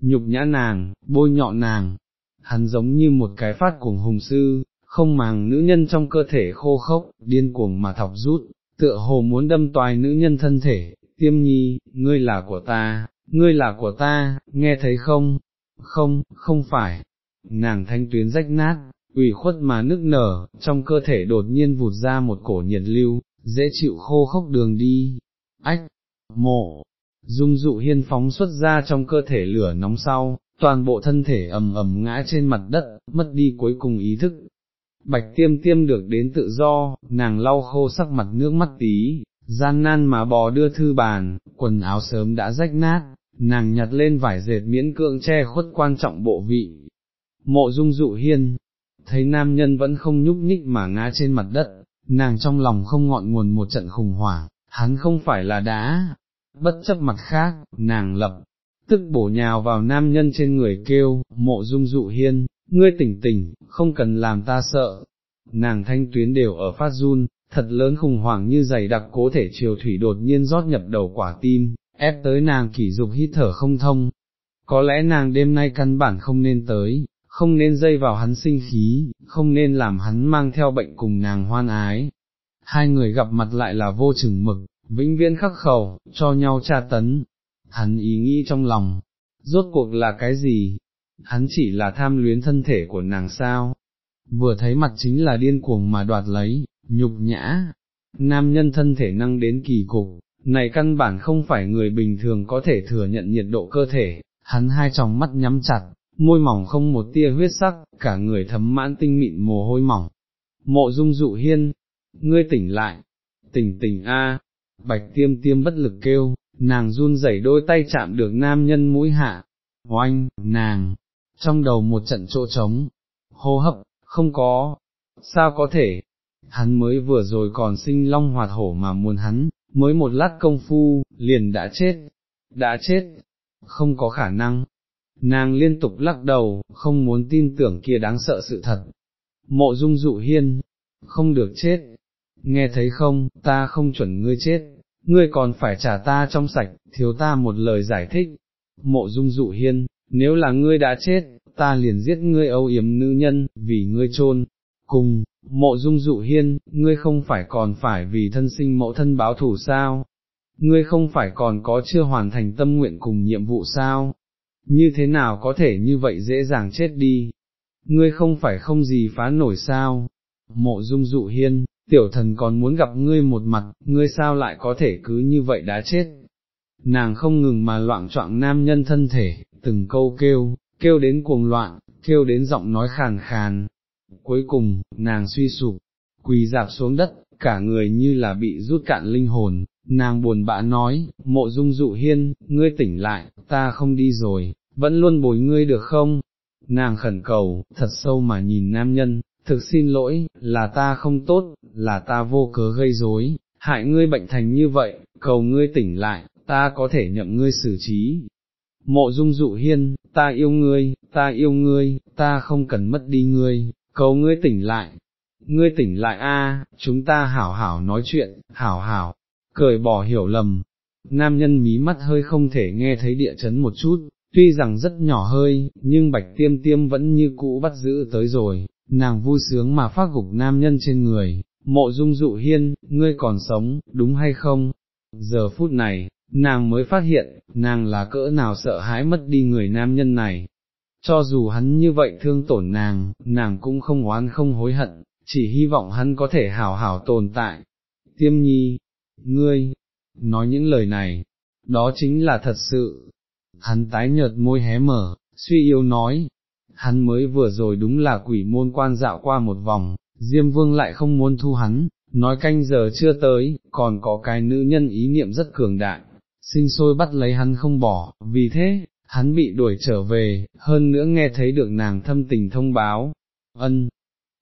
nhục nhã nàng, bôi nhọ nàng, hắn giống như một cái phát cuồng hùng sư, không màng nữ nhân trong cơ thể khô khốc, điên cuồng mà thọc rút, tựa hồ muốn đâm toài nữ nhân thân thể, tiêm nhi, ngươi là của ta, ngươi là của ta, nghe thấy không? Không, không phải. Nàng thanh tuyến rách nát, ủy khuất mà nức nở, trong cơ thể đột nhiên vụt ra một cổ nhiệt lưu, dễ chịu khô khốc đường đi. Ách, mộ, dung dụ hiên phóng xuất ra trong cơ thể lửa nóng sau, toàn bộ thân thể ầm ầm ngã trên mặt đất, mất đi cuối cùng ý thức, bạch tiêm tiêm được đến tự do, nàng lau khô sắc mặt nước mắt tí, gian nan mà bò đưa thư bàn, quần áo sớm đã rách nát, nàng nhặt lên vải dệt miễn cưỡng che khuất quan trọng bộ vị. Mộ dung dụ hiên, thấy nam nhân vẫn không nhúc nhích mà ngã trên mặt đất, nàng trong lòng không ngọn nguồn một trận khủng hoảng, hắn không phải là đã, bất chấp mặt khác, nàng lập, tức bổ nhào vào nam nhân trên người kêu, mộ dung dụ hiên, ngươi tỉnh tỉnh, không cần làm ta sợ. Nàng thanh tuyến đều ở phát run, thật lớn khủng hoảng như dày đặc cố thể triều thủy đột nhiên rót nhập đầu quả tim, ép tới nàng kỷ dục hít thở không thông. Có lẽ nàng đêm nay căn bản không nên tới, không nên dây vào hắn sinh khí, không nên làm hắn mang theo bệnh cùng nàng hoan ái. hai người gặp mặt lại là vô chừng mực, vĩnh viễn khắc khẩu, cho nhau tra tấn, hắn ý nghĩ trong lòng, rốt cuộc là cái gì, hắn chỉ là tham luyến thân thể của nàng sao, vừa thấy mặt chính là điên cuồng mà đoạt lấy, nhục nhã, nam nhân thân thể năng đến kỳ cục, này căn bản không phải người bình thường có thể thừa nhận nhiệt độ cơ thể, hắn hai tròng mắt nhắm chặt, môi mỏng không một tia huyết sắc, cả người thấm mãn tinh mịn mồ hôi mỏng. Mộ dung dụ hiên, ngươi tỉnh lại, tỉnh tỉnh a, bạch tiêm tiêm bất lực kêu, nàng run rẩy đôi tay chạm được nam nhân mũi hạ, oanh, nàng, trong đầu một trận chỗ trống, hô hấp, không có, sao có thể, hắn mới vừa rồi còn sinh long hoạt hổ mà muốn hắn, mới một lát công phu, liền đã chết, đã chết, không có khả năng. Nàng liên tục lắc đầu, không muốn tin tưởng kia đáng sợ sự thật. Mộ dung dụ hiên, không được chết, nghe thấy không, ta không chuẩn ngươi chết, ngươi còn phải trả ta trong sạch, thiếu ta một lời giải thích. Mộ dung dụ hiên, nếu là ngươi đã chết, ta liền giết ngươi âu yếm nữ nhân, vì ngươi trôn, cùng, mộ dung dụ hiên, ngươi không phải còn phải vì thân sinh mẫu thân báo thù sao, ngươi không phải còn có chưa hoàn thành tâm nguyện cùng nhiệm vụ sao, như thế nào có thể như vậy dễ dàng chết đi, ngươi không phải không gì phá nổi sao, mộ dung dụ hiên, tiểu thần còn muốn gặp ngươi một mặt, ngươi sao lại có thể cứ như vậy đã chết. Nàng không ngừng mà loạn trọng nam nhân thân thể, từng câu kêu, kêu đến cuồng loạn, kêu đến giọng nói khàn khàn. Cuối cùng, nàng suy sụp, quỳ dạp xuống đất, cả người như là bị rút cạn linh hồn, nàng buồn bã nói, mộ dung dụ hiên, ngươi tỉnh lại, ta không đi rồi, vẫn luôn bồi ngươi được không? Nàng khẩn cầu, thật sâu mà nhìn nam nhân, thực xin lỗi, là ta không tốt, là ta vô cớ gây rối, hại ngươi bệnh thành như vậy, cầu ngươi tỉnh lại, ta có thể nhậm ngươi xử trí. Mộ dung dụ hiên, ta yêu ngươi, ta yêu ngươi, ta không cần mất đi ngươi, cầu ngươi tỉnh lại, ngươi tỉnh lại a, chúng ta hảo hảo nói chuyện, hảo hảo, cười bỏ hiểu lầm. Nam nhân mí mắt hơi không thể nghe thấy địa chấn một chút, tuy rằng rất nhỏ hơi, nhưng bạch tiêm tiêm vẫn như cũ bắt giữ tới rồi, nàng vui sướng mà phát gục nam nhân trên người, mộ dung dụ hiên, ngươi còn sống, đúng hay không? Giờ phút này, nàng mới phát hiện, nàng là cỡ nào sợ hãi mất đi người nam nhân này. Cho dù hắn như vậy thương tổn nàng, nàng cũng không oán không hối hận, chỉ hy vọng hắn có thể hảo hảo tồn tại. Tiêm nhi, ngươi, nói những lời này, đó chính là thật sự. Hắn tái nhợt môi hé mở, suy yếu nói, hắn mới vừa rồi đúng là quỷ môn quan dạo qua một vòng, Diêm Vương lại không muốn thu hắn, nói canh giờ chưa tới, còn có cái nữ nhân ý niệm rất cường đại, sinh sôi bắt lấy hắn không bỏ, vì thế, hắn bị đuổi trở về, hơn nữa nghe thấy được nàng thâm tình thông báo, ân.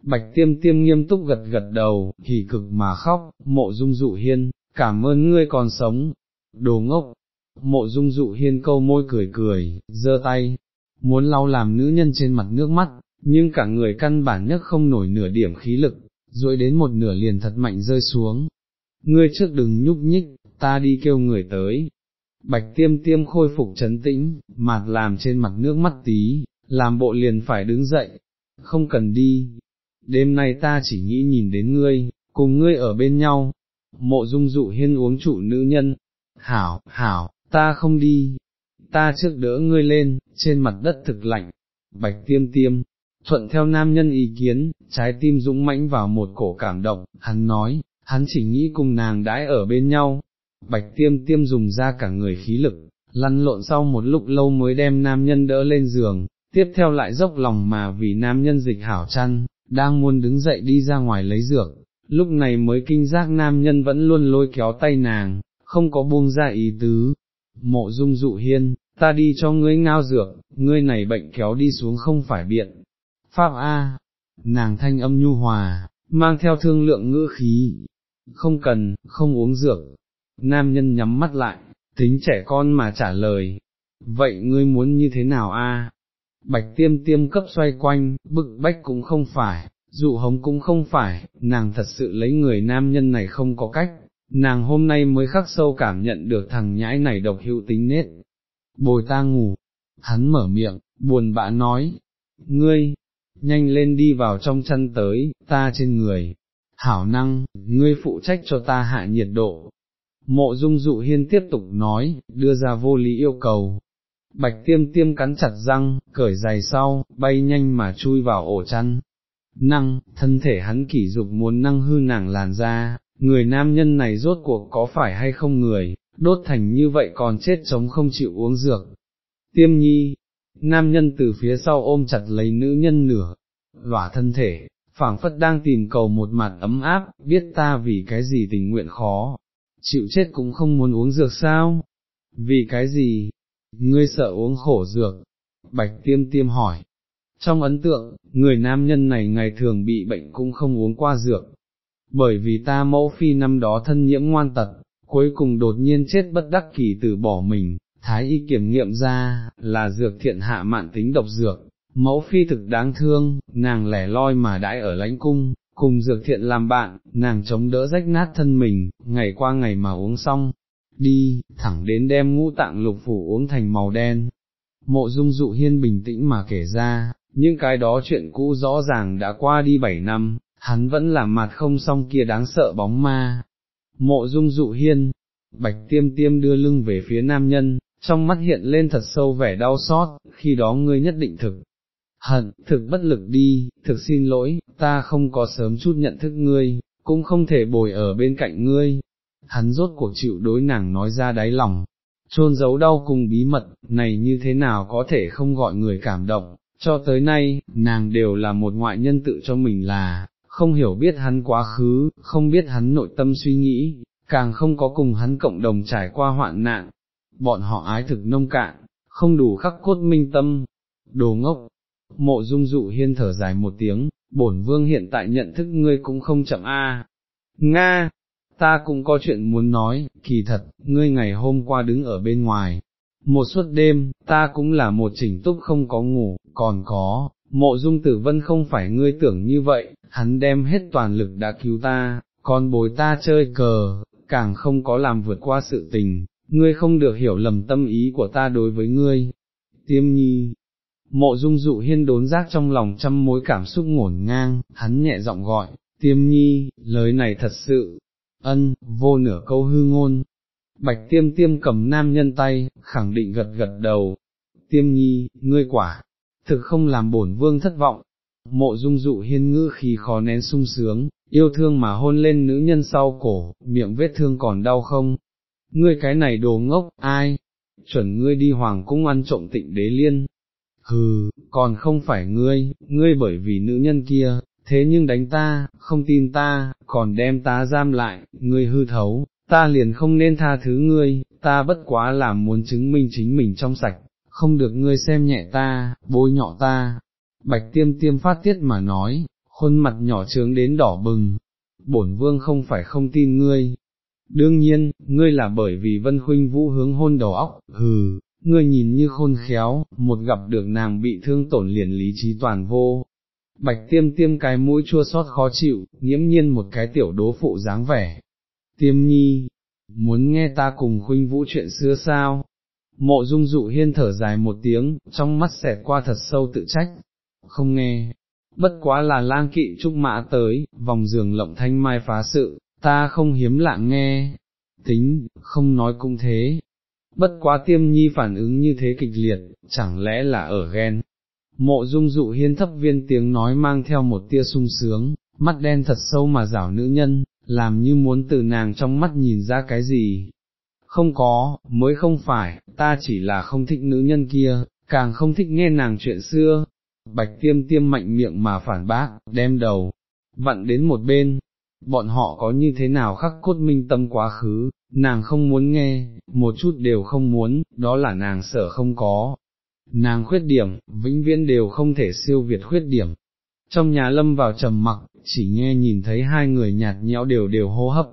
Bạch tiêm tiêm nghiêm túc gật gật đầu, hỉ cực mà khóc, mộ dung dụ hiên, cảm ơn ngươi còn sống, đồ ngốc, mộ dung dụ hiên câu môi cười cười, giơ tay, muốn lau làm nữ nhân trên mặt nước mắt, nhưng cả người căn bản nhất không nổi nửa điểm khí lực, rồi đến một nửa liền thật mạnh rơi xuống. Ngươi trước đừng nhúc nhích, ta đi kêu người tới. Bạch tiêm tiêm khôi phục chấn tĩnh, mặt làm trên mặt nước mắt tí, làm bộ liền phải đứng dậy, không cần đi. Đêm nay ta chỉ nghĩ nhìn đến ngươi, cùng ngươi ở bên nhau. Mộ dung dụ hiên uống trụ nữ nhân. Hảo, hảo, ta không đi, ta trước đỡ ngươi lên, trên mặt đất thực lạnh, bạch tiêm tiêm, thuận theo nam nhân ý kiến, trái tim dũng mãnh vào một cổ cảm động, hắn nói, hắn chỉ nghĩ cùng nàng đãi ở bên nhau, bạch tiêm tiêm dùng ra cả người khí lực, lăn lộn sau một lúc lâu mới đem nam nhân đỡ lên giường, tiếp theo lại dốc lòng mà vì nam nhân dịch hảo chăn, đang muốn đứng dậy đi ra ngoài lấy dược, lúc này mới kinh giác nam nhân vẫn luôn lôi kéo tay nàng, không có buông ra ý tứ, mộ dung dụ hiên, ta đi cho ngươi ngao dược, ngươi này bệnh kéo đi xuống không phải biện. Pháp A, nàng thanh âm nhu hòa, mang theo thương lượng ngữ khí, không cần, không uống dược. Nam nhân nhắm mắt lại, tính trẻ con mà trả lời, vậy ngươi muốn như thế nào a? Bạch tiêm tiêm cấp xoay quanh, bực bách cũng không phải, dụ hống cũng không phải, nàng thật sự lấy người nam nhân này không có cách, nàng hôm nay mới khắc sâu cảm nhận được thằng nhãi này độc hữu tính nết. Bồi ta ngủ, hắn mở miệng, buồn bã nói, ngươi, nhanh lên đi vào trong chân tới, ta trên người, hảo năng, ngươi phụ trách cho ta hạ nhiệt độ. Mộ dung dụ hiên tiếp tục nói, đưa ra vô lý yêu cầu. Bạch tiêm tiêm cắn chặt răng, cởi giày sau, bay nhanh mà chui vào ổ chăn. Năng, thân thể hắn kỷ dục muốn năng hư nàng làn da, người nam nhân này rốt cuộc có phải hay không người, đốt thành như vậy còn chết chống không chịu uống dược. Tiêm nhi, nam nhân từ phía sau ôm chặt lấy nữ nhân nửa, lỏa thân thể, phảng phất đang tìm cầu một mặt ấm áp, biết ta vì cái gì tình nguyện khó, chịu chết cũng không muốn uống dược sao, vì cái gì, ngươi sợ uống khổ dược, bạch tiêm tiêm hỏi. Trong ấn tượng, người nam nhân này ngày thường bị bệnh cũng không uống qua dược, bởi vì ta mẫu phi năm đó thân nhiễm ngoan tật, cuối cùng đột nhiên chết bất đắc kỳ từ bỏ mình, thái y kiểm nghiệm ra, là dược thiện hạ mạn tính độc dược, mẫu phi thực đáng thương, nàng lẻ loi mà đãi ở lãnh cung, cùng dược thiện làm bạn, nàng chống đỡ rách nát thân mình, ngày qua ngày mà uống xong, đi, thẳng đến đem ngũ tạng lục phủ uống thành màu đen. Mộ dung dụ hiên bình tĩnh mà kể ra, nhưng cái đó chuyện cũ rõ ràng đã qua đi bảy năm, hắn vẫn là mặt không xong kia đáng sợ bóng ma. Mộ dung dụ hiên, bạch tiêm tiêm đưa lưng về phía nam nhân, trong mắt hiện lên thật sâu vẻ đau xót, khi đó ngươi nhất định thực. Hận, thực bất lực đi, thực xin lỗi, ta không có sớm chút nhận thức ngươi, cũng không thể bồi ở bên cạnh ngươi. Hắn rốt cuộc chịu đối nàng nói ra đáy lòng, trôn giấu đau cùng bí mật, này như thế nào có thể không gọi người cảm động, cho tới nay, nàng đều là một ngoại nhân tự cho mình là, không hiểu biết hắn quá khứ, không biết hắn nội tâm suy nghĩ, càng không có cùng hắn cộng đồng trải qua hoạn nạn, bọn họ ái thực nông cạn, không đủ khắc cốt minh tâm, đồ ngốc, mộ dung dụ hiên thở dài một tiếng, bổn vương hiện tại nhận thức ngươi cũng không chậm a. Nga, ta cũng có chuyện muốn nói, kỳ thật, ngươi ngày hôm qua đứng ở bên ngoài, một suốt đêm, ta cũng là một chỉnh túc không có ngủ, còn có, mộ dung tử vân không phải ngươi tưởng như vậy, hắn đem hết toàn lực đã cứu ta, còn bồi ta chơi cờ, càng không có làm vượt qua sự tình, ngươi không được hiểu lầm tâm ý của ta đối với ngươi. Tiêm nhi, mộ dung dụ hiên đốn giác trong lòng trăm mối cảm xúc ngổn ngang, hắn nhẹ giọng gọi, tiêm nhi, lời này thật sự, ân, vô nửa câu hư ngôn. Bạch tiêm tiêm cầm nam nhân tay, khẳng định gật gật đầu, tiêm nhi, ngươi quả, thực không làm bổn vương thất vọng. Mộ dung dụ hiên ngữ khi khó nén sung sướng, yêu thương mà hôn lên nữ nhân sau cổ, miệng vết thương còn đau không? Ngươi cái này đồ ngốc, ai? Chuẩn ngươi đi hoàng cung ăn trộm tịnh đế liên. Hừ, còn không phải ngươi, ngươi bởi vì nữ nhân kia, thế nhưng đánh ta, không tin ta, còn đem ta giam lại, ngươi hư thấu, ta liền không nên tha thứ ngươi, ta bất quá là muốn chứng minh chính mình trong sạch, không được ngươi xem nhẹ ta, bôi nhọ ta. Bạch tiêm tiêm phát tiết mà nói, khuôn mặt nhỏ trướng đến đỏ bừng, bổn vương không phải không tin ngươi. Đương nhiên, ngươi là bởi vì vân khuynh vũ hướng hôn đầu óc, hừ, ngươi nhìn như khôn khéo, một gặp được nàng bị thương tổn liền lý trí toàn vô. Bạch tiêm tiêm cái mũi chua xót khó chịu, nghiễm nhiên một cái tiểu đố phụ dáng vẻ. Tiêm nhi, muốn nghe ta cùng khuynh vũ chuyện xưa sao? Mộ dung dụ hiên thở dài một tiếng, trong mắt xẹt qua thật sâu tự trách. Không nghe, bất quá là lang kỵ trúc mã tới, vòng giường lộng thanh mai phá sự, ta không hiếm lạng nghe, tính, không nói cũng thế. Bất quá tiêm nhi phản ứng như thế kịch liệt, chẳng lẽ là ở ghen. Mộ dung dụ hiên thấp viên tiếng nói mang theo một tia sung sướng, mắt đen thật sâu mà rảo nữ nhân, làm như muốn từ nàng trong mắt nhìn ra cái gì. Không có, mới không phải, ta chỉ là không thích nữ nhân kia, càng không thích nghe nàng chuyện xưa, bạch tiêm tiêm mạnh miệng mà phản bác, đem đầu, vặn đến một bên, bọn họ có như thế nào khắc cốt minh tâm quá khứ, nàng không muốn nghe, một chút đều không muốn, đó là nàng sợ không có. Nàng khuyết điểm, vĩnh viễn đều không thể siêu việt khuyết điểm. Trong nhà lâm vào trầm mặc, chỉ nghe nhìn thấy hai người nhạt nhẽo đều đều hô hấp.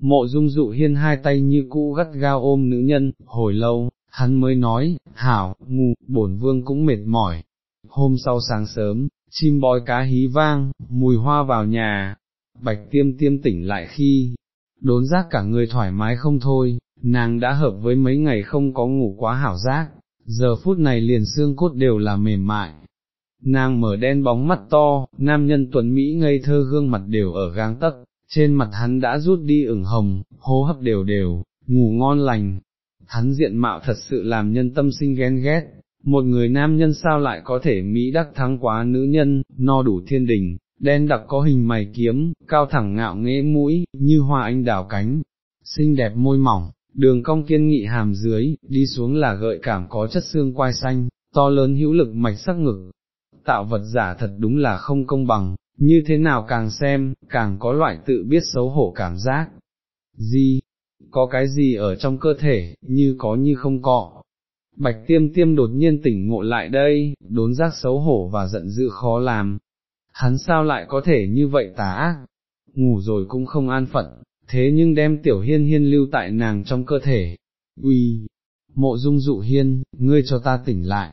Mộ dung dụ hiên hai tay như cũ gắt gao ôm nữ nhân, hồi lâu, hắn mới nói, hảo, ngu, bổn vương cũng mệt mỏi, hôm sau sáng sớm, chim bói cá hí vang, mùi hoa vào nhà, bạch tiêm tiêm tỉnh lại khi, đốn giác cả người thoải mái không thôi, nàng đã hợp với mấy ngày không có ngủ quá hảo giác, giờ phút này liền xương cốt đều là mềm mại. nàng mở đen bóng mắt to, nam nhân tuấn Mỹ ngây thơ gương mặt đều ở gang tấc, trên mặt hắn đã rút đi ửng hồng, hô hấp đều đều, ngủ ngon lành. Hắn diện mạo thật sự làm nhân tâm sinh ghen ghét, một người nam nhân sao lại có thể Mỹ đắc thắng quá nữ nhân, no đủ thiên đình, đen đặc có hình mày kiếm, cao thẳng ngạo nghễ mũi, như hoa anh đào cánh, xinh đẹp môi mỏng, đường cong kiên nghị hàm dưới, đi xuống là gợi cảm có chất xương quai xanh, to lớn hữu lực mạch sắc ngực. Tạo vật giả thật đúng là không công bằng, như thế nào càng xem, càng có loại tự biết xấu hổ cảm giác. Gì? Có cái gì ở trong cơ thể, như có như không có. Bạch tiêm tiêm đột nhiên tỉnh ngộ lại đây, đốn giác xấu hổ và giận dữ khó làm. Hắn sao lại có thể như vậy tà ác? Ngủ rồi cũng không an phận, thế nhưng đem tiểu hiên hiên lưu tại nàng trong cơ thể. Uy, mộ dung dụ hiên, ngươi cho ta tỉnh lại.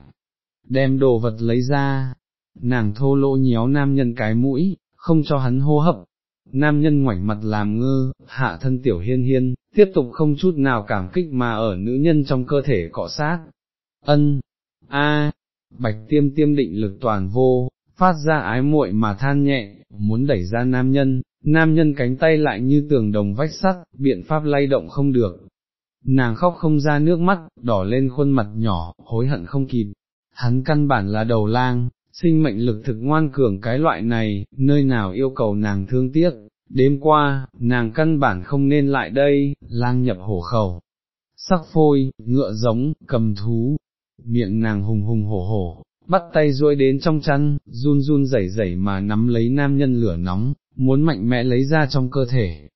Đem đồ vật lấy ra, nàng thô lỗ nhéo nam nhân cái mũi, không cho hắn hô hấp. Nam nhân ngoảnh mặt làm ngơ, hạ thân tiểu hiên hiên, tiếp tục không chút nào cảm kích mà ở nữ nhân trong cơ thể cọ sát. Ân, a, bạch tiêm tiêm định lực toàn vô, phát ra ái muội mà than nhẹ, muốn đẩy ra nam nhân, nam nhân cánh tay lại như tường đồng vách sắt, biện pháp lay động không được. Nàng khóc không ra nước mắt, đỏ lên khuôn mặt nhỏ, hối hận không kịp. Hắn căn bản là đầu lang, sinh mệnh lực thực ngoan cường cái loại này, nơi nào yêu cầu nàng thương tiếc. Đêm qua, nàng căn bản không nên lại đây, lang nhập hổ khẩu. Sắc phôi, ngựa giống, cầm thú, miệng nàng hùng hùng hổ hổ, bắt tay duỗi đến trong chăn, run run rẩy rẩy mà nắm lấy nam nhân lửa nóng, muốn mạnh mẽ lấy ra trong cơ thể.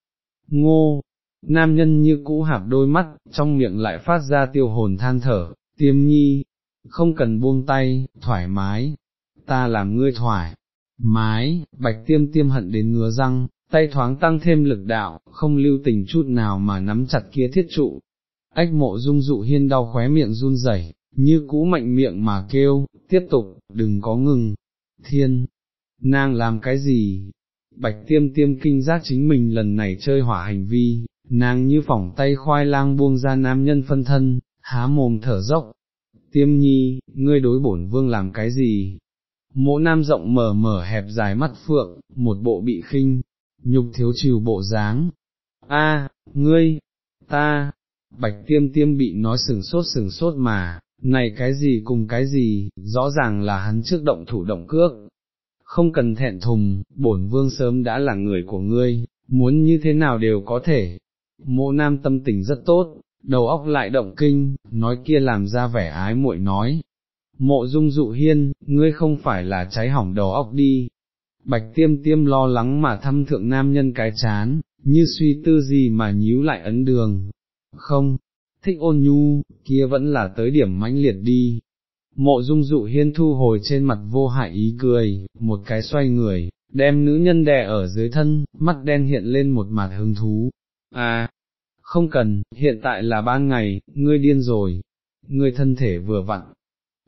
Ngô, nam nhân như cũ hạp đôi mắt, trong miệng lại phát ra tiêu hồn than thở, tiêm nhi, không cần buông tay, thoải mái, ta làm ngươi thoải, mái, bạch tiêm tiêm hận đến ngứa răng, tay thoáng tăng thêm lực đạo, không lưu tình chút nào mà nắm chặt kia thiết trụ. Ách mộ dung dụ hiên đau khóe miệng run rẩy, như cũ mạnh miệng mà kêu, tiếp tục, đừng có ngừng, thiên, nàng làm cái gì, bạch tiêm tiêm kinh giác chính mình lần này chơi hỏa hành vi, nàng như phỏng tay khoai lang buông ra nam nhân phân thân, há mồm thở dốc, tiêm nhi, ngươi đối bổn vương làm cái gì? Mỗ nam rộng mở mở hẹp dài mắt phượng, một bộ bị khinh, nhục thiếu trừ bộ dáng. A, ngươi, ta, bạch tiêm tiêm bị nói sừng sốt sừng sốt mà, này cái gì cùng cái gì, rõ ràng là hắn trước động thủ động cước. Không cần thẹn thùng, bổn vương sớm đã là người của ngươi, muốn như thế nào đều có thể. Mộ nam tâm tình rất tốt, đầu óc lại động kinh, nói kia làm ra vẻ ái muội nói. Mộ dung dụ hiên, ngươi không phải là cháy hỏng đầu óc đi. Bạch tiêm tiêm lo lắng mà thăm thượng nam nhân cái chán, như suy tư gì mà nhíu lại ấn đường. Không, thích ôn nhu, kia vẫn là tới điểm mãnh liệt đi. Mộ dung dụ hiên thu hồi trên mặt vô hại ý cười, một cái xoay người, đem nữ nhân đè ở dưới thân, mắt đen hiện lên một mặt hứng thú. À, không cần, hiện tại là ban ngày, ngươi điên rồi, ngươi thân thể vừa vặn.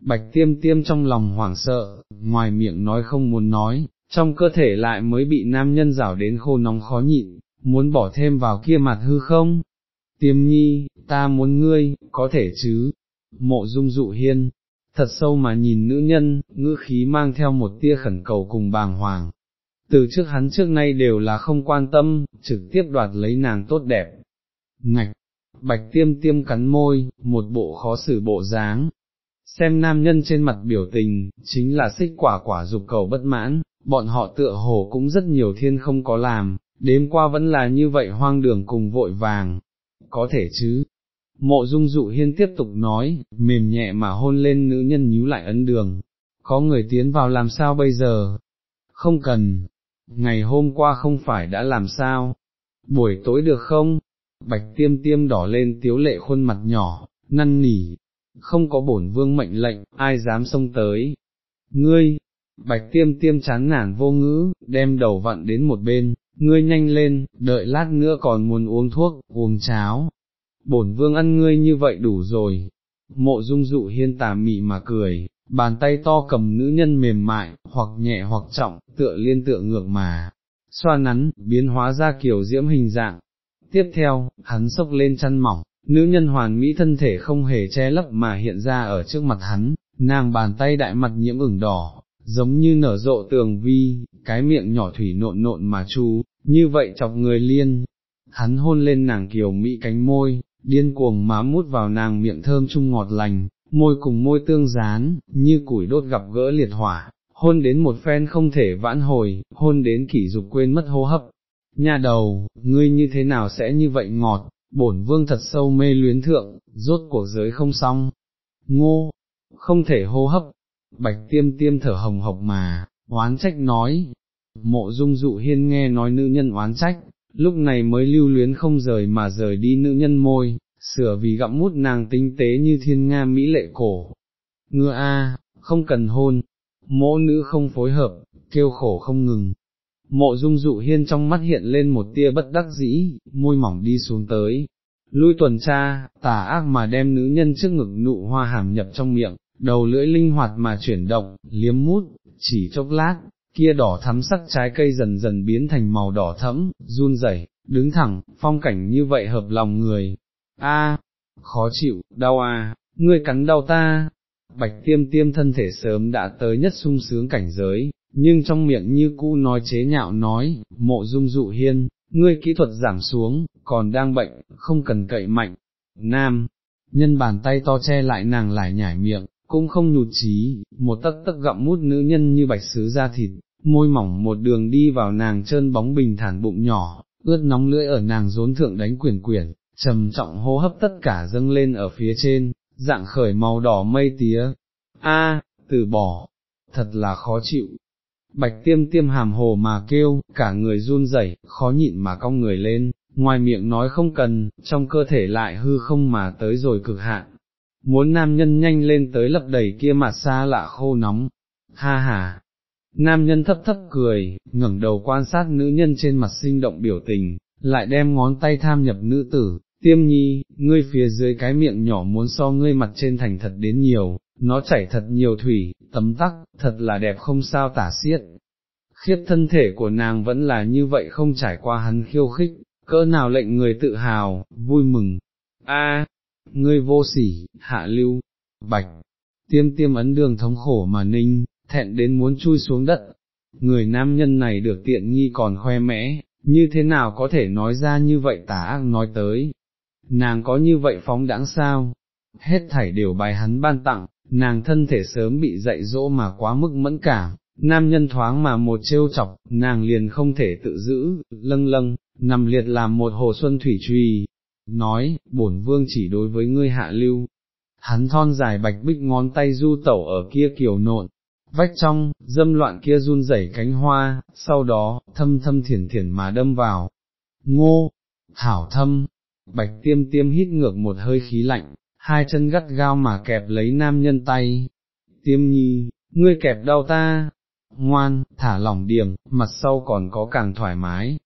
Bạch tiêm tiêm trong lòng hoảng sợ, ngoài miệng nói không muốn nói, trong cơ thể lại mới bị nam nhân rảo đến khô nóng khó nhịn, muốn bỏ thêm vào kia mặt hư không? Tiêm nhi, ta muốn ngươi, có thể chứ? Mộ dung dụ hiên, thật sâu mà nhìn nữ nhân, ngữ khí mang theo một tia khẩn cầu cùng bàng hoàng. Từ trước hắn trước nay đều là không quan tâm, trực tiếp đoạt lấy nàng tốt đẹp, ngạch, bạch tiêm tiêm cắn môi, một bộ khó xử bộ dáng. Xem nam nhân trên mặt biểu tình, chính là xích quả quả dục cầu bất mãn, bọn họ tựa hồ cũng rất nhiều thiên không có làm, đêm qua vẫn là như vậy hoang đường cùng vội vàng, có thể chứ. Mộ dung dụ hiên tiếp tục nói, mềm nhẹ mà hôn lên nữ nhân nhíu lại ấn đường, có người tiến vào làm sao bây giờ? Không cần, ngày hôm qua không phải đã làm sao? Buổi tối được không? bạch tiêm tiêm đỏ lên tiếu lệ khuôn mặt nhỏ, năn nỉ, không có bổn vương mệnh lệnh, ai dám xông tới. Ngươi, bạch tiêm tiêm chán nản vô ngữ, đem đầu vặn đến một bên, ngươi nhanh lên, đợi lát nữa còn muốn uống thuốc, uống cháo. Bổn vương ăn ngươi như vậy đủ rồi. Mộ dung dụ hiên tà mị mà cười, bàn tay to cầm nữ nhân mềm mại, hoặc nhẹ hoặc trọng, tựa liên tựa ngược mà, xoa nắn, biến hóa ra kiểu diễm hình dạng, Tiếp theo, hắn sốc lên chăn mỏng, nữ nhân hoàn mỹ thân thể không hề che lấp mà hiện ra ở trước mặt hắn, nàng bàn tay đại mặt nhiễm ửng đỏ, giống như nở rộ tường vi, cái miệng nhỏ thủy nộn nộn mà chu, như vậy chọc người liên. Hắn hôn lên nàng kiều mỹ cánh môi, điên cuồng má mút vào nàng miệng thơm chung ngọt lành, môi cùng môi tương dán, như củi đốt gặp gỡ liệt hỏa, hôn đến một phen không thể vãn hồi, hôn đến kỷ dục quên mất hô hấp. Nhà đầu, ngươi như thế nào sẽ như vậy ngọt, bổn vương thật sâu mê luyến thượng, rốt cuộc giới không xong. Ngô, không thể hô hấp, bạch tiêm tiêm thở hồng hộc mà, oán trách nói. Mộ dung dụ hiên nghe nói nữ nhân oán trách, lúc này mới lưu luyến không rời mà rời đi nữ nhân môi, sửa vì gặm mút nàng tinh tế như thiên nga mỹ lệ cổ. Ngựa a, không cần hôn, mỗ nữ không phối hợp, kêu khổ không ngừng. Mộ dung dụ hiên trong mắt hiện lên một tia bất đắc dĩ, môi mỏng đi xuống tới. Lui tuần tra, tà ác mà đem nữ nhân trước ngực nụ hoa hàm nhập trong miệng, đầu lưỡi linh hoạt mà chuyển động, liếm mút, chỉ chốc lát, kia đỏ thắm sắc trái cây dần dần biến thành màu đỏ thẫm, run rẩy, đứng thẳng, phong cảnh như vậy hợp lòng người. A, khó chịu, đau à, ngươi cắn đau ta. Bạch tiêm tiêm thân thể sớm đã tới nhất sung sướng cảnh giới, nhưng trong miệng như cũ nói chế nhạo nói, mộ dung dụ hiên, ngươi kỹ thuật giảm xuống, còn đang bệnh, không cần cậy mạnh. Nam, nhân bàn tay to che lại nàng lại nhảy miệng, cũng không nhụt chí, một tấc tấc gặm mút nữ nhân như bạch sứ da thịt, môi mỏng một đường đi vào nàng trơn bóng bình thản bụng nhỏ, ướt nóng lưỡi ở nàng rốn thượng đánh quyển quyển, trầm trọng hô hấp tất cả dâng lên ở phía trên, dạng khởi màu đỏ mây tía. A, từ bỏ, thật là khó chịu. Bạch tiêm tiêm hàm hồ mà kêu, cả người run rẩy, khó nhịn mà cong người lên, ngoài miệng nói không cần, trong cơ thể lại hư không mà tới rồi cực hạn. Muốn nam nhân nhanh lên tới lập đầy kia mặt xa lạ khô nóng, ha ha, Nam nhân thấp thấp cười, ngẩng đầu quan sát nữ nhân trên mặt sinh động biểu tình, lại đem ngón tay tham nhập nữ tử, tiêm nhi, ngươi phía dưới cái miệng nhỏ muốn so ngươi mặt trên thành thật đến nhiều, nó chảy thật nhiều thủy, tấm tắc, thật là đẹp không sao tả xiết. Khiết thân thể của nàng vẫn là như vậy không trải qua hắn khiêu khích, cỡ nào lệnh người tự hào, vui mừng. A, ngươi vô sỉ, hạ lưu, bạch, tiêm tiêm ấn đường thống khổ mà ninh, thẹn đến muốn chui xuống đất. Người nam nhân này được tiện nghi còn khoe mẽ, như thế nào có thể nói ra như vậy tả ác nói tới. Nàng có như vậy phóng đãng sao? Hết thảy đều bài hắn ban tặng, nàng thân thể sớm bị dạy dỗ mà quá mức mẫn cảm, nam nhân thoáng mà một trêu chọc, nàng liền không thể tự giữ, lâng lâng, nằm liệt làm một hồ xuân thủy trùy, nói, bổn vương chỉ đối với ngươi hạ lưu. Hắn thon dài bạch bích ngón tay du tẩu ở kia kiều nộn, vách trong, dâm loạn kia run rẩy cánh hoa, sau đó, thâm thâm thiển thiển mà đâm vào. Ngô, thảo thâm, bạch tiêm tiêm hít ngược một hơi khí lạnh, hai chân gắt gao mà kẹp lấy nam nhân tay. Tiêm nhi, ngươi kẹp đau ta, ngoan, thả lỏng điểm, mặt sau còn có càng thoải mái.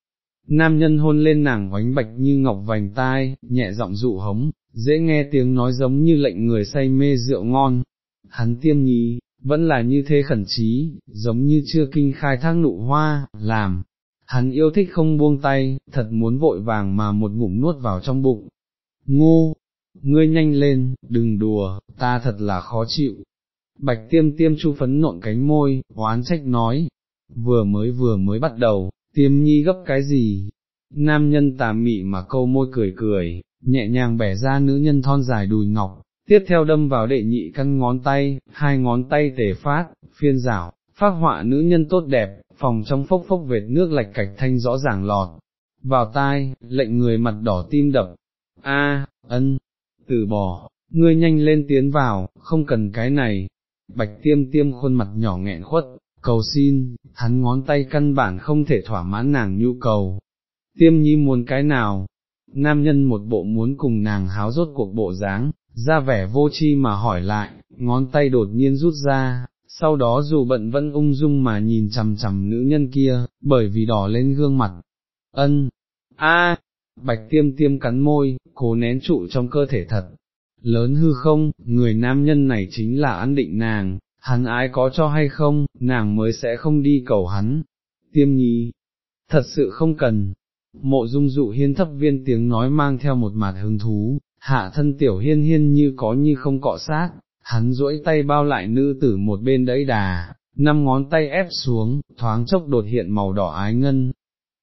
Nam nhân hôn lên nàng oánh bạch như ngọc vành tai, nhẹ giọng dụ hống, dễ nghe tiếng nói giống như lệnh người say mê rượu ngon. Hắn tiêm nhi, vẫn là như thế khẩn trí, giống như chưa kinh khai thác nụ hoa, làm, hắn yêu thích không buông tay, thật muốn vội vàng mà một ngụm nuốt vào trong bụng. Ngu, ngươi nhanh lên, đừng đùa, ta thật là khó chịu. Bạch tiêm tiêm chu phấn nộn cánh môi, oán trách nói, vừa mới vừa mới bắt đầu, tiêm nhi gấp cái gì? Nam nhân tà mị mà câu môi cười cười, nhẹ nhàng bẻ ra nữ nhân thon dài đùi ngọc, tiếp theo đâm vào đệ nhị căn ngón tay, hai ngón tay tề phát, phiên rảo, phát họa nữ nhân tốt đẹp, phòng trong phốc phốc vệt nước lạch cạch thanh rõ ràng lọt, vào tai, lệnh người mặt đỏ tim đập, a, ân, từ bỏ, ngươi nhanh lên tiến vào, không cần cái này, bạch tiêm tiêm khuôn mặt nhỏ nghẹn khuất, cầu xin, hắn ngón tay căn bản không thể thỏa mãn nàng nhu cầu, tiêm nhi muốn cái nào, nam nhân một bộ muốn cùng nàng háo rốt cuộc bộ dáng, ra vẻ vô chi mà hỏi lại, ngón tay đột nhiên rút ra, sau đó dù bận vẫn ung dung mà nhìn chằm chằm nữ nhân kia, bởi vì đỏ lên gương mặt. Ân, a, bạch tiêm tiêm cắn môi, cố nén trụ trong cơ thể thật. Lớn hư không, người nam nhân này chính là ăn định nàng, hắn ái có cho hay không, nàng mới sẽ không đi cầu hắn. Tiêm nhi, thật sự không cần. Mộ dung dụ hiên thấp viên tiếng nói mang theo một mặt hứng thú, hạ thân tiểu hiên hiên như có như không cọ sát, hắn duỗi tay bao lại nữ tử một bên đẫy đà, năm ngón tay ép xuống, thoáng chốc đột hiện màu đỏ ái ngân.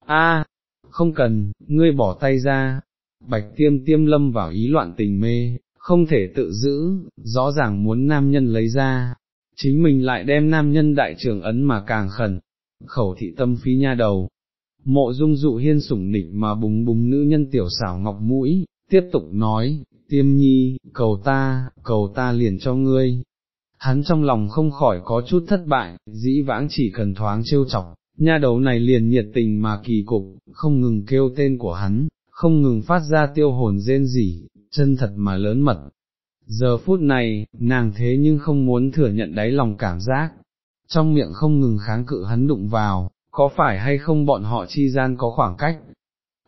A, không cần, ngươi bỏ tay ra. Bạch tiêm tiêm lâm vào ý loạn tình mê, không thể tự giữ, rõ ràng muốn nam nhân lấy ra, chính mình lại đem nam nhân đại trường ấn mà càng khẩn, khẩu thị tâm phí nha đầu. Mộ dung dụ hiên sủng nịch mà búng búng nữ nhân tiểu xảo ngọc mũi, tiếp tục nói, tiêm nhi, cầu ta, cầu ta liền cho ngươi. Hắn trong lòng không khỏi có chút thất bại, dĩ vãng chỉ cần thoáng trêu chọc, nha đầu này liền nhiệt tình mà kỳ cục, không ngừng kêu tên của hắn, không ngừng phát ra tiêu hồn rên rỉ, chân thật mà lớn mật. Giờ phút này, nàng thế nhưng không muốn thừa nhận đáy lòng cảm giác, trong miệng không ngừng kháng cự hắn đụng vào, có phải hay không bọn họ chi gian có khoảng cách?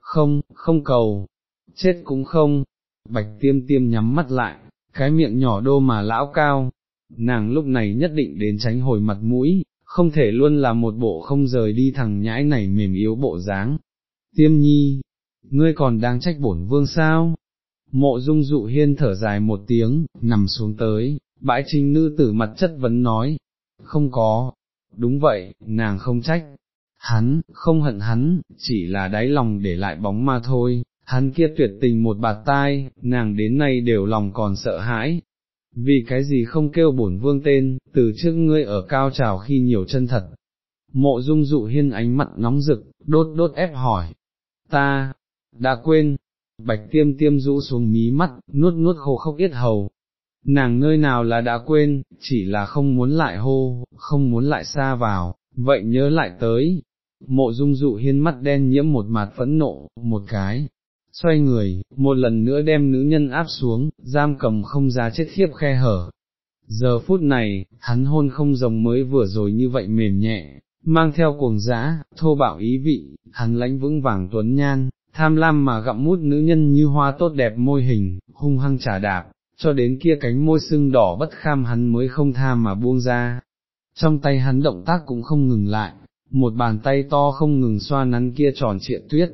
Không, không cầu, chết cũng không, bạch tiêm tiêm nhắm mắt lại, cái miệng nhỏ đô mà lão cao, nàng lúc này nhất định đến tránh hồi mặt mũi, không thể luôn là một bộ không rời đi thằng nhãi này mềm yếu bộ dáng. Tiêm nhi, ngươi còn đang trách bổn vương sao? Mộ dung dụ hiên thở dài một tiếng, nằm xuống tới, bãi trinh nữ tử mặt chất vấn nói, không có, đúng vậy, nàng không trách, hắn, không hận hắn, chỉ là đáy lòng để lại bóng ma thôi, hắn kia tuyệt tình một bạt tai, nàng đến nay đều lòng còn sợ hãi. Vì cái gì không kêu bổn vương tên, từ trước ngươi ở cao trào khi nhiều chân thật. Mộ dung dụ hiên ánh mặt nóng rực, đốt đốt ép hỏi. Ta, đã quên, bạch tiêm tiêm rũ xuống mí mắt, nuốt nuốt khô khốc yết hầu. Nàng nơi nào là đã quên, chỉ là không muốn lại hô, không muốn lại xa vào, vậy nhớ lại tới. Mộ dung dụ hiên mắt đen nhiễm một mặt phẫn nộ, một cái, xoay người, một lần nữa đem nữ nhân áp xuống, giam cầm không ra chết khiếp khe hở. Giờ phút này, hắn hôn không rồng mới vừa rồi như vậy mềm nhẹ, mang theo cuồng dã, thô bạo ý vị, hắn lãnh vững vàng tuấn nhan, tham lam mà gặm mút nữ nhân như hoa tốt đẹp môi hình, hung hăng trả đạp, cho đến kia cánh môi sưng đỏ bất kham hắn mới không tham mà buông ra. Trong tay hắn động tác cũng không ngừng lại, một bàn tay to không ngừng xoa nắn kia tròn trịa tuyết,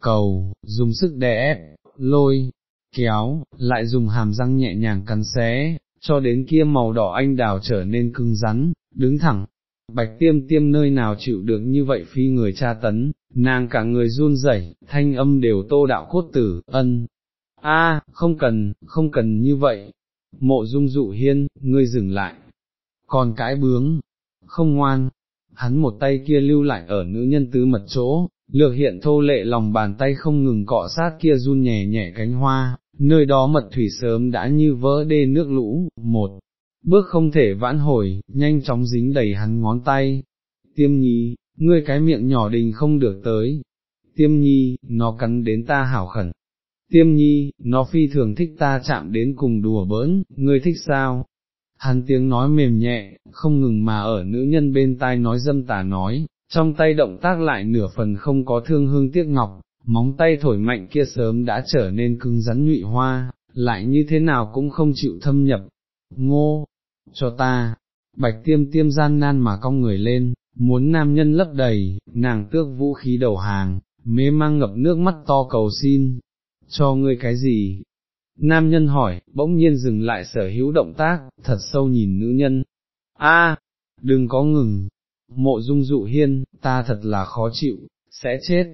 cầu, dùng sức đè ép, lôi, kéo, lại dùng hàm răng nhẹ nhàng cắn xé, cho đến kia màu đỏ anh đào trở nên cứng rắn, đứng thẳng. Bạch tiêm tiêm nơi nào chịu được như vậy phi người tra tấn, nàng cả người run rẩy, thanh âm đều tô đạo cốt tử, ân. A, không cần, không cần như vậy. Mộ dung dụ hiên, ngươi dừng lại. Còn cái bướng, không ngoan, hắn một tay kia lưu lại ở nữ nhân tứ mật chỗ, lược hiện thô lệ lòng bàn tay không ngừng cọ sát kia run nhẹ nhẹ cánh hoa, nơi đó mật thủy sớm đã như vỡ đê nước lũ, một bước không thể vãn hồi, nhanh chóng dính đầy hắn ngón tay. Tiêm nhi, ngươi cái miệng nhỏ đình không được tới. Tiêm nhi, nó cắn đến ta hảo khẩn. Tiêm nhi, nó phi thường thích ta chạm đến cùng đùa bỡn, ngươi thích sao? Hắn tiếng nói mềm nhẹ, không ngừng mà ở nữ nhân bên tai nói dâm tà nói, trong tay động tác lại nửa phần không có thương hương tiếc ngọc, móng tay thổi mạnh kia sớm đã trở nên cứng rắn nhụy hoa, lại như thế nào cũng không chịu thâm nhập. Ngô, cho ta, bạch tiêm tiêm gian nan mà cong người lên, muốn nam nhân lấp đầy, nàng tước vũ khí đầu hàng, mê mang ngập nước mắt to cầu xin, cho ngươi cái gì? Nam nhân hỏi, bỗng nhiên dừng lại sở hữu động tác, thật sâu nhìn nữ nhân. A, đừng có ngừng, mộ dung dụ hiên, ta thật là khó chịu, sẽ chết.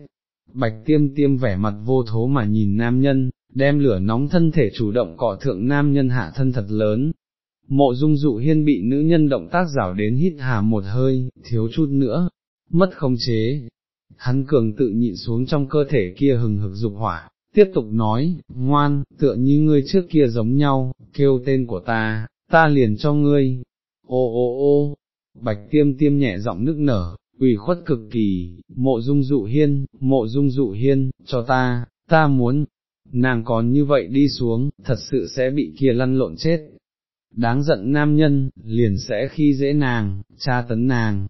Bạch tiêm tiêm vẻ mặt vô thố mà nhìn nam nhân, đem lửa nóng thân thể chủ động cọ thượng nam nhân hạ thân thật lớn. Mộ dung dụ hiên bị nữ nhân động tác rảo đến hít hà một hơi, thiếu chút nữa, mất không chế. Hắn cường tự nhịn xuống trong cơ thể kia hừng hực dục hỏa, tiếp tục nói, ngoan, tựa như ngươi trước kia giống nhau, kêu tên của ta, ta liền cho ngươi. Ô ô ô, bạch tiêm tiêm nhẹ giọng nức nở, ủy khuất cực kỳ, mộ dung dụ hiên, mộ dung dụ hiên, cho ta, ta muốn, nàng còn như vậy đi xuống, thật sự sẽ bị kia lăn lộn chết. Đáng giận nam nhân, liền sẽ khi dễ nàng, tra tấn nàng.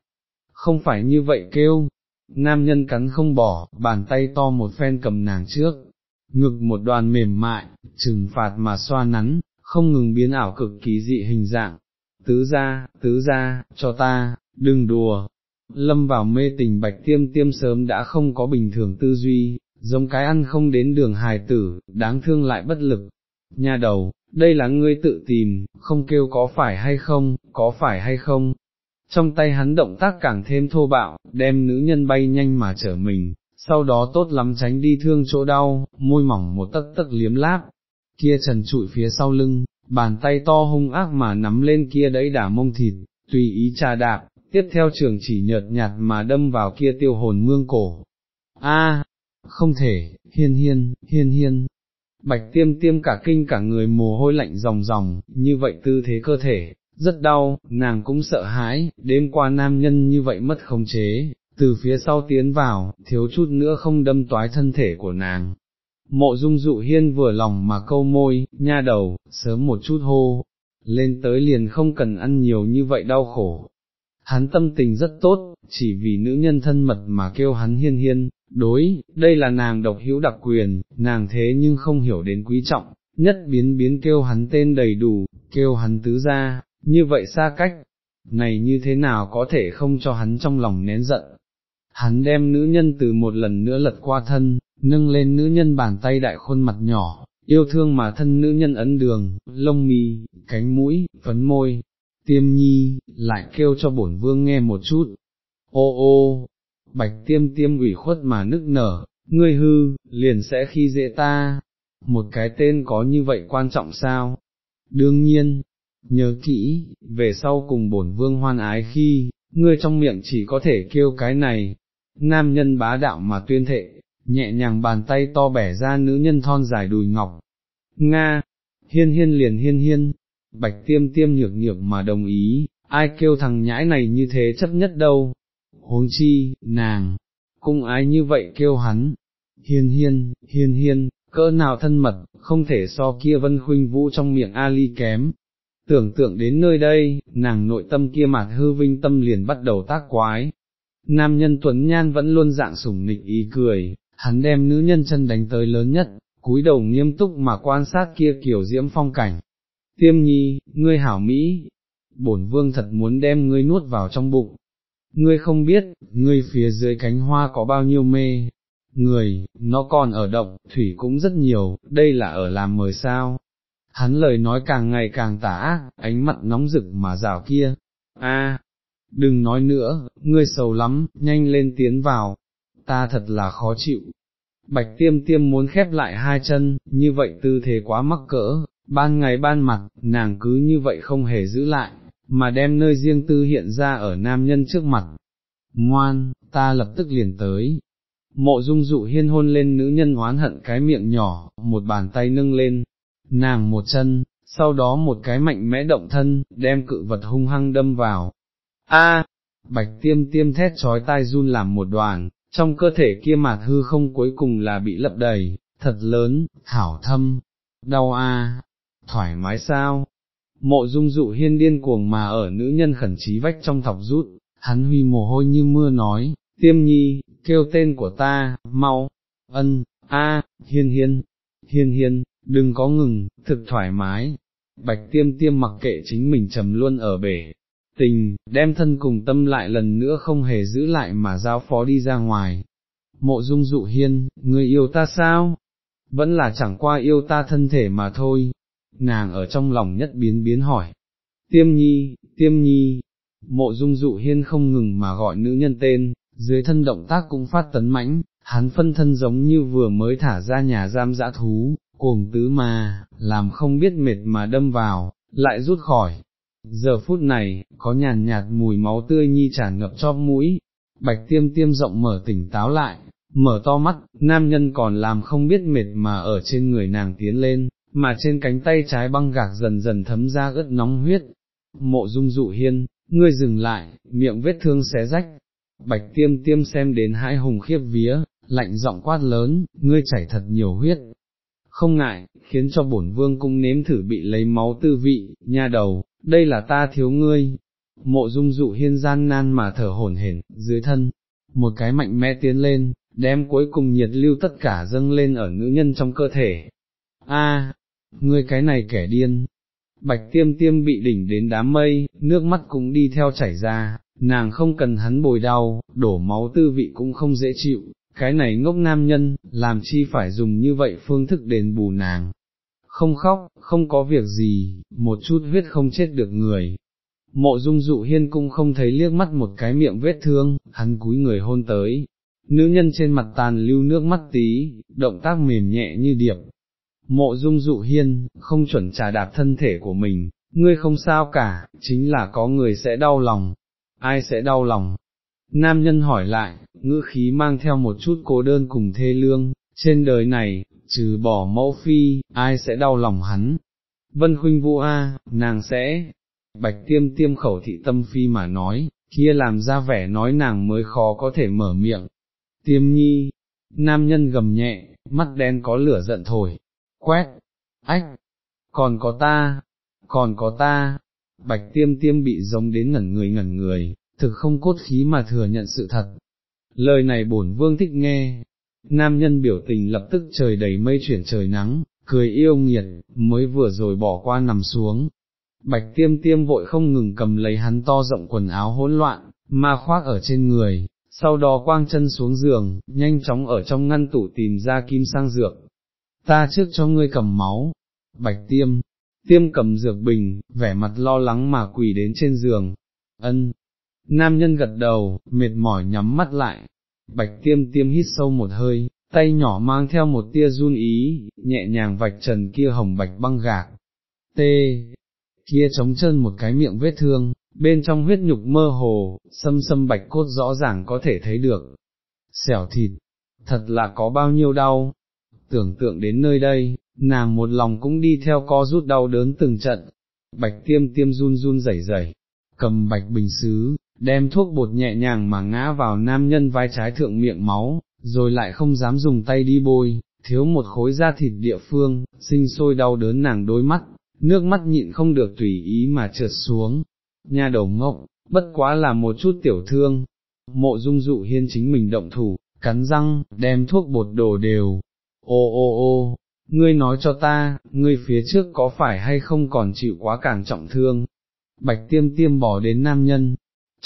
Không phải như vậy kêu, nam nhân cắn không bỏ, bàn tay to một phen cầm nàng trước, ngực một đoàn mềm mại, trừng phạt mà xoa nắn, không ngừng biến ảo cực kỳ dị hình dạng, tứ ra, tứ ra, cho ta, đừng đùa. Lâm vào mê tình bạch tiêm tiêm sớm đã không có bình thường tư duy, giống cái ăn không đến đường hài tử, đáng thương lại bất lực. Nhà đầu, đây là ngươi tự tìm, không kêu có phải hay không, có phải hay không. trong tay hắn động tác càng thêm thô bạo, đem nữ nhân bay nhanh mà trở mình, sau đó tốt lắm tránh đi thương chỗ đau, môi mỏng một tấc tấc liếm láp, kia trần trụi phía sau lưng, bàn tay to hung ác mà nắm lên kia đấy đả mông thịt, tùy ý trà đạp, tiếp theo trường chỉ nhợt nhạt mà đâm vào kia tiêu hồn mương cổ. A, không thể, hiên hiên, hiên hiên. Bạch tiêm tiêm cả kinh cả người mồ hôi lạnh ròng ròng, như vậy tư thế cơ thể, rất đau, nàng cũng sợ hãi, đêm qua nam nhân như vậy mất khống chế, từ phía sau tiến vào, thiếu chút nữa không đâm toái thân thể của nàng. Mộ dung dụ hiên vừa lòng mà câu môi, nha đầu, sớm một chút hô, lên tới liền không cần ăn nhiều như vậy đau khổ. Hắn tâm tình rất tốt, chỉ vì nữ nhân thân mật mà kêu hắn hiên hiên, đối, đây là nàng độc hữu đặc quyền, nàng thế nhưng không hiểu đến quý trọng, nhất biến biến kêu hắn tên đầy đủ, kêu hắn tứ ra, như vậy xa cách, này như thế nào có thể không cho hắn trong lòng nén giận. Hắn đem nữ nhân từ một lần nữa lật qua thân, nâng lên nữ nhân bàn tay đại khuôn mặt nhỏ, yêu thương mà thân nữ nhân ấn đường, lông mì, cánh mũi, phấn môi, tiêm nhi, lại kêu cho bổn vương nghe một chút. Ô ô, bạch tiêm tiêm ủy khuất mà nức nở, ngươi hư, liền sẽ khi dễ ta, một cái tên có như vậy quan trọng sao? Đương nhiên, nhớ kỹ, về sau cùng bổn vương hoan ái khi, ngươi trong miệng chỉ có thể kêu cái này, nam nhân bá đạo mà tuyên thệ, nhẹ nhàng bàn tay to bẻ ra nữ nhân thon dài đùi ngọc. Nga, hiên hiên liền hiên hiên, bạch tiêm tiêm nhược nhược mà đồng ý, ai kêu thằng nhãi này như thế chấp nhất đâu, huống chi, nàng, cung ái như vậy kêu hắn, hiên hiên, hiên hiên, cỡ nào thân mật, không thể so kia vân khuynh vũ trong miệng Ali kém. Tưởng tượng đến nơi đây, nàng nội tâm kia mạt hư vinh tâm liền bắt đầu tác quái. Nam nhân Tuấn Nhan vẫn luôn dạng sủng nịch ý cười, hắn đem nữ nhân chân đánh tới lớn nhất, cúi đầu nghiêm túc mà quan sát kia kiểu diễm phong cảnh. Tiêm nhi, ngươi hảo Mỹ, bổn vương thật muốn đem ngươi nuốt vào trong bụng. Ngươi không biết, ngươi phía dưới cánh hoa có bao nhiêu mê, người, nó còn ở động, thủy cũng rất nhiều, đây là ở làm mời sao. Hắn lời nói càng ngày càng tả ác, ánh mặt nóng rực mà rào kia. A, đừng nói nữa, ngươi sầu lắm, nhanh lên tiến vào, ta thật là khó chịu. Bạch tiêm tiêm muốn khép lại hai chân, như vậy tư thế quá mắc cỡ, ban ngày ban mặt, nàng cứ như vậy không hề giữ lại, mà đem nơi riêng tư hiện ra ở nam nhân trước mặt. Ngoan, ta lập tức liền tới. Mộ dung dụ hiên hôn lên nữ nhân oán hận cái miệng nhỏ, một bàn tay nâng lên, nàng một chân, sau đó một cái mạnh mẽ động thân, đem cự vật hung hăng đâm vào. A, bạch tiêm tiêm thét trói tai run làm một đoàn, trong cơ thể kia mạt hư không cuối cùng là bị lấp đầy, thật lớn, thảo thâm, đau a, thoải mái sao, mộ dung dụ hiên điên cuồng mà ở nữ nhân khẩn trí vách trong thọc rút, hắn huy mồ hôi như mưa nói, tiêm nhi, kêu tên của ta, mau, ân, a, hiên hiên, hiên hiên, đừng có ngừng, thực thoải mái, bạch tiêm tiêm mặc kệ chính mình trầm luôn ở bể, tình, đem thân cùng tâm lại lần nữa không hề giữ lại mà giao phó đi ra ngoài. Mộ dung dụ hiên, người yêu ta sao? Vẫn là chẳng qua yêu ta thân thể mà thôi. Nàng ở trong lòng nhất biến biến hỏi. Tiêm nhi, tiêm nhi. Mộ dung dụ hiên không ngừng mà gọi nữ nhân tên, dưới thân động tác cũng phát tấn mãnh, hắn phân thân giống như vừa mới thả ra nhà giam dã thú, cuồng tứ mà, làm không biết mệt mà đâm vào, lại rút khỏi, Giờ phút này, có nhàn nhạt mùi máu tươi nhi tràn ngập cho mũi, bạch tiêm tiêm rộng mở tỉnh táo lại, mở to mắt, nam nhân còn làm không biết mệt mà ở trên người nàng tiến lên, mà trên cánh tay trái băng gạc dần dần thấm ra ướt nóng huyết. Mộ dung dụ hiên, ngươi dừng lại, miệng vết thương xé rách, bạch tiêm tiêm xem đến hai hùng khiếp vía, lạnh giọng quát lớn, ngươi chảy thật nhiều huyết. Không ngại, khiến cho bổn vương cũng nếm thử bị lấy máu tư vị, nha đầu, đây là ta thiếu ngươi. Mộ dung dụ hiên gian nan mà thở hổn hển, dưới thân, một cái mạnh mẽ tiến lên, đem cuối cùng nhiệt lưu tất cả dâng lên ở nữ nhân trong cơ thể. A, ngươi cái này kẻ điên. Bạch tiêm tiêm bị đỉnh đến đám mây, nước mắt cũng đi theo chảy ra, nàng không cần hắn bồi đau, đổ máu tư vị cũng không dễ chịu, cái này ngốc nam nhân, làm chi phải dùng như vậy phương thức đền bù nàng, không khóc, không có việc gì, một chút huyết không chết được người. mộ dung dụ hiên cũng không thấy liếc mắt một cái miệng vết thương, hắn cúi người hôn tới, nữ nhân trên mặt tàn lưu nước mắt tí, động tác mềm nhẹ như điệp. Mộ dung dụ hiên, không chuẩn trà đạp thân thể của mình, ngươi không sao cả, chính là có người sẽ đau lòng. Ai sẽ đau lòng? Nam nhân hỏi lại, ngữ khí mang theo một chút cô đơn cùng thê lương, trên đời này, trừ bỏ mẫu phi, ai sẽ đau lòng hắn? Vân Khuynh Vũ A, nàng sẽ, bạch tiêm tiêm khẩu thị tâm phi mà nói, kia làm ra vẻ nói nàng mới khó có thể mở miệng. Tiêm nhi, nam nhân gầm nhẹ, mắt đen có lửa giận thổi, quét, ách, còn có ta, còn có ta, bạch tiêm tiêm bị giống đến ngẩn người ngẩn người, thực không cốt khí mà thừa nhận sự thật. Lời này bổn vương thích nghe, nam nhân biểu tình lập tức trời đầy mây chuyển trời nắng, cười yêu nghiệt, mới vừa rồi bỏ qua nằm xuống. Bạch tiêm tiêm vội không ngừng cầm lấy hắn to rộng quần áo hỗn loạn, ma khoác ở trên người, sau đó quang chân xuống giường, nhanh chóng ở trong ngăn tủ tìm ra kim sang dược. Ta trước cho ngươi cầm máu, bạch tiêm, tiêm cầm dược bình, vẻ mặt lo lắng mà quỳ đến trên giường, ân, nam nhân gật đầu, mệt mỏi nhắm mắt lại, bạch tiêm tiêm hít sâu một hơi, tay nhỏ mang theo một tia run ý, nhẹ nhàng vạch trần kia hồng bạch băng gạc, tê, kia trống chân một cái miệng vết thương, bên trong huyết nhục mơ hồ, xâm xâm bạch cốt rõ ràng có thể thấy được, xẻo thịt, thật là có bao nhiêu đau, tưởng tượng đến nơi đây, nàng một lòng cũng đi theo co rút đau đớn từng trận, bạch tiêm tiêm run run rẩy rẩy, cầm bạch bình xứ, đem thuốc bột nhẹ nhàng mà ngã vào nam nhân vai trái thượng miệng máu, rồi lại không dám dùng tay đi bôi, thiếu một khối da thịt địa phương, sinh sôi đau đớn nàng đôi mắt, nước mắt nhịn không được tùy ý mà trượt xuống, nha đầu ngốc, bất quá là một chút tiểu thương, mộ dung dụ hiên chính mình động thủ, cắn răng, đem thuốc bột đổ đều, ô ô ô, ngươi nói cho ta, ngươi phía trước có phải hay không còn chịu quá càng trọng thương, bạch tiêm tiêm bỏ đến nam nhân,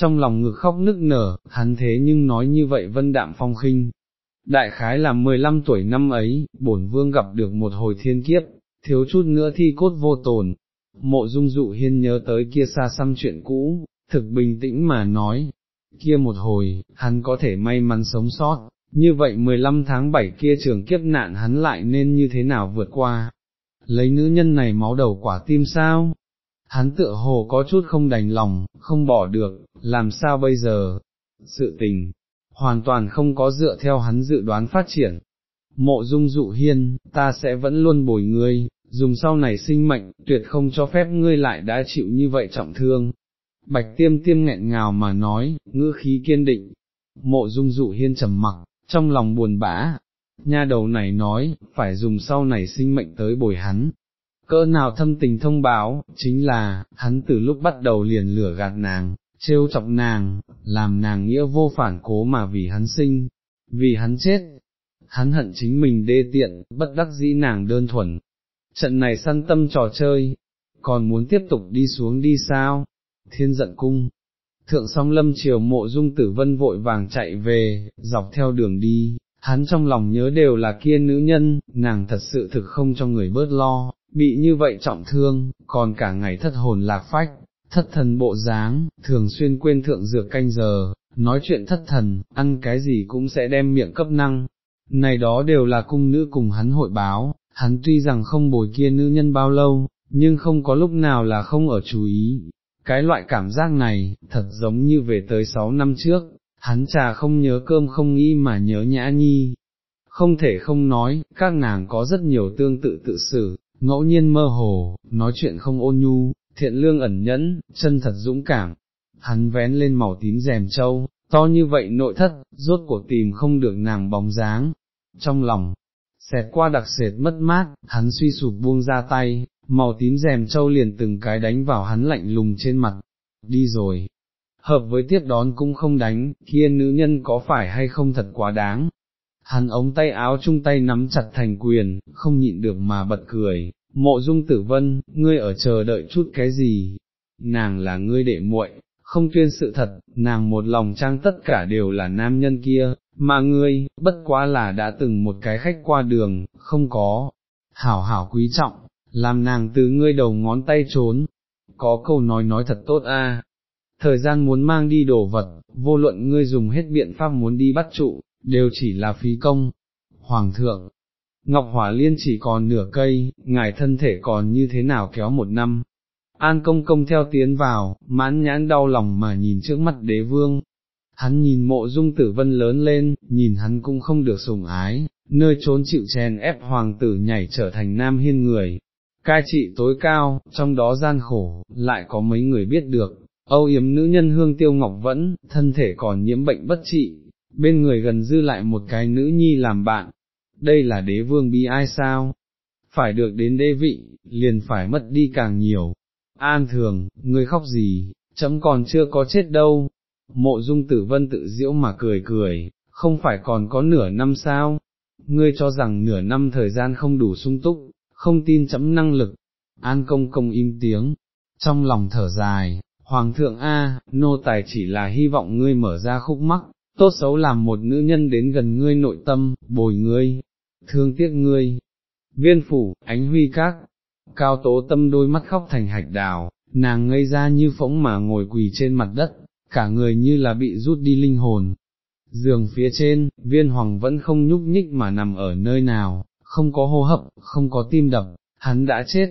trong lòng ngực khóc nức nở, hắn thế nhưng nói như vậy vân đạm phong khinh. Đại khái là 15 tuổi năm ấy, bổn vương gặp được một hồi thiên kiếp, thiếu chút nữa thi cốt vô tồn. Mộ dung dụ hiên nhớ tới kia xa xăm chuyện cũ, thực bình tĩnh mà nói, kia một hồi, hắn có thể may mắn sống sót, như vậy 15 tháng 7 kia trường kiếp nạn hắn lại nên như thế nào vượt qua. Lấy nữ nhân này máu đầu quả tim sao, hắn tựa hồ có chút không đành lòng, không bỏ được, làm sao bây giờ, sự tình, hoàn toàn không có dựa theo hắn dự đoán phát triển. Mộ dung dụ hiên, ta sẽ vẫn luôn bồi ngươi, dùng sau này sinh mệnh, tuyệt không cho phép ngươi lại đã chịu như vậy trọng thương. Bạch tiêm tiêm nghẹn ngào mà nói, ngữ khí kiên định. Mộ dung dụ hiên trầm mặc, trong lòng buồn bã. Nha đầu này nói, phải dùng sau này sinh mệnh tới bồi hắn, cỡ nào thâm tình thông báo, chính là, hắn từ lúc bắt đầu liền lửa gạt nàng, trêu chọc nàng, làm nàng nghĩa vô phản cố mà vì hắn sinh, vì hắn chết, hắn hận chính mình đê tiện, bất đắc dĩ nàng đơn thuần. Trận này săn tâm trò chơi, còn muốn tiếp tục đi xuống đi sao? Thiên giận cung. Thượng song lâm triều mộ dung tử vân vội vàng chạy về, dọc theo đường đi, hắn trong lòng nhớ đều là kia nữ nhân, nàng thật sự thực không cho người bớt lo, bị như vậy trọng thương, còn cả ngày thất hồn lạc phách, thất thần bộ dáng, thường xuyên quên thượng dược canh giờ, nói chuyện thất thần, ăn cái gì cũng sẽ đem miệng cấp năng. Này đó đều là cung nữ cùng hắn hội báo, hắn tuy rằng không bồi kia nữ nhân bao lâu, nhưng không có lúc nào là không ở chú ý. Cái loại cảm giác này, thật giống như về tới sáu năm trước, hắn trà không nhớ cơm không nghĩ mà nhớ nhã nhi. Không thể không nói, các nàng có rất nhiều tương tự tự xử, ngẫu nhiên mơ hồ, nói chuyện không ôn nhu, thiện lương ẩn nhẫn, chân thật dũng cảm, hắn vén lên màu tím rèm trâu, to như vậy nội thất, rốt cuộc tìm không được nàng bóng dáng, trong lòng, xẹt qua đặc sệt mất mát, hắn suy sụp buông ra tay, màu tím rèm trâu liền từng cái đánh vào hắn lạnh lùng trên mặt, đi rồi, hợp với tiếp đón cũng không đánh, kia nữ nhân có phải hay không thật quá đáng, hắn ống tay áo chung tay nắm chặt thành quyền, không nhịn được mà bật cười, mộ dung tử vân, ngươi ở chờ đợi chút cái gì, nàng là ngươi đệ muội, không tuyên sự thật, nàng một lòng trang tất cả đều là nam nhân kia, mà ngươi, bất quá là đã từng một cái khách qua đường, không có, hảo hảo quý trọng, làm nàng từ ngươi đầu ngón tay trốn, có câu nói nói thật tốt a. Thời gian muốn mang đi đồ vật, vô luận ngươi dùng hết biện pháp muốn đi bắt trụ, đều chỉ là phí công. Hoàng thượng, Ngọc Hỏa Liên chỉ còn nửa cây, ngài thân thể còn như thế nào kéo một năm. An công công theo tiến vào, mãn nhãn đau lòng mà nhìn trước mặt đế vương. Hắn nhìn mộ dung tử vân lớn lên, nhìn hắn cũng không được sủng ái, nơi trốn chịu chèn ép hoàng tử nhảy trở thành nam hiên người. Cai trị tối cao, trong đó gian khổ, lại có mấy người biết được, âu yếm nữ nhân hương tiêu ngọc vẫn, thân thể còn nhiễm bệnh bất trị, bên người gần dư lại một cái nữ nhi làm bạn, đây là đế vương bi ai sao? Phải được đến đế vị, liền phải mất đi càng nhiều. An thường, người khóc gì, chấm còn chưa có chết đâu. Mộ dung tử vân tự diễu mà cười cười, không phải còn có nửa năm sao? Ngươi cho rằng nửa năm thời gian không đủ sung túc, không tin chấm năng lực. An công công im tiếng, trong lòng thở dài, Hoàng thượng A, nô tài chỉ là hy vọng ngươi mở ra khúc mắc, tốt xấu làm một nữ nhân đến gần ngươi nội tâm, bồi ngươi, thương tiếc ngươi. Viên phủ, ánh huy các, cao tố tâm đôi mắt khóc thành hạch đào, nàng ngây ra như phóng mà ngồi quỳ trên mặt đất, cả người như là bị rút đi linh hồn. Giường phía trên, viên hoàng vẫn không nhúc nhích mà nằm ở nơi nào, không có hô hấp, không có tim đập, hắn đã chết.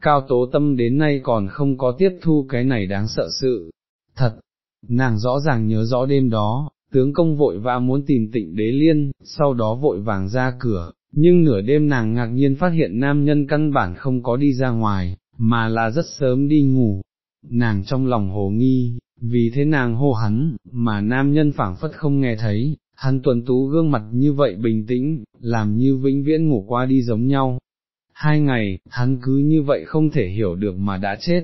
Cao tố tâm đến nay còn không có tiếp thu cái này đáng sợ sự. Thật, nàng rõ ràng nhớ rõ đêm đó, tướng công vội vã muốn tìm tịnh đế liên, sau đó vội vàng ra cửa, nhưng nửa đêm nàng ngạc nhiên phát hiện nam nhân căn bản không có đi ra ngoài, mà là rất sớm đi ngủ. Nàng trong lòng hồ nghi, vì thế nàng hô hắn, mà nam nhân phảng phất không nghe thấy, hắn tuần tú gương mặt như vậy bình tĩnh, làm như vĩnh viễn ngủ qua đi giống nhau. Hai ngày, hắn cứ như vậy không thể hiểu được mà đã chết.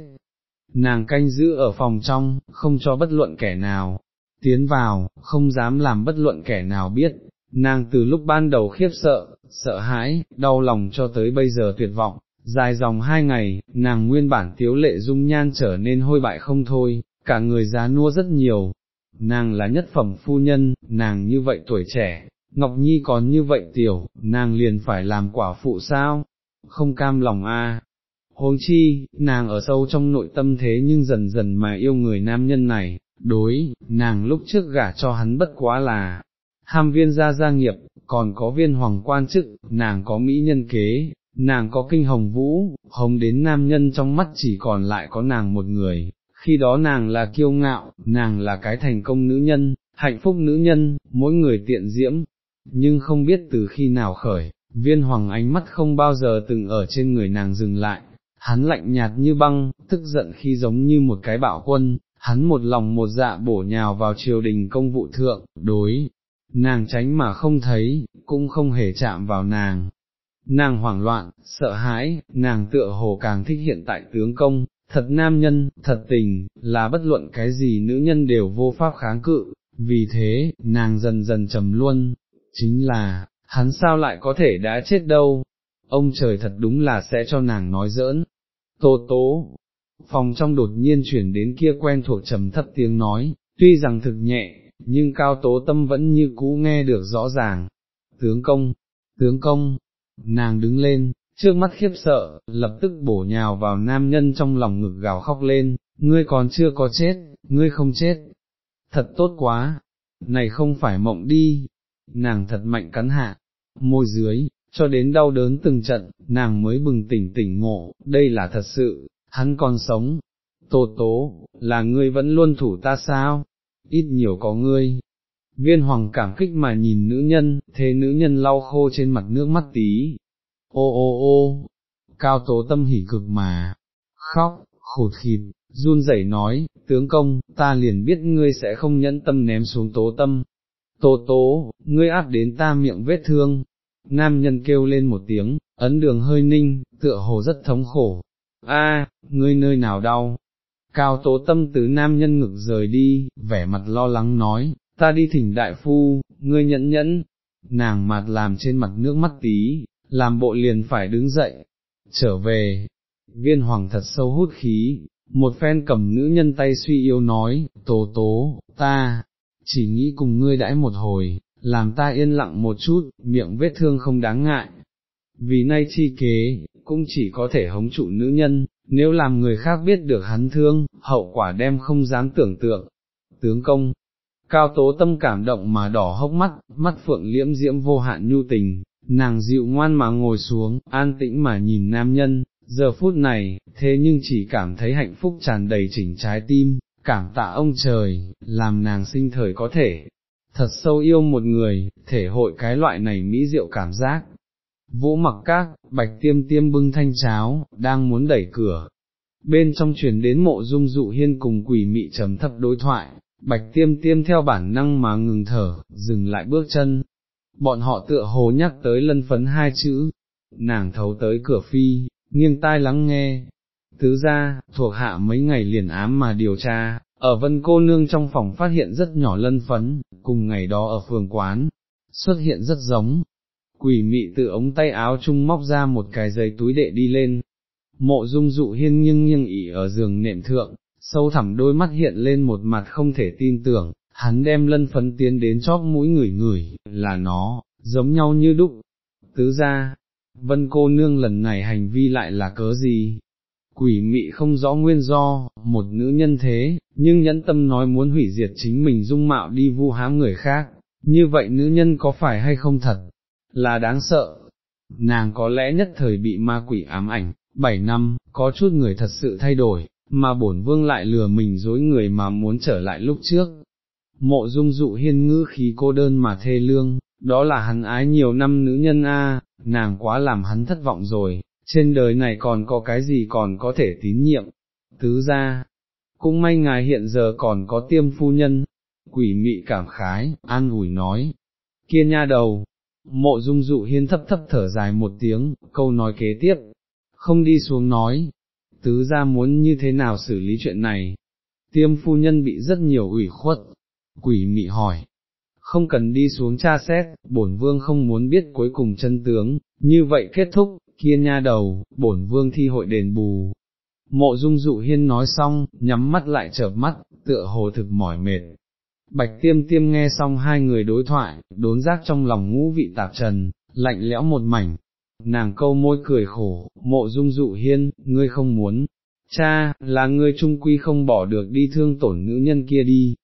Nàng canh giữ ở phòng trong, không cho bất luận kẻ nào, tiến vào, không dám làm bất luận kẻ nào biết, nàng từ lúc ban đầu khiếp sợ, sợ hãi, đau lòng cho tới bây giờ tuyệt vọng, dài dòng hai ngày, nàng nguyên bản tiếu lệ dung nhan trở nên hôi bại không thôi, cả người giá nua rất nhiều, nàng là nhất phẩm phu nhân, nàng như vậy tuổi trẻ, Ngọc Nhi còn như vậy tiểu, nàng liền phải làm quả phụ sao, không cam lòng a. À. Huống chi, nàng ở sâu trong nội tâm thế nhưng dần dần mà yêu người nam nhân này, đối, nàng lúc trước gả cho hắn bất quá là, ham viên gia gia nghiệp, còn có viên hoàng quan chức, nàng có mỹ nhân kế, nàng có kinh hồng vũ, hồng đến nam nhân trong mắt chỉ còn lại có nàng một người, khi đó nàng là kiêu ngạo, nàng là cái thành công nữ nhân, hạnh phúc nữ nhân, mỗi người tiện diễm, nhưng không biết từ khi nào khởi, viên hoàng ánh mắt không bao giờ từng ở trên người nàng dừng lại, hắn lạnh nhạt như băng, tức giận khi giống như một cái bạo quân, hắn một lòng một dạ bổ nhào vào triều đình công vụ thượng, đối, nàng tránh mà không thấy, cũng không hề chạm vào nàng. Nàng hoảng loạn, sợ hãi, nàng tựa hồ càng thích hiện tại tướng công, thật nam nhân, thật tình, là bất luận cái gì nữ nhân đều vô pháp kháng cự, vì thế, nàng dần dần trầm luôn, chính là, hắn sao lại có thể đã chết đâu, ông trời thật đúng là sẽ cho nàng nói giỡn. Tô tố, phòng trong đột nhiên chuyển đến kia quen thuộc trầm thấp tiếng nói, tuy rằng thực nhẹ, nhưng cao tố tâm vẫn như cũ nghe được rõ ràng. Tướng công, tướng công, nàng đứng lên, trước mắt khiếp sợ, lập tức bổ nhào vào nam nhân trong lòng ngực gào khóc lên, ngươi còn chưa có chết, ngươi không chết. Thật tốt quá, này không phải mộng đi, nàng thật mạnh cắn hạ, môi dưới, cho đến đau đớn từng trận, nàng mới bừng tỉnh tỉnh ngộ, đây là thật sự, hắn còn sống, tô tố, là ngươi vẫn luôn thủ ta sao, ít nhiều có ngươi. Viên hoàng cảm kích mà nhìn nữ nhân, thế nữ nhân lau khô trên mặt nước mắt tí. Ô ô ô, cao tố tâm hỉ cực mà, khóc, khụt khịt, run rẩy nói, tướng công, ta liền biết ngươi sẽ không nhẫn tâm ném xuống tố tâm. Tố tố, ngươi áp đến ta miệng vết thương. Nam nhân kêu lên một tiếng, ấn đường hơi ninh, tựa hồ rất thống khổ, a, ngươi nơi nào đau? Cao tố tâm từ nam nhân ngực rời đi, vẻ mặt lo lắng nói, ta đi thỉnh đại phu, ngươi nhẫn nhẫn, nàng mặt làm trên mặt nước mắt tí, làm bộ liền phải đứng dậy, trở về, viên hoàng thật sâu hút khí, một phen cầm nữ nhân tay suy yếu nói, tố tố, ta, chỉ nghĩ cùng ngươi đãi một hồi, làm ta yên lặng một chút, miệng vết thương không đáng ngại, vì nay chi kế, cũng chỉ có thể hống trụ nữ nhân, nếu làm người khác biết được hắn thương, hậu quả đem không dám tưởng tượng. Tướng công, cao tố tâm cảm động mà đỏ hốc mắt, mắt phượng liễm diễm vô hạn nhu tình, nàng dịu ngoan mà ngồi xuống, an tĩnh mà nhìn nam nhân, giờ phút này, thế nhưng chỉ cảm thấy hạnh phúc tràn đầy chỉnh trái tim, cảm tạ ông trời, làm nàng sinh thời có thể, thật sâu yêu một người, thể hội cái loại này mỹ diệu cảm giác. Vũ mặc các, bạch tiêm tiêm bưng thanh cháo, đang muốn đẩy cửa. Bên trong truyền đến mộ dung dụ hiên cùng quỷ mị trầm thấp đối thoại, bạch tiêm tiêm theo bản năng mà ngừng thở, dừng lại bước chân. Bọn họ tựa hồ nhắc tới lân phấn hai chữ, nàng thấu tới cửa phi, nghiêng tai lắng nghe. Tứ ra, thuộc hạ mấy ngày liền ám mà điều tra, ở vân cô nương trong phòng phát hiện rất nhỏ lân phấn, cùng ngày đó ở phường quán, xuất hiện rất giống. Quỷ mị từ ống tay áo chung móc ra một cái giấy túi đệ đi lên. Mộ dung dụ hiên nghiêng nghiêng ỉ ở giường nệm thượng, sâu thẳm đôi mắt hiện lên một mặt không thể tin tưởng, hắn đem lân phấn tiến đến chóp mũi ngửi ngửi, là nó, giống nhau như đúc. Tứ ra, vân cô nương lần này hành vi lại là cớ gì? Quỷ mị không rõ nguyên do, một nữ nhân thế, nhưng nhẫn tâm nói muốn hủy diệt chính mình dung mạo đi vu hám người khác, như vậy nữ nhân có phải hay không thật, là đáng sợ. Nàng có lẽ nhất thời bị ma quỷ ám ảnh, bảy năm, có chút người thật sự thay đổi, mà bổn vương lại lừa mình dối người mà muốn trở lại lúc trước. Mộ dung dụ hiên ngữ khí cô đơn mà thê lương, đó là hắn ái nhiều năm nữ nhân a, nàng quá làm hắn thất vọng rồi, trên đời này còn có cái gì còn có thể tín nhiệm. Tứ ra, cũng may ngài hiện giờ còn có tiêm phu nhân, quỷ mị cảm khái, an ủi nói, kia nha đầu, mộ dung dụ hiên thấp thấp thở dài một tiếng, câu nói kế tiếp, không đi xuống nói, tứ ra muốn như thế nào xử lý chuyện này, tiêm phu nhân bị rất nhiều ủy khuất, quỷ mị hỏi, không cần đi xuống tra xét, bổn vương không muốn biết cuối cùng chân tướng, như vậy kết thúc, kia nha đầu, bổn vương thi hội đền bù. Mộ dung dụ hiên nói xong, nhắm mắt lại chợp mắt, tựa hồ thực mỏi mệt. Bạch tiêm tiêm nghe xong hai người đối thoại, đốn giác trong lòng ngũ vị tạp trần, lạnh lẽo một mảnh. Nàng câu môi cười khổ, mộ dung dụ hiên, ngươi không muốn, cha, là ngươi trung quy không bỏ được đi thương tổn nữ nhân kia đi.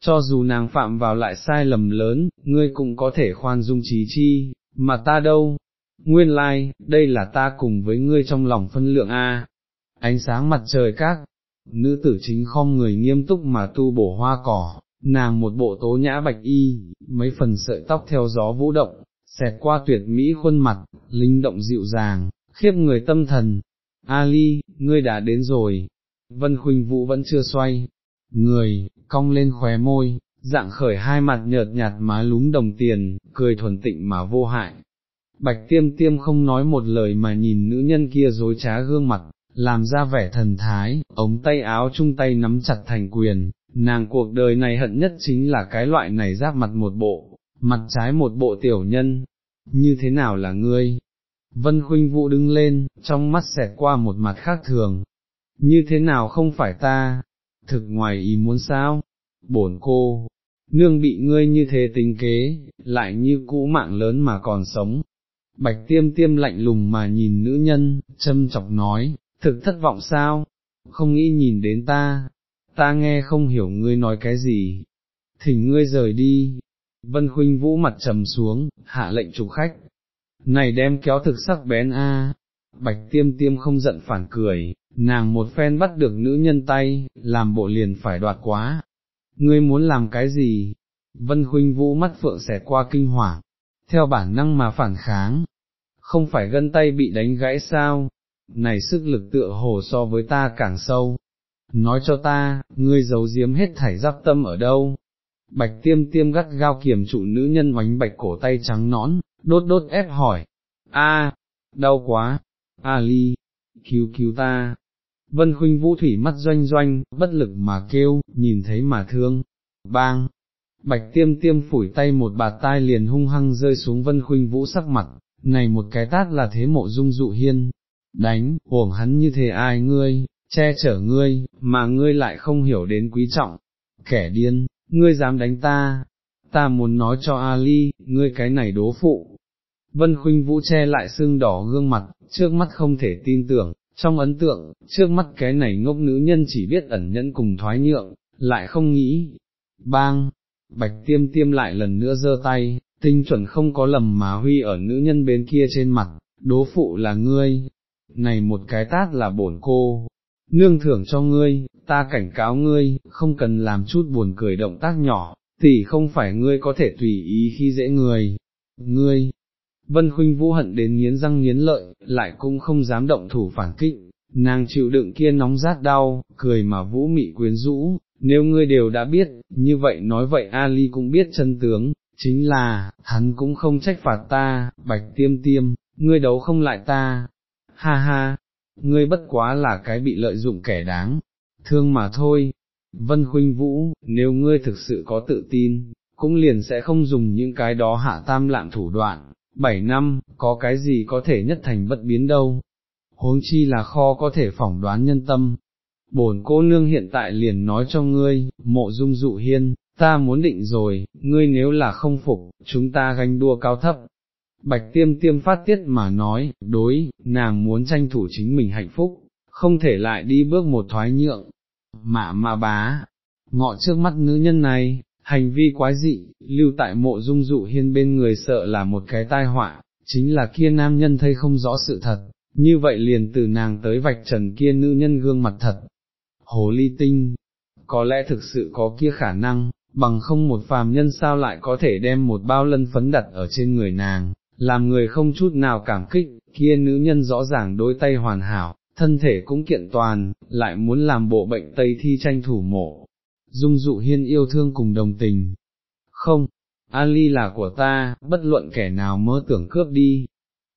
Cho dù nàng phạm vào lại sai lầm lớn, ngươi cũng có thể khoan dung trí chi, mà ta đâu, nguyên lai, like, đây là ta cùng với ngươi trong lòng phân lượng A, ánh sáng mặt trời các, nữ tử chính không người nghiêm túc mà tu bổ hoa cỏ, nàng một bộ tố nhã bạch y, mấy phần sợi tóc theo gió vũ động, xẹt qua tuyệt mỹ khuôn mặt, linh động dịu dàng, khiếp người tâm thần. Ali, ngươi đã đến rồi. Vân Khuynh Vũ vẫn chưa xoay, người, cong lên khóe môi, dạng khởi hai mặt nhợt nhạt má lúm đồng tiền, cười thuần tịnh mà vô hại, Bạch tiêm tiêm không nói một lời mà nhìn nữ nhân kia dối trá gương mặt, làm ra vẻ thần thái, ống tay áo chung tay nắm chặt thành quyền, nàng cuộc đời này hận nhất chính là cái loại này giáp mặt một bộ, mặt trái một bộ tiểu nhân, như thế nào là ngươi? Vân Khuynh Vũ đứng lên, trong mắt xẹt qua một mặt khác thường, như thế nào không phải ta, thực ngoài ý muốn sao, bổn cô, nương bị ngươi như thế tính kế, lại như cũ mạng lớn mà còn sống, Bạch tiêm tiêm lạnh lùng mà nhìn nữ nhân, châm chọc nói, thực thất vọng sao, không nghĩ nhìn đến ta, ta nghe không hiểu ngươi nói cái gì, thỉnh ngươi rời đi, vân khuynh vũ mặt trầm xuống, hạ lệnh chủ khách, này đem kéo thực sắc bén a. bạch tiêm tiêm không giận phản cười, nàng một phen bắt được nữ nhân tay, làm bộ liền phải đoạt quá, ngươi muốn làm cái gì, vân khuynh vũ mắt phượng xẹt qua kinh hoàng, theo bản năng mà phản kháng, không phải gân tay bị đánh gãy sao, này sức lực tựa hồ so với ta càng sâu, nói cho ta, ngươi giấu giếm hết thảy giáp tâm ở đâu. Bạch tiêm tiêm gắt gao kiềm trụ nữ nhân oánh bạch cổ tay trắng nõn, đốt đốt ép hỏi, a, đau quá, a ly, cứu cứu ta. Vân khuynh vũ thủy mắt doanh doanh, bất lực mà kêu, nhìn thấy mà thương, bang, bạch tiêm tiêm phủi tay một bạt tai liền hung hăng rơi xuống vân khuynh vũ sắc mặt, này một cái tát là thế mộ dung dụ hiên, đánh, uổng hắn như thế ai ngươi, che chở ngươi, mà ngươi lại không hiểu đến quý trọng, kẻ điên, ngươi dám đánh ta, ta muốn nói cho Ali, ngươi cái này đố phụ. Vân Khuynh Vũ che lại sưng đỏ gương mặt, trước mắt không thể tin tưởng, trong ấn tượng, trước mắt cái này ngốc nữ nhân chỉ biết ẩn nhẫn cùng thoái nhượng, lại không nghĩ, bang, bạch tiêm tiêm lại lần nữa giơ tay, tinh chuẩn không có lầm mà huy ở nữ nhân bên kia trên mặt, đố phụ là ngươi, này một cái tát là bổn cô, nương thưởng cho ngươi, ta cảnh cáo ngươi, không cần làm chút buồn cười động tác nhỏ, tỷ không phải ngươi có thể tùy ý khi dễ người, ngươi. Vân Khuynh Vũ hận đến nghiến răng nghiến lợi, lại cũng không dám động thủ phản kích, nàng chịu đựng kia nóng rát đau, cười mà vũ mị quyến rũ, nếu ngươi đều đã biết, như vậy nói vậy Ali cũng biết chân tướng, chính là, hắn cũng không trách phạt ta, bạch tiêm tiêm, ngươi đấu không lại ta, ha ha, ngươi bất quá là cái bị lợi dụng kẻ đáng, thương mà thôi. Vân Khuynh Vũ, nếu ngươi thực sự có tự tin, cũng liền sẽ không dùng những cái đó hạ tam lạm thủ đoạn, bảy năm, có cái gì có thể nhất thành bất biến đâu, huống chi là kho có thể phỏng đoán nhân tâm. Bổn cô nương hiện tại liền nói cho ngươi, mộ dung dụ hiên, ta muốn định rồi, ngươi nếu là không phục, chúng ta ganh đua cao thấp. Bạch tiêm tiêm phát tiết mà nói, đối, nàng muốn tranh thủ chính mình hạnh phúc, không thể lại đi bước một thoái nhượng. Mạ mà bá, ngọ trước mắt nữ nhân này, hành vi quái dị, lưu tại mộ dung dụ hiên bên người sợ là một cái tai họa, chính là kia nam nhân thấy không rõ sự thật, như vậy liền từ nàng tới vạch trần kia nữ nhân gương mặt thật. Hồ ly tinh, có lẽ thực sự có kia khả năng, bằng không một phàm nhân sao lại có thể đem một bao lân phấn đặt ở trên người nàng, làm người không chút nào cảm kích, kia nữ nhân rõ ràng đôi tay hoàn hảo, thân thể cũng kiện toàn, lại muốn làm bộ bệnh tây thi tranh thủ mổ. Dung dụ hiên yêu thương cùng đồng tình. Không, Ali là của ta, bất luận kẻ nào mơ tưởng cướp đi,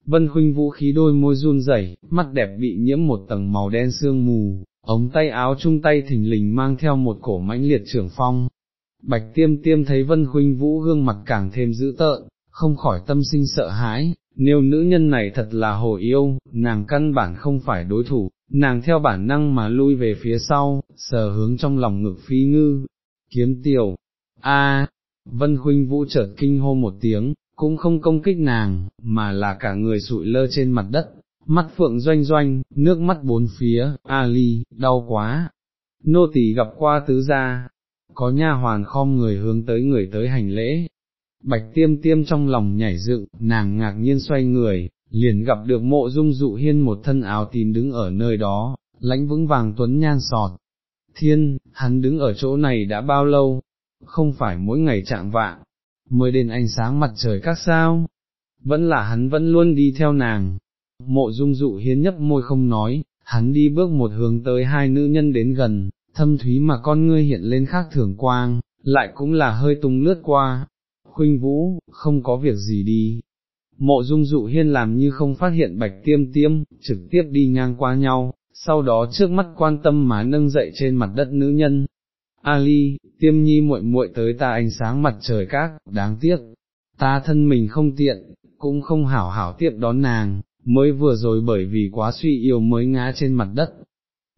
Vân Khuynh vũ khí đôi môi run rẩy, mắt đẹp bị nhiễm một tầng màu đen sương mù, ống tay áo chung tay thình lình mang theo một cổ mãnh liệt trưởng phong. Bạch tiêm tiêm thấy Vân Khuynh vũ gương mặt càng thêm dữ tợn, không khỏi tâm sinh sợ hãi, nếu nữ nhân này thật là hồ yêu, nàng căn bản không phải đối thủ, nàng theo bản năng mà lui về phía sau, sờ hướng trong lòng ngực phi ngư, kiếm tiểu, a Vân Khuynh Vũ chợt kinh hô một tiếng, cũng không công kích nàng, mà là cả người sụi lơ trên mặt đất, mắt phượng doanh doanh, nước mắt bốn phía, Ali, đau quá. Nô tỳ gặp qua tứ gia, có nha hoàn khom người hướng tới người tới hành lễ. Bạch tiêm tiêm trong lòng nhảy dựng, nàng ngạc nhiên xoay người, liền gặp được mộ dung dụ hiên một thân áo tím đứng ở nơi đó, lãnh vững vàng tuấn nhan sọt. Thiên, hắn đứng ở chỗ này đã bao lâu? Không phải mỗi ngày trạng vạng, mới đến ánh sáng mặt trời các sao, vẫn là hắn vẫn luôn đi theo nàng. Mộ dung dụ hiến nhấp môi không nói, hắn đi bước một hướng tới hai nữ nhân đến gần, thâm thúy mà con ngươi hiện lên khác thường quang, lại cũng là hơi tung lướt qua. Khuynh vũ, không có việc gì đi. Mộ dung dụ hiên làm như không phát hiện bạch tiêm tiêm, trực tiếp đi ngang qua nhau, sau đó trước mắt quan tâm mà nâng dậy trên mặt đất nữ nhân, Ali, tiêm nhi muội muội tới ta ánh sáng mặt trời các, đáng tiếc, ta thân mình không tiện, cũng không hảo hảo tiếp đón nàng, mới vừa rồi bởi vì quá suy yếu mới ngã trên mặt đất.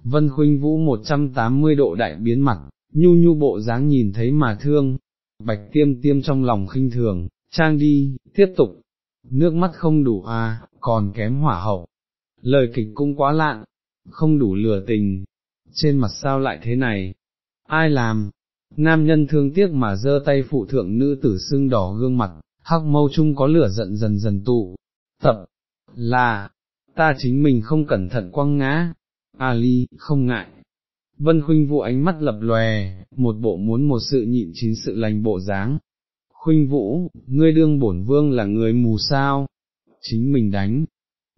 Vân Khuynh Vũ 180 độ đại biến mặt, nhu nhu bộ dáng nhìn thấy mà thương, bạch tiêm tiêm trong lòng khinh thường, trang đi, tiếp tục, nước mắt không đủ à, còn kém hỏa hậu. Lời kịch cũng quá lạ, không đủ lừa tình, trên mặt sao lại thế này, ai làm, nam nhân thương tiếc mà giơ tay phụ thượng nữ tử sưng đỏ gương mặt, hắc mâu chung có lửa giận dần dần tụ, tập, là, ta chính mình không cẩn thận quăng ngã, Ali, không ngại. Vân Khuynh Vũ ánh mắt lập lòe, một bộ muốn một sự nhịn chín sự lành bộ dáng. Khuynh Vũ, ngươi đương bổn vương là người mù sao? Chính mình đánh.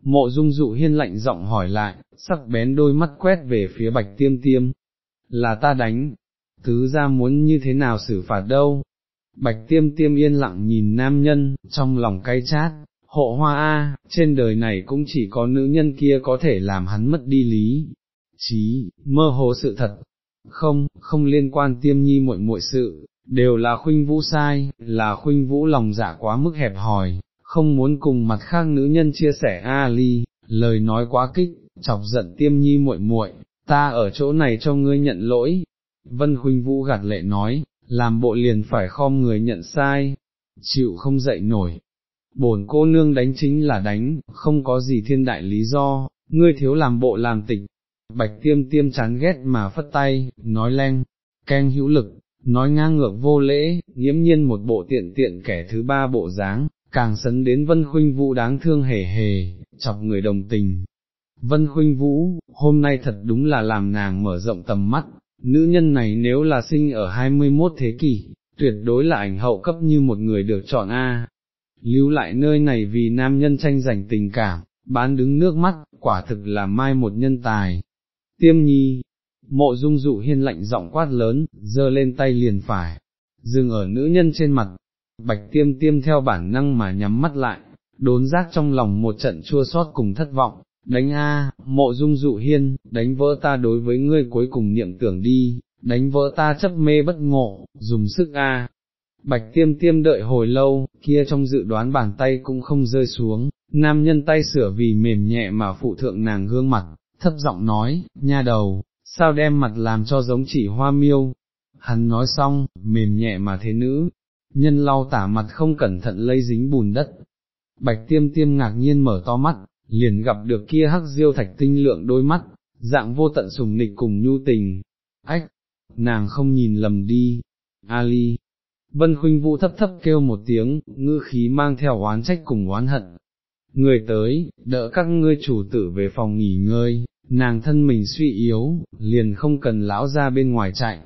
Mộ Dung Dụ Hiên lạnh giọng hỏi lại, sắc bén đôi mắt quét về phía Bạch Tiêm Tiêm. Là ta đánh, tứ ra muốn như thế nào xử phạt đâu. Bạch tiêm tiêm yên lặng nhìn nam nhân, trong lòng cay chát, hộ hoa A, trên đời này cũng chỉ có nữ nhân kia có thể làm hắn mất đi lý, trí, mơ hồ sự thật, không, không liên quan tiêm nhi muội muội sự, đều là khuynh vũ sai, là khuynh vũ lòng giả quá mức hẹp hòi, không muốn cùng mặt khác nữ nhân chia sẻ A ly, lời nói quá kích, chọc giận tiêm nhi muội muội, ta ở chỗ này cho ngươi nhận lỗi, Vân Khuynh Vũ gạt lệ nói, làm bộ liền phải khom người nhận sai, chịu không dậy nổi. Bổn cô nương đánh chính là đánh, không có gì thiên đại lý do, ngươi thiếu làm bộ làm tịch, bạch tiêm tiêm chán ghét mà phất tay, nói len, keng hữu lực, nói ngang ngược vô lễ, nghiễm nhiên một bộ tiện tiện kẻ thứ ba bộ dáng, càng sấn đến vân khuynh vũ đáng thương hề hề, chọc người đồng tình. Vân khuynh vũ, hôm nay thật đúng là làm nàng mở rộng tầm mắt, nữ nhân này nếu là sinh ở 21 thế kỷ, tuyệt đối là ảnh hậu cấp như một người được chọn A. Lưu lại nơi này vì nam nhân tranh giành tình cảm, bán đứng nước mắt, quả thực là mai một nhân tài. Tiêm nhi, mộ dung dụ hiên lạnh giọng quát lớn, giơ lên tay liền phải, dừng ở nữ nhân trên mặt, bạch tiêm tiêm theo bản năng mà nhắm mắt lại, đốn giác trong lòng một trận chua xót cùng thất vọng, đánh a, mộ dung dụ hiên, đánh vỡ ta đối với ngươi cuối cùng niệm tưởng đi, đánh vỡ ta chấp mê bất ngộ, dùng sức a. Bạch tiêm tiêm đợi hồi lâu, kia trong dự đoán bàn tay cũng không rơi xuống, nam nhân tay sửa vì mềm nhẹ mà phụ thượng nàng gương mặt, thấp giọng nói, nha đầu, sao đem mặt làm cho giống chỉ hoa miêu. Hắn nói xong, mềm nhẹ mà thế nữ, nhân lau tả mặt không cẩn thận lây dính bùn đất. Bạch tiêm tiêm ngạc nhiên mở to mắt, liền gặp được kia hắc diêu thạch tinh lượng đôi mắt, dạng vô tận sùng nịch cùng nhu tình. Ách, nàng không nhìn lầm đi, Ali. Vân Khuynh Vũ thấp thấp kêu một tiếng, ngư khí mang theo oán trách cùng oán hận. Người tới, đỡ các ngươi chủ tử về phòng nghỉ ngơi, nàng thân mình suy yếu, liền không cần lão ra bên ngoài chạy.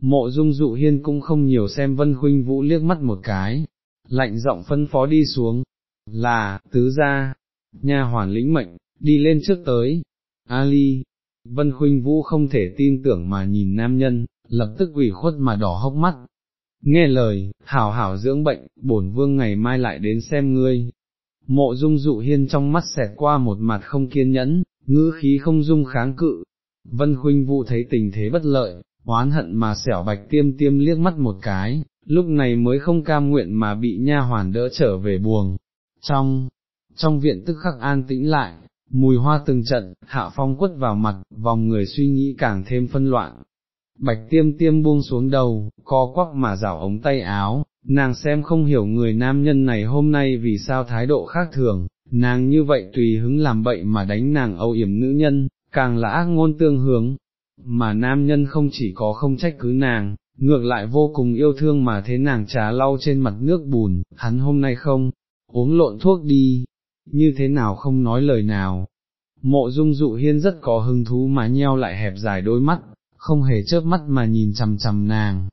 Mộ dung dụ hiên cũng không nhiều xem Vân Khuynh Vũ liếc mắt một cái, lạnh giọng phân phó đi xuống, là, tứ gia, nha hoàn lĩnh mệnh, đi lên trước tới, Ali, Vân Khuynh Vũ không thể tin tưởng mà nhìn nam nhân, lập tức ủy khuất mà đỏ hốc mắt. Nghe lời, hảo hảo dưỡng bệnh, bổn vương ngày mai lại đến xem ngươi. Mộ dung dụ hiên trong mắt xẹt qua một mặt không kiên nhẫn, ngữ khí không dung kháng cự. Vân Khuynh Vũ thấy tình thế bất lợi, oán hận mà xẻo bạch tiêm tiêm liếc mắt một cái, lúc này mới không cam nguyện mà bị nha hoàn đỡ trở về buồng. Trong, trong viện tức khắc an tĩnh lại, mùi hoa từng trận, hạ phong quất vào mặt, vòng người suy nghĩ càng thêm phân loạn. Bạch tiêm tiêm buông xuống đầu, co quắc mà rảo ống tay áo, nàng xem không hiểu người nam nhân này hôm nay vì sao thái độ khác thường, nàng như vậy tùy hứng làm bậy mà đánh nàng âu yểm nữ nhân, càng là ác ngôn tương hướng, mà nam nhân không chỉ có không trách cứ nàng, ngược lại vô cùng yêu thương mà thế nàng trà lau trên mặt nước bùn, hắn hôm nay không, uống lộn thuốc đi, như thế nào không nói lời nào. Mộ dung dụ hiên rất có hứng thú mà nheo lại hẹp dài đôi mắt, không hề chớp mắt mà nhìn chằm chằm nàng.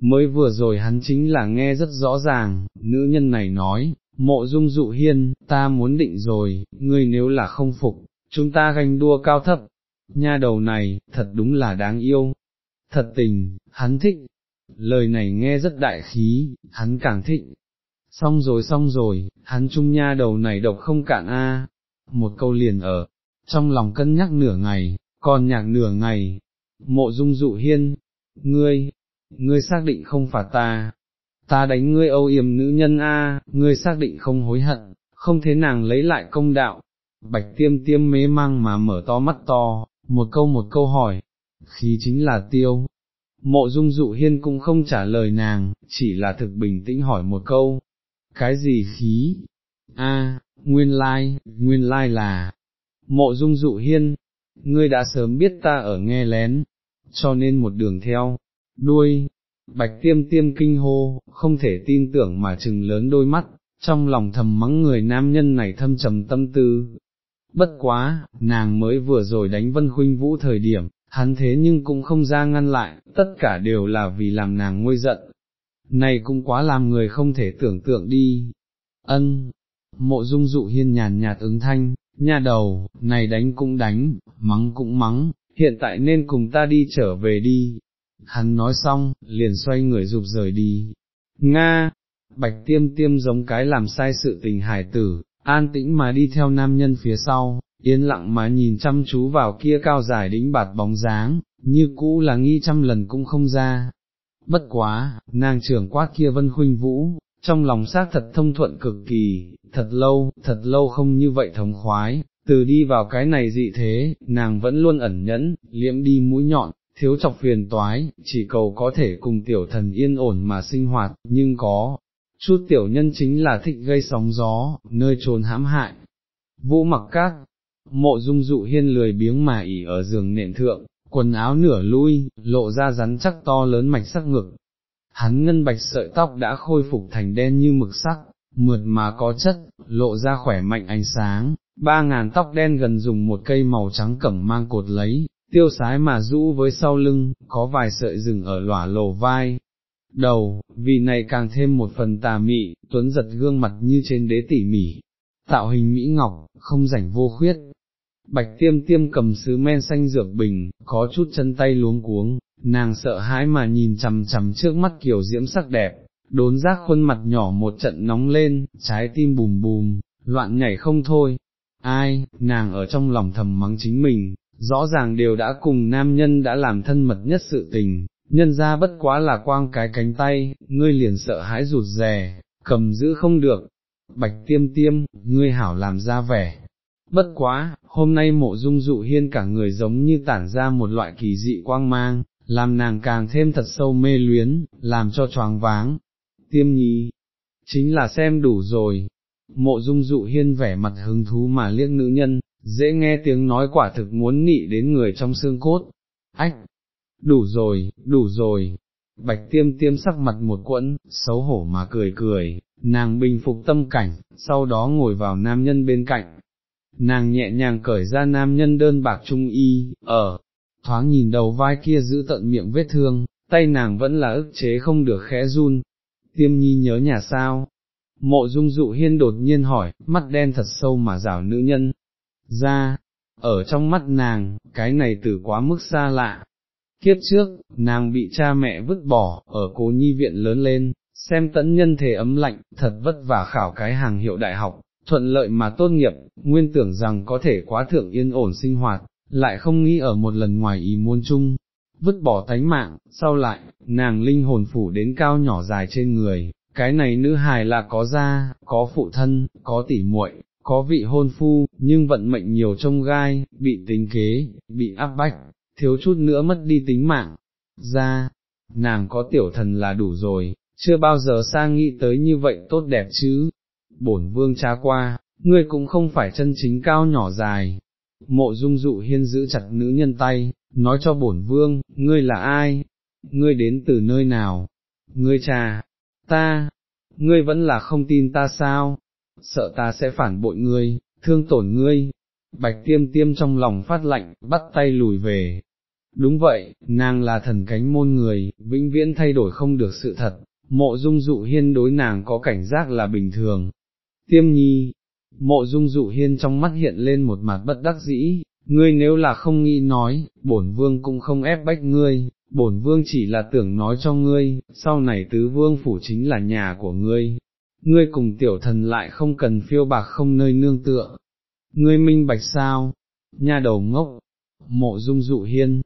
Mới vừa rồi hắn chính là nghe rất rõ ràng, nữ nhân này nói, mộ dung dụ hiên, ta muốn định rồi, ngươi nếu là không phục, chúng ta ganh đua cao thấp, nha đầu này, thật đúng là đáng yêu, thật tình, hắn thích, lời này nghe rất đại khí, hắn càng thích, xong rồi xong rồi, hắn chung nha đầu này độc không cạn a. một câu liền ở, trong lòng cân nhắc nửa ngày, còn nhạc nửa ngày, mộ dung dụ hiên, ngươi, ngươi xác định không phải ta, ta đánh ngươi âu yểm nữ nhân a, ngươi xác định không hối hận, không thế nàng lấy lại công đạo, bạch tiêm tiêm mê mang mà mở to mắt to, một câu một câu hỏi, khí chính là tiêu. Mộ dung dụ hiên cũng không trả lời nàng, chỉ là thực bình tĩnh hỏi một câu, cái gì khí? A, nguyên lai, nguyên lai là, mộ dung dụ hiên, ngươi đã sớm biết ta ở nghe lén, cho nên một đường theo, đuôi, bạch tiêm tiêm kinh hô, không thể tin tưởng mà chừng lớn đôi mắt, trong lòng thầm mắng người nam nhân này thâm trầm tâm tư. Bất quá, nàng mới vừa rồi đánh vân khuynh vũ thời điểm, hắn thế nhưng cũng không ra ngăn lại, tất cả đều là vì làm nàng nguôi giận, này cũng quá làm người không thể tưởng tượng đi. Ân, mộ dung dụ hiên nhàn nhạt ứng thanh, nha đầu, này đánh cũng đánh, mắng cũng mắng, hiện tại nên cùng ta đi trở về đi. Hắn nói xong, liền xoay người rụp rời đi. Nga, bạch tiêm tiêm giống cái làm sai sự tình hải tử, an tĩnh mà đi theo nam nhân phía sau, yên lặng mà nhìn chăm chú vào kia cao dài đĩnh bạt bóng dáng, như cũ là nghi trăm lần cũng không ra, bất quá, nàng trưởng quát kia vân khuynh vũ, trong lòng xác thật thông thuận cực kỳ, thật lâu, thật lâu không như vậy thống khoái, từ đi vào cái này dị thế, nàng vẫn luôn ẩn nhẫn, liễm đi mũi nhọn, thiếu chọc phiền toái, chỉ cầu có thể cùng tiểu thần yên ổn mà sinh hoạt, nhưng có, chút tiểu nhân chính là thích gây sóng gió, nơi trốn hãm hại. Vũ mặc các, mộ dung dụ hiên lười biếng mà ỉ ở giường nệm thượng, quần áo nửa lui, lộ ra rắn chắc to lớn mạch sắc ngực. Hắn ngân bạch sợi tóc đã khôi phục thành đen như mực sắc, mượt mà có chất, lộ ra khỏe mạnh ánh sáng, ba ngàn tóc đen gần dùng một cây màu trắng cẩm mang cột lấy, tiêu sái mà rũ với sau lưng, có vài sợi rừng ở lỏa lồ vai. Đầu, vì này càng thêm một phần tà mị, tuấn giật gương mặt như trên đế tỉ mỉ, tạo hình mỹ ngọc, không rảnh vô khuyết. Bạch tiêm tiêm cầm sứ men xanh dược bình, có chút chân tay luống cuống, nàng sợ hãi mà nhìn chằm chằm trước mắt kiểu diễm sắc đẹp, đốn giác khuôn mặt nhỏ một trận nóng lên, trái tim bùm bùm, loạn nhảy không thôi. Ai, nàng ở trong lòng thầm mắng chính mình, rõ ràng đều đã cùng nam nhân đã làm thân mật nhất sự tình, nhân ra bất quá là quang cái cánh tay, ngươi liền sợ hãi rụt rè, cầm giữ không được. Bạch tiêm tiêm, ngươi hảo làm ra vẻ. Bất quá, hôm nay mộ dung dụ hiên cả người giống như tản ra một loại kỳ dị quang mang, làm nàng càng thêm thật sâu mê luyến, làm cho choáng váng, tiêm nhi, chính là xem đủ rồi. Mộ dung dụ hiên vẻ mặt hứng thú mà liếc nữ nhân, dễ nghe tiếng nói quả thực muốn nị đến người trong xương cốt. Ách, đủ rồi, đủ rồi. Bạch tiêm tiêm sắc mặt một quẫn, xấu hổ mà cười cười, nàng bình phục tâm cảnh, sau đó ngồi vào nam nhân bên cạnh. Nàng nhẹ nhàng cởi ra nam nhân đơn bạc trung y, ở, thoáng nhìn đầu vai kia giữ tận miệng vết thương, tay nàng vẫn là ức chế không được khẽ run, tiêm nhi nhớ nhà sao? Mộ dung dụ hiên đột nhiên hỏi, mắt đen thật sâu mà rảo nữ nhân, ra, ở trong mắt nàng, cái này từ quá mức xa lạ. Kiếp trước, nàng bị cha mẹ vứt bỏ, ở cố nhi viện lớn lên, xem tẫn nhân thể ấm lạnh, thật vất vả khảo cái hàng hiệu đại học, thuận lợi mà tốt nghiệp, nguyên tưởng rằng có thể quá thượng yên ổn sinh hoạt, lại không nghĩ ở một lần ngoài ý muốn chung, vứt bỏ tánh mạng, sau lại, nàng linh hồn phủ đến cao nhỏ dài trên người, cái này nữ hài là có gia, có phụ thân, có tỉ muội, có vị hôn phu, nhưng vận mệnh nhiều trông gai, bị tính kế, bị áp bách, thiếu chút nữa mất đi tính mạng. Ra, nàng có tiểu thần là đủ rồi, chưa bao giờ sang nghĩ tới như vậy tốt đẹp chứ. Bổn vương cha qua, ngươi cũng không phải chân chính cao nhỏ dài. Mộ dung dụ hiên giữ chặt nữ nhân tay, nói cho bổn vương, ngươi là ai? Ngươi đến từ nơi nào? Ngươi cha, ta, ngươi vẫn là không tin ta sao? Sợ ta sẽ phản bội ngươi, thương tổn ngươi. Bạch tiêm tiêm trong lòng phát lạnh, bắt tay lùi về. Đúng vậy, nàng là thần cánh môn người, vĩnh viễn thay đổi không được sự thật, mộ dung dụ hiên đối nàng có cảnh giác là bình thường. Tiêm nhi, mộ dung dụ hiên trong mắt hiện lên một mặt bất đắc dĩ, ngươi nếu là không nghĩ nói, bổn vương cũng không ép bách ngươi, bổn vương chỉ là tưởng nói cho ngươi, sau này tứ vương phủ chính là nhà của ngươi, ngươi cùng tiểu thần lại không cần phiêu bạc không nơi nương tựa, ngươi minh bạch sao, nha đầu ngốc, mộ dung dụ hiên.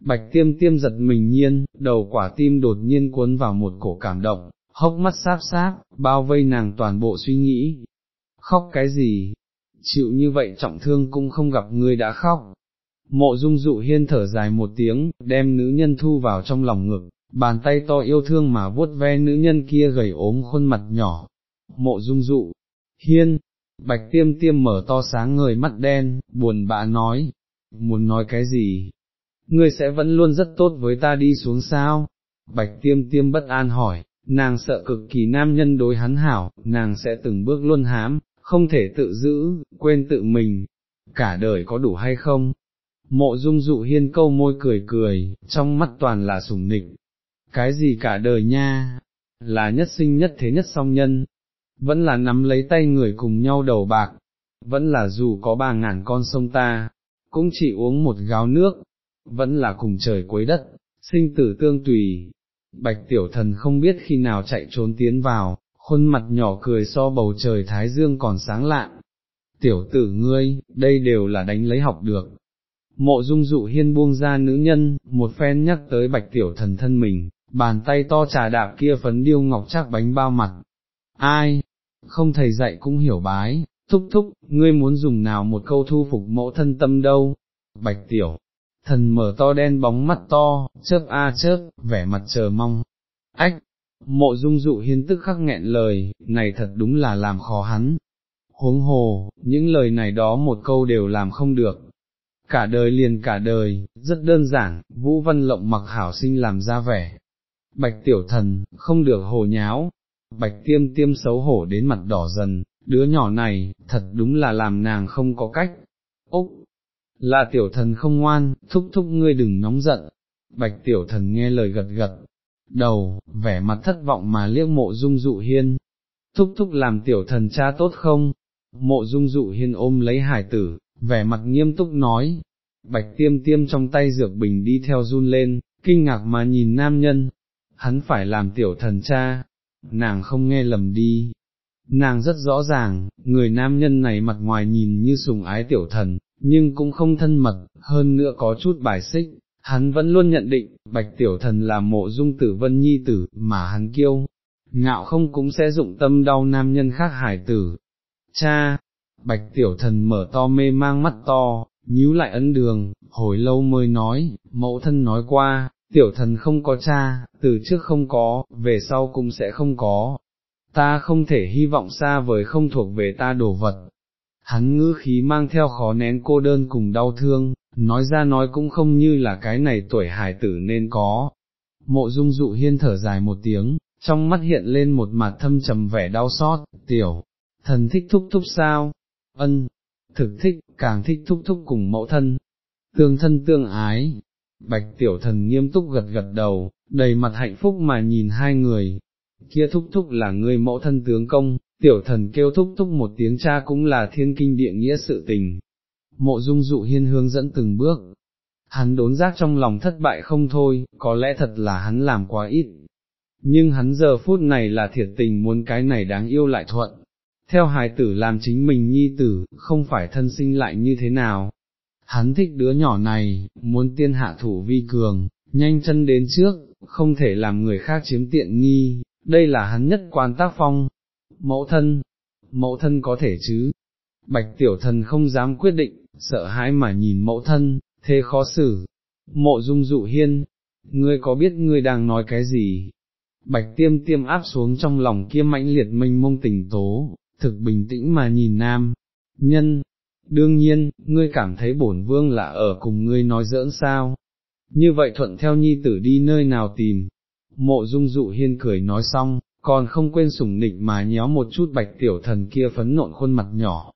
Bạch tiêm tiêm giật mình nhiên, đầu quả tim đột nhiên cuốn vào một cổ cảm động, hốc mắt sáp sáp, bao vây nàng toàn bộ suy nghĩ. Khóc cái gì, chịu như vậy trọng thương cũng không gặp ngươi đã khóc. Mộ dung dụ hiên thở dài một tiếng, đem nữ nhân thu vào trong lòng ngực, bàn tay to yêu thương mà vuốt ve nữ nhân kia gầy ốm khuôn mặt nhỏ. Mộ dung dụ, hiên, bạch tiêm tiêm mở to sáng ngời mắt đen, buồn bã nói, muốn nói cái gì? Ngươi sẽ vẫn luôn rất tốt với ta đi xuống sao? Bạch tiêm tiêm bất an hỏi, nàng sợ cực kỳ nam nhân đối hắn hảo, nàng sẽ từng bước luôn hám, không thể tự giữ, quên tự mình, cả đời có đủ hay không? Mộ dung dụ hiên câu môi cười cười, trong mắt toàn là sùng nịch. Cái gì cả đời nha, là nhất sinh nhất thế nhất song nhân, vẫn là nắm lấy tay người cùng nhau đầu bạc, vẫn là dù có ba ngàn con sông ta, cũng chỉ uống một gáo nước, vẫn là cùng trời cuối đất, sinh tử tương tùy. Bạch tiểu thần không biết khi nào chạy trốn tiến vào, khuôn mặt nhỏ cười so bầu trời thái dương còn sáng lạ. Tiểu tử ngươi, đây đều là đánh lấy học được. Mộ dung dụ hiên buông ra nữ nhân, một phen nhắc tới bạch tiểu thần thân mình, bàn tay to trà đạp kia phấn điêu ngọc chắc bánh bao mặt. Ai? Không thầy dạy cũng hiểu bái, thúc thúc, ngươi muốn dùng nào một câu thu phục mẫu thân tâm đâu? Bạch tiểu, thần mở to đen bóng mắt to, chớp a chớp, vẻ mặt chờ mong. Ách, Mộ dung dụ hiến tức khắc nghẹn lời, này thật đúng là làm khó hắn. huống hồ, những lời này đó một câu đều làm không được. Cả đời liền cả đời, rất đơn giản, Vũ Văn Lộng mặc hảo sinh làm ra vẻ. Bạch tiểu thần, không được hồ nháo, bạch tiêm tiêm xấu hổ đến mặt đỏ dần, đứa nhỏ này, thật đúng là làm nàng không có cách. Úc, là tiểu thần không ngoan, thúc thúc ngươi đừng nóng giận. Bạch tiểu thần nghe lời gật gật, đầu, vẻ mặt thất vọng mà liếc mộ dung dụ hiên. Thúc thúc làm tiểu thần cha tốt không? Mộ dung dụ hiên ôm lấy hải tử, vẻ mặt nghiêm túc nói. Bạch tiêm tiêm trong tay dược bình đi theo run lên, kinh ngạc mà nhìn nam nhân. Hắn phải làm tiểu thần cha, nàng không nghe lầm đi. Nàng rất rõ ràng, người nam nhân này mặt ngoài nhìn như sùng ái tiểu thần, nhưng cũng không thân mật, hơn nữa có chút bài xích, hắn vẫn luôn nhận định, bạch tiểu thần là mộ dung tử vân nhi tử, mà hắn kiêu, ngạo không cũng sẽ dụng tâm đau nam nhân khác hải tử. Cha, bạch tiểu thần mở to mê mang mắt to, nhíu lại ấn đường, hồi lâu mới nói, mẫu thân nói qua, tiểu thần không có cha, từ trước không có, về sau cũng sẽ không có. Ta không thể hy vọng xa vời không thuộc về ta đồ vật, hắn ngữ khí mang theo khó nén cô đơn cùng đau thương, nói ra nói cũng không như là cái này tuổi hài tử nên có. Mộ dung dụ hiên thở dài một tiếng, trong mắt hiện lên một mặt thâm trầm vẻ đau xót, tiểu, thần thích thúc thúc sao, ân, thực thích, càng thích thúc thúc cùng mẫu thân, tương thân tương ái, bạch tiểu thần nghiêm túc gật gật đầu, đầy mặt hạnh phúc mà nhìn hai người, kia thúc thúc là người mẫu thân tướng công, tiểu thần kêu thúc thúc một tiếng cha cũng là thiên kinh địa nghĩa sự tình. Mộ dung dụ hiên hướng dẫn từng bước, hắn đốn giác trong lòng thất bại không thôi, có lẽ thật là hắn làm quá ít. Nhưng hắn giờ phút này là thiệt tình muốn cái này đáng yêu lại thuận. Theo hài tử làm chính mình nhi tử, không phải thân sinh lại như thế nào. Hắn thích đứa nhỏ này, muốn tiên hạ thủ vi cường, nhanh chân đến trước, không thể làm người khác chiếm tiện nghi, đây là hắn nhất quan tác phong, mẫu thân, mẫu thân có thể chứ, bạch tiểu thần không dám quyết định, sợ hãi mà nhìn mẫu thân, thế khó xử, mộ dung dụ hiên, ngươi có biết ngươi đang nói cái gì? Bạch tiêm tiêm áp xuống trong lòng kia mãnh liệt mênh mông tỉnh tố, thực bình tĩnh mà nhìn nam, nhân, đương nhiên, ngươi cảm thấy bổn vương là ở cùng ngươi nói giỡn sao, như vậy thuận theo nhi tử đi nơi nào tìm, mộ dung dụ hiên cười nói xong, còn không quên sủng nịnh mà nhéo một chút bạch tiểu thần kia phấn nộn khuôn mặt nhỏ.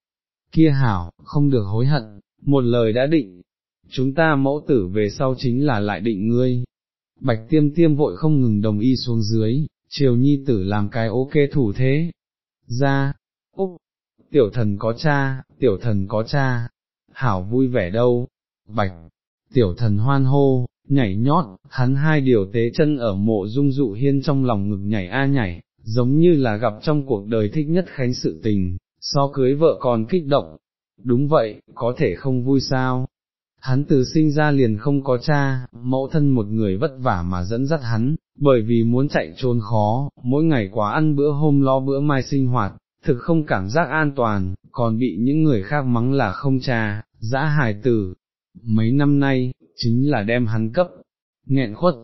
Kia hảo, không được hối hận, một lời đã định, chúng ta mẫu tử về sau chính là lại định ngươi. Bạch tiêm tiêm vội không ngừng đồng ý xuống dưới, triều nhi tử làm cái ok thủ thế. Ra, úc, tiểu thần có cha, tiểu thần có cha, hảo vui vẻ đâu, bạch, tiểu thần hoan hô, nhảy nhót, hắn hai điều tế chân ở mộ dung dụ hiên trong lòng ngực nhảy a nhảy, giống như là gặp trong cuộc đời thích nhất khánh sự tình, so cưới vợ còn kích động. Đúng vậy, có thể không vui sao? Hắn từ sinh ra liền không có cha, mẫu thân một người vất vả mà dẫn dắt hắn, bởi vì muốn chạy trốn khó, mỗi ngày quá ăn bữa hôm lo bữa mai sinh hoạt, thực không cảm giác an toàn, còn bị những người khác mắng là không cha, dã hài tử. Mấy năm nay, chính là đem hắn cấp, nghẹn khuất.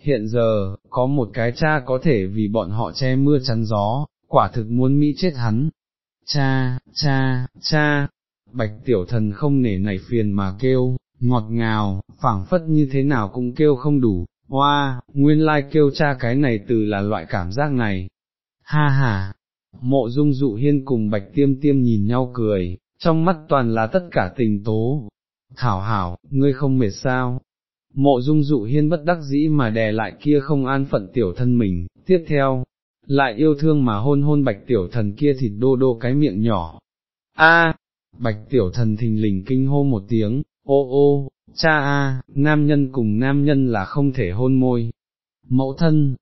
Hiện giờ, có một cái cha có thể vì bọn họ che mưa chắn gió, quả thực muốn Mỹ chết hắn. Cha, cha, cha, bạch tiểu thần không nể nảy phiền mà kêu, ngọt ngào, phảng phất như thế nào cũng kêu không đủ, hoa, nguyên lai like kêu cha cái này từ là loại cảm giác này. Ha ha, mộ dung dụ hiên cùng bạch tiêm tiêm nhìn nhau cười, trong mắt toàn là tất cả tình tố, Thảo hảo, ngươi không mệt sao? Mộ dung dụ hiên bất đắc dĩ mà đè lại kia không an phận tiểu thân mình, tiếp theo, lại yêu thương mà hôn hôn bạch tiểu thần kia thịt đô đô cái miệng nhỏ. A, bạch tiểu thần thình lình kinh hô một tiếng, ô ô, cha a, nam nhân cùng nam nhân là không thể hôn môi. Mẫu thân,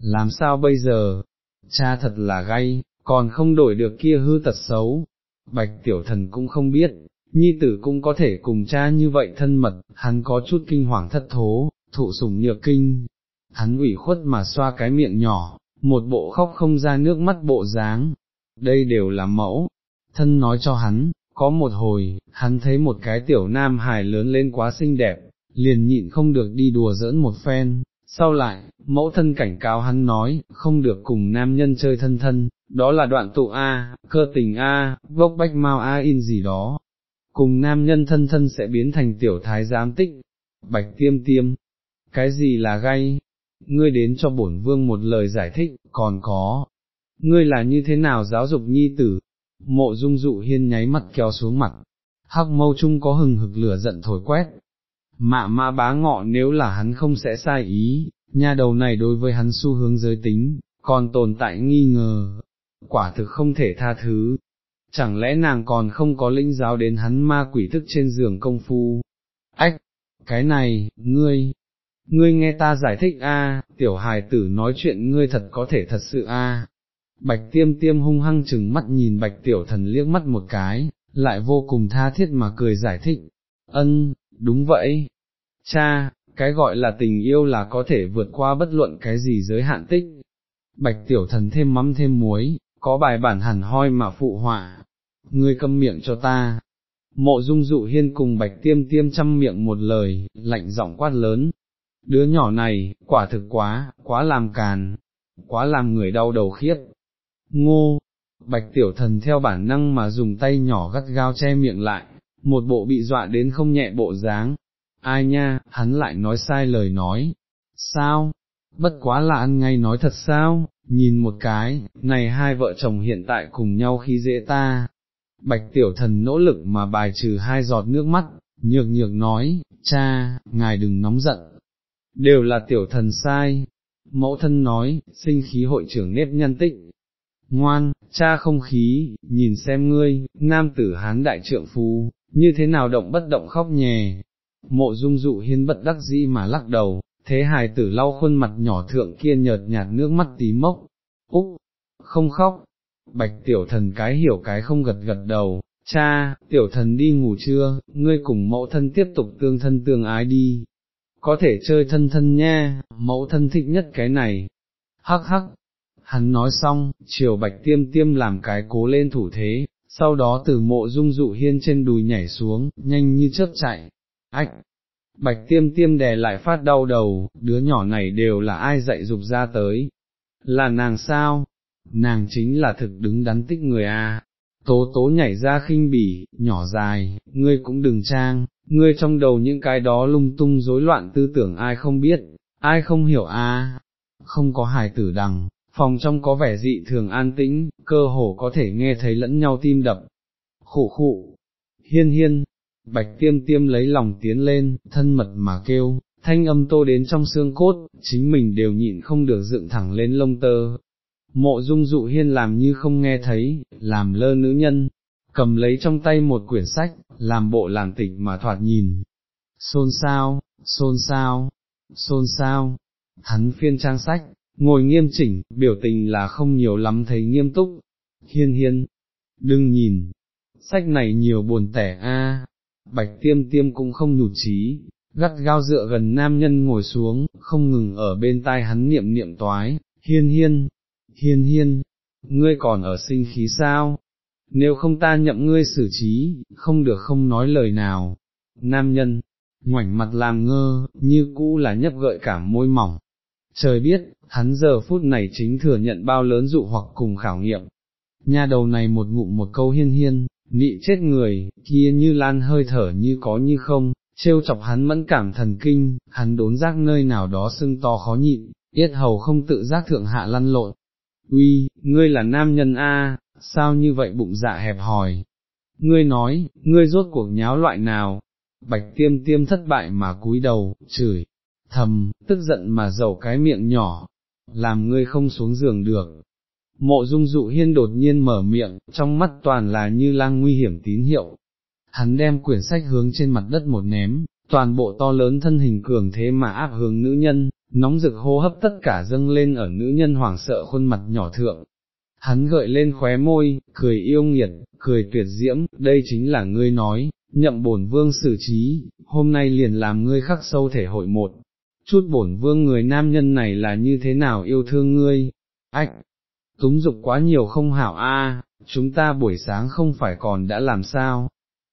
làm sao bây giờ? Cha thật là gay, còn không đổi được kia hư tật xấu. Bạch tiểu thần cũng không biết, nhi tử cũng có thể cùng cha như vậy thân mật, hắn có chút kinh hoàng thất thố, thụ sủng nhược kinh, hắn ủy khuất mà xoa cái miệng nhỏ, một bộ khóc không ra nước mắt bộ dáng, đây đều là mẫu, thân nói cho hắn, có một hồi, hắn thấy một cái tiểu nam hài lớn lên quá xinh đẹp, liền nhịn không được đi đùa giỡn một phen, sau lại, mẫu thân cảnh cáo hắn nói, không được cùng nam nhân chơi thân thân, đó là đoạn tụ A, cơ tình A, vốc bách mau A in gì đó. Cùng nam nhân thân thân sẽ biến thành tiểu thái giám tích, bạch tiêm tiêm. Cái gì là gay? Ngươi đến cho bổn vương một lời giải thích, còn có. Ngươi là như thế nào giáo dục nhi tử? Mộ dung dụ hiên nháy mắt kéo xuống mặt, hắc mâu chung có hừng hực lửa giận thổi quét, mạ ma bá ngọ nếu là hắn không sẽ sai ý, nha đầu này đối với hắn xu hướng giới tính, còn tồn tại nghi ngờ, quả thực không thể tha thứ. Chẳng lẽ nàng còn không có linh giáo đến hắn ma quỷ thức trên giường công phu? Ách, cái này, ngươi, ngươi nghe ta giải thích a, tiểu hài tử nói chuyện ngươi thật có thể thật sự a. Bạch tiêm tiêm hung hăng chừng mắt nhìn bạch tiểu thần liếc mắt một cái, lại vô cùng tha thiết mà cười giải thích, ân, đúng vậy, cha, cái gọi là tình yêu là có thể vượt qua bất luận cái gì giới hạn tích. Bạch tiểu thần thêm mắm thêm muối, có bài bản hẳn hoi mà phụ họa, ngươi câm miệng cho ta. Mộ dung dụ hiên cùng bạch tiêm tiêm chăm miệng một lời, lạnh giọng quát lớn. Đứa nhỏ này, quả thực quá, quá làm càn, quá làm người đau đầu khiếp. Ngô, bạch tiểu thần theo bản năng mà dùng tay nhỏ gắt gao che miệng lại, một bộ bị dọa đến không nhẹ bộ dáng, ai nha, hắn lại nói sai lời nói, sao, bất quá là ăn ngay nói thật sao, nhìn một cái, này hai vợ chồng hiện tại cùng nhau khi dễ ta, bạch tiểu thần nỗ lực mà bài trừ hai giọt nước mắt, nhược nhược nói, cha, ngài đừng nóng giận, đều là tiểu thần sai, mẫu thân nói, sinh khí hội trưởng nếp nhân tích, ngoan, cha không khí, nhìn xem ngươi, nam tử hán đại trượng phu, như thế nào động bất động khóc nhè. Mộ dung dụ hiên bất đắc dĩ mà lắc đầu, thế hài tử lau khuôn mặt nhỏ thượng kia nhợt nhạt nước mắt tí mốc, úc, không khóc, bạch tiểu thần cái hiểu cái không gật gật đầu, cha, tiểu thần đi ngủ chưa, ngươi cùng mẫu thân tiếp tục tương thân tương ái đi, có thể chơi thân thân nha, mẫu thân thích nhất cái này, hắc hắc, hắn nói xong, chiều bạch tiêm tiêm làm cái cố lên thủ thế, sau đó từ mộ dung dụ hiên trên đùi nhảy xuống, nhanh như chớp chạy, ách, bạch tiêm tiêm đè lại phát đau đầu, đứa nhỏ này đều là ai dạy dục ra tới, là nàng sao, nàng chính là thực đứng đắn tích người a. Tố tố nhảy ra khinh bỉ, nhỏ dài, ngươi cũng đừng trang, ngươi trong đầu những cái đó lung tung rối loạn tư tưởng ai không biết, ai không hiểu a, không có hài tử đằng, phòng trong có vẻ dị thường an tĩnh, cơ hồ có thể nghe thấy lẫn nhau tim đập. Khủ khụ, hiên hiên, bạch tiêm tiêm lấy lòng tiến lên, thân mật mà kêu, thanh âm tô đến trong xương cốt, chính mình đều nhịn không được dựng thẳng lên lông tơ. Mộ dung dụ hiên làm như không nghe thấy, làm lơ nữ nhân, cầm lấy trong tay một quyển sách, làm bộ làm tịch mà thoạt nhìn. Xôn sao, xôn sao, xôn sao, hắn phiên trang sách, ngồi nghiêm chỉnh, biểu tình là không nhiều lắm thấy nghiêm túc, hiên hiên, đừng nhìn, sách này nhiều buồn tẻ a. bạch tiêm tiêm cũng không nhụt chí, gắt gao dựa gần nam nhân ngồi xuống, không ngừng ở bên tai hắn niệm niệm toái, hiên hiên, hiên hiên, ngươi còn ở sinh khí sao? Nếu không ta nhậm ngươi xử trí, không được không nói lời nào. Nam nhân, ngoảnh mặt làm ngơ, như cũ là nhấp gợi cảm môi mỏng, trời biết, hắn giờ phút này chính thừa nhận bao lớn dụ hoặc cùng khảo nghiệm. Nha đầu này một ngụm một câu hiên hiên, nị chết người, kia như lan hơi thở như có như không, trêu chọc hắn mẫn cảm thần kinh, hắn đốn giác nơi nào đó sưng to khó nhịn, yết hầu không tự giác thượng hạ lăn lộn. Uy, ngươi là nam nhân A, sao như vậy bụng dạ hẹp hòi? Ngươi nói, ngươi rốt cuộc nháo loại nào? Bạch tiêm tiêm thất bại mà cúi đầu, chửi, thầm, tức giận mà dầu cái miệng nhỏ, làm ngươi không xuống giường được. Mộ dung dụ hiên đột nhiên mở miệng, trong mắt toàn là như lang nguy hiểm tín hiệu. Hắn đem quyển sách hướng trên mặt đất một ném, toàn bộ to lớn thân hình cường thế mà áp hướng nữ nhân, nóng rực hô hấp tất cả dâng lên ở nữ nhân hoảng sợ khuôn mặt nhỏ thượng. Hắn gợi lên khóe môi, cười yêu nghiệt, cười tuyệt diễm, đây chính là ngươi nói, nhậm bổn vương xử trí, hôm nay liền làm ngươi khắc sâu thể hội một chút bổn vương người nam nhân này là như thế nào yêu thương ngươi, ách, túng dục quá nhiều không hảo a, chúng ta buổi sáng không phải còn đã làm sao,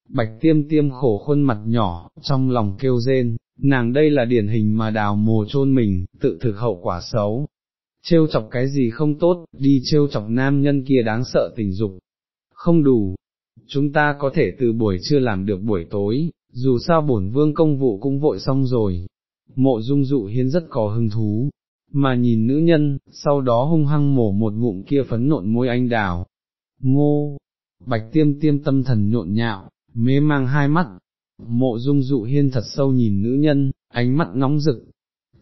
bạch tiêm tiêm khổ khuôn mặt nhỏ, trong lòng kêu rên, nàng đây là điển hình mà đào mồ chôn mình, tự thực hậu quả xấu. Trêu chọc cái gì không tốt, đi trêu chọc nam nhân kia đáng sợ tình dục. Không đủ, chúng ta có thể từ buổi trưa làm được buổi tối, dù sao bổn vương công vụ cũng vội xong rồi. Mộ dung dụ hiến rất có hứng thú, mà nhìn nữ nhân, sau đó hung hăng mổ một ngụm kia phấn nộn môi anh đào. Ngô, bạch tiêm tiêm tâm thần nhộn nhạo, mê mang hai mắt, mộ dung dụ hiên thật sâu nhìn nữ nhân, ánh mắt nóng rực.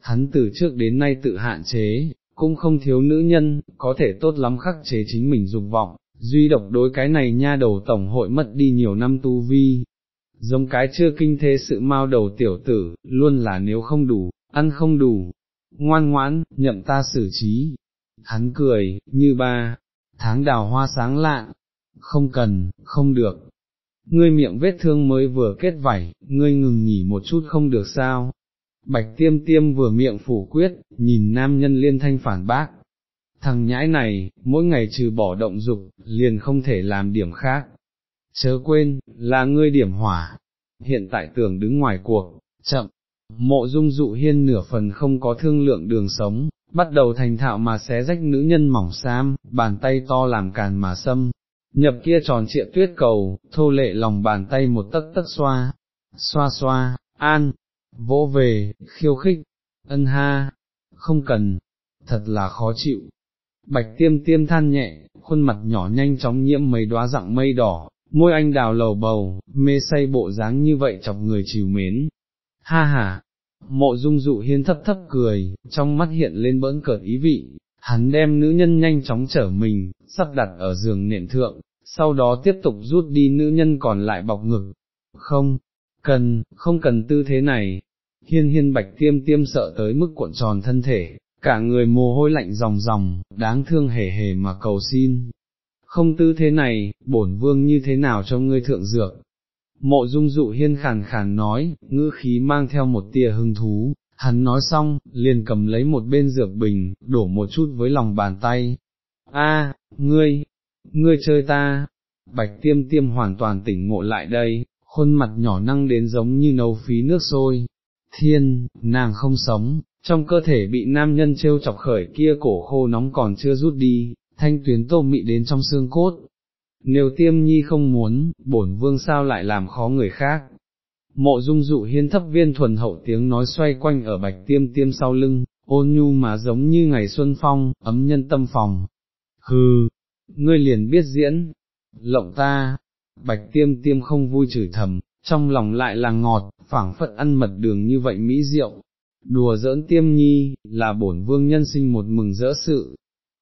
Hắn từ trước đến nay tự hạn chế, cũng không thiếu nữ nhân, có thể tốt lắm khắc chế chính mình dục vọng, duy độc đối cái này nha đầu tổng hội mất đi nhiều năm tu vi. Giống cái chưa kinh thế sự mau đầu tiểu tử, luôn là nếu không đủ, ăn không đủ, ngoan ngoãn, nhậm ta xử trí. Hắn cười, như ba, tháng đào hoa sáng lạ, không cần, không được. Ngươi miệng vết thương mới vừa kết vảy, ngươi ngừng nghỉ một chút không được sao. Bạch tiêm tiêm vừa miệng phủ quyết, nhìn nam nhân liên thanh phản bác. Thằng nhãi này, mỗi ngày trừ bỏ động dục, liền không thể làm điểm khác. Chớ quên, là ngươi điểm hỏa. Hiện tại tưởng đứng ngoài cuộc, chậm, Mộ dung dụ hiên nửa phần không có thương lượng đường sống, bắt đầu thành thạo mà xé rách nữ nhân mỏng sam, bàn tay to làm càn mà xâm, nhập kia tròn trịa tuyết cầu, thô lệ lòng bàn tay một tấc tấc xoa, xoa xoa, an, vỗ về, khiêu khích, ân ha, không cần, thật là khó chịu. Bạch tiêm tiêm than nhẹ, khuôn mặt nhỏ nhanh chóng nhiễm mấy đóa dạng mây đỏ, môi anh đào lầu bầu, mê say bộ dáng như vậy chọc người chiều mến, ha ha, mộ dung dụ hiên thấp thấp cười, trong mắt hiện lên bỡn cợt ý vị, hắn đem nữ nhân nhanh chóng trở mình, sắp đặt ở giường nệm thượng, sau đó tiếp tục rút đi nữ nhân còn lại bọc ngực, không, cần, không cần tư thế này, hiên hiên bạch tiêm tiêm sợ tới mức cuộn tròn thân thể, cả người mồ hôi lạnh ròng ròng, đáng thương hề hề mà cầu xin. Không tư thế này, bổn vương như thế nào cho ngươi thượng dược, Mộ dung dụ hiên khàn khàn nói, ngữ khí mang theo một tia hứng thú, hắn nói xong, liền cầm lấy một bên dược bình, đổ một chút với lòng bàn tay. A, ngươi, ngươi chơi ta, bạch tiêm tiêm hoàn toàn tỉnh ngộ lại đây, khuôn mặt nhỏ năng đến giống như nấu phí nước sôi. Thiên, nàng không sống, trong cơ thể bị nam nhân trêu chọc khởi kia cổ khô nóng còn chưa rút đi, thanh tuyến tô mị đến trong xương cốt, nếu tiêm nhi không muốn, bổn vương sao lại làm khó người khác. Mộ dung dụ hiên thấp viên thuần hậu tiếng nói xoay quanh ở bạch tiêm tiêm sau lưng, ôn nhu mà giống như ngày xuân phong, ấm nhân tâm phòng. Hừ, ngươi liền biết diễn, lộng ta, bạch tiêm tiêm không vui chửi thầm, trong lòng lại là ngọt, phảng phất ăn mật đường như vậy mỹ diệu. Đùa giỡn tiêm nhi, là bổn vương nhân sinh một mừng rỡ sự.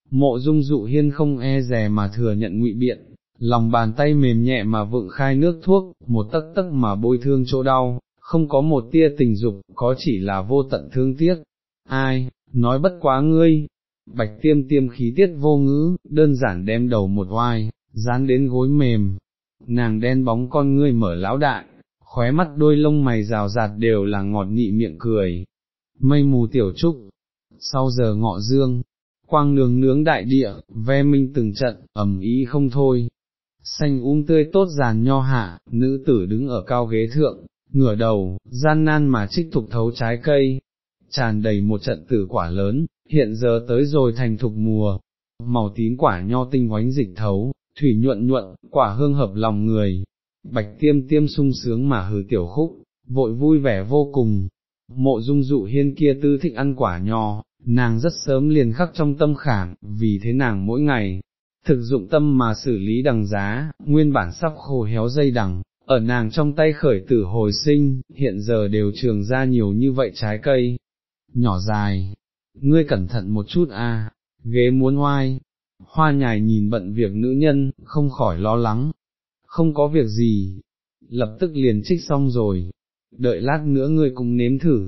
Mộ dung dụ hiên không e rè mà thừa nhận ngụy biện, lòng bàn tay mềm nhẹ mà vựng khai nước thuốc, một tấc tấc mà bôi thương chỗ đau, không có một tia tình dục, có chỉ là vô tận thương tiếc. Ai, nói bất quá ngươi, bạch tiêm tiêm khí tiết vô ngữ, đơn giản đem đầu một oai, dán đến gối mềm, nàng đen bóng con ngươi mở lão đại, khóe mắt đôi lông mày rào rạt đều là ngọt nị miệng cười. Mây mù tiểu trúc, sau giờ ngọ dương, quang nướng nướng đại địa, ve minh từng trận, ẩm ý không thôi, xanh um tươi tốt giàn nho hạ, nữ tử đứng ở cao ghế thượng, ngửa đầu, gian nan mà trích thục thấu trái cây, tràn đầy một trận tử quả lớn, hiện giờ tới rồi thành thục mùa, màu tím quả nho tinh oánh dịch thấu, thủy nhuận nhuận, quả hương hợp lòng người, bạch tiêm tiêm sung sướng mà hừ tiểu khúc, vội vui vẻ vô cùng, mộ dung dụ hiên kia tư thích ăn quả nho, nàng rất sớm liền khắc trong tâm khảm, vì thế nàng mỗi ngày, thực dụng tâm mà xử lý đằng giá, nguyên bản sắp khô héo dây đằng, ở nàng trong tay khởi tử hồi sinh, hiện giờ đều trường ra nhiều như vậy trái cây, nhỏ dài, ngươi cẩn thận một chút a, ghế muốn hoai, hoa nhài nhìn bận việc nữ nhân, không khỏi lo lắng, không có việc gì, lập tức liền trích xong rồi, đợi lát nữa ngươi cùng nếm thử,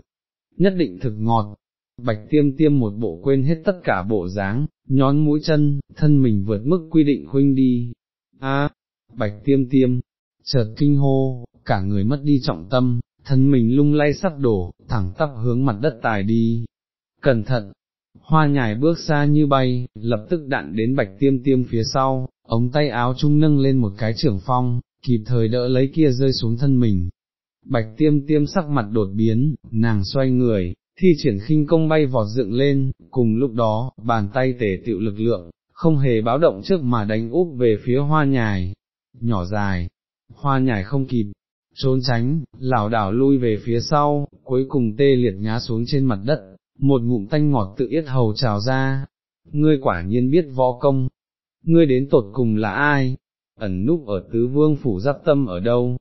nhất định thực ngọt, bạch tiêm tiêm một bộ quên hết tất cả bộ dáng, nhón mũi chân, thân mình vượt mức quy định huynh đi, a, bạch tiêm tiêm, chợt kinh hô, cả người mất đi trọng tâm, thân mình lung lay sắp đổ, thẳng tắp hướng mặt đất tài đi, cẩn thận, hoa nhài bước xa như bay, lập tức đạn đến bạch tiêm tiêm phía sau, ống tay áo trung nâng lên một cái trưởng phong, kịp thời đỡ lấy kia rơi xuống thân mình. bạch tiêm tiêm sắc mặt đột biến, nàng xoay người, thi triển khinh công bay vọt dựng lên, cùng lúc đó, bàn tay tể tiệu lực lượng, không hề báo động trước mà đánh úp về phía hoa nhài, nhỏ dài, hoa nhài không kịp, trốn tránh, lảo đảo lui về phía sau, cuối cùng tê liệt ngã xuống trên mặt đất, một ngụm tanh ngọt tự yết hầu trào ra, ngươi quả nhiên biết võ công, ngươi đến tột cùng là ai, ẩn núp ở tứ vương phủ giáp tâm ở đâu.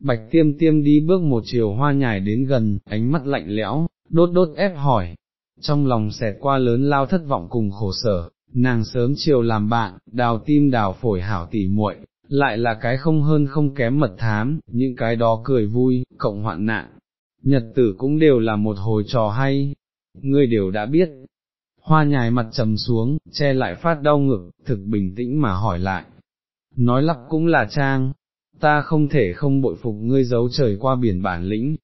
Bạch tiêm tiêm đi bước một chiều hoa nhài đến gần, ánh mắt lạnh lẽo, đốt đốt ép hỏi, trong lòng xẹt qua lớn lao thất vọng cùng khổ sở, nàng sớm chiều làm bạn, đào tim đào phổi hảo tỉ muội, lại là cái không hơn không kém mật thám, những cái đó cười vui, cộng hoạn nạn, nhật tử cũng đều là một hồi trò hay, ngươi đều đã biết. Hoa nhài mặt trầm xuống, che lại phát đau ngực, thực bình tĩnh mà hỏi lại. Nói lắp cũng là trang, ta không thể không bội phục ngươi giấu trời qua biển bản lĩnh.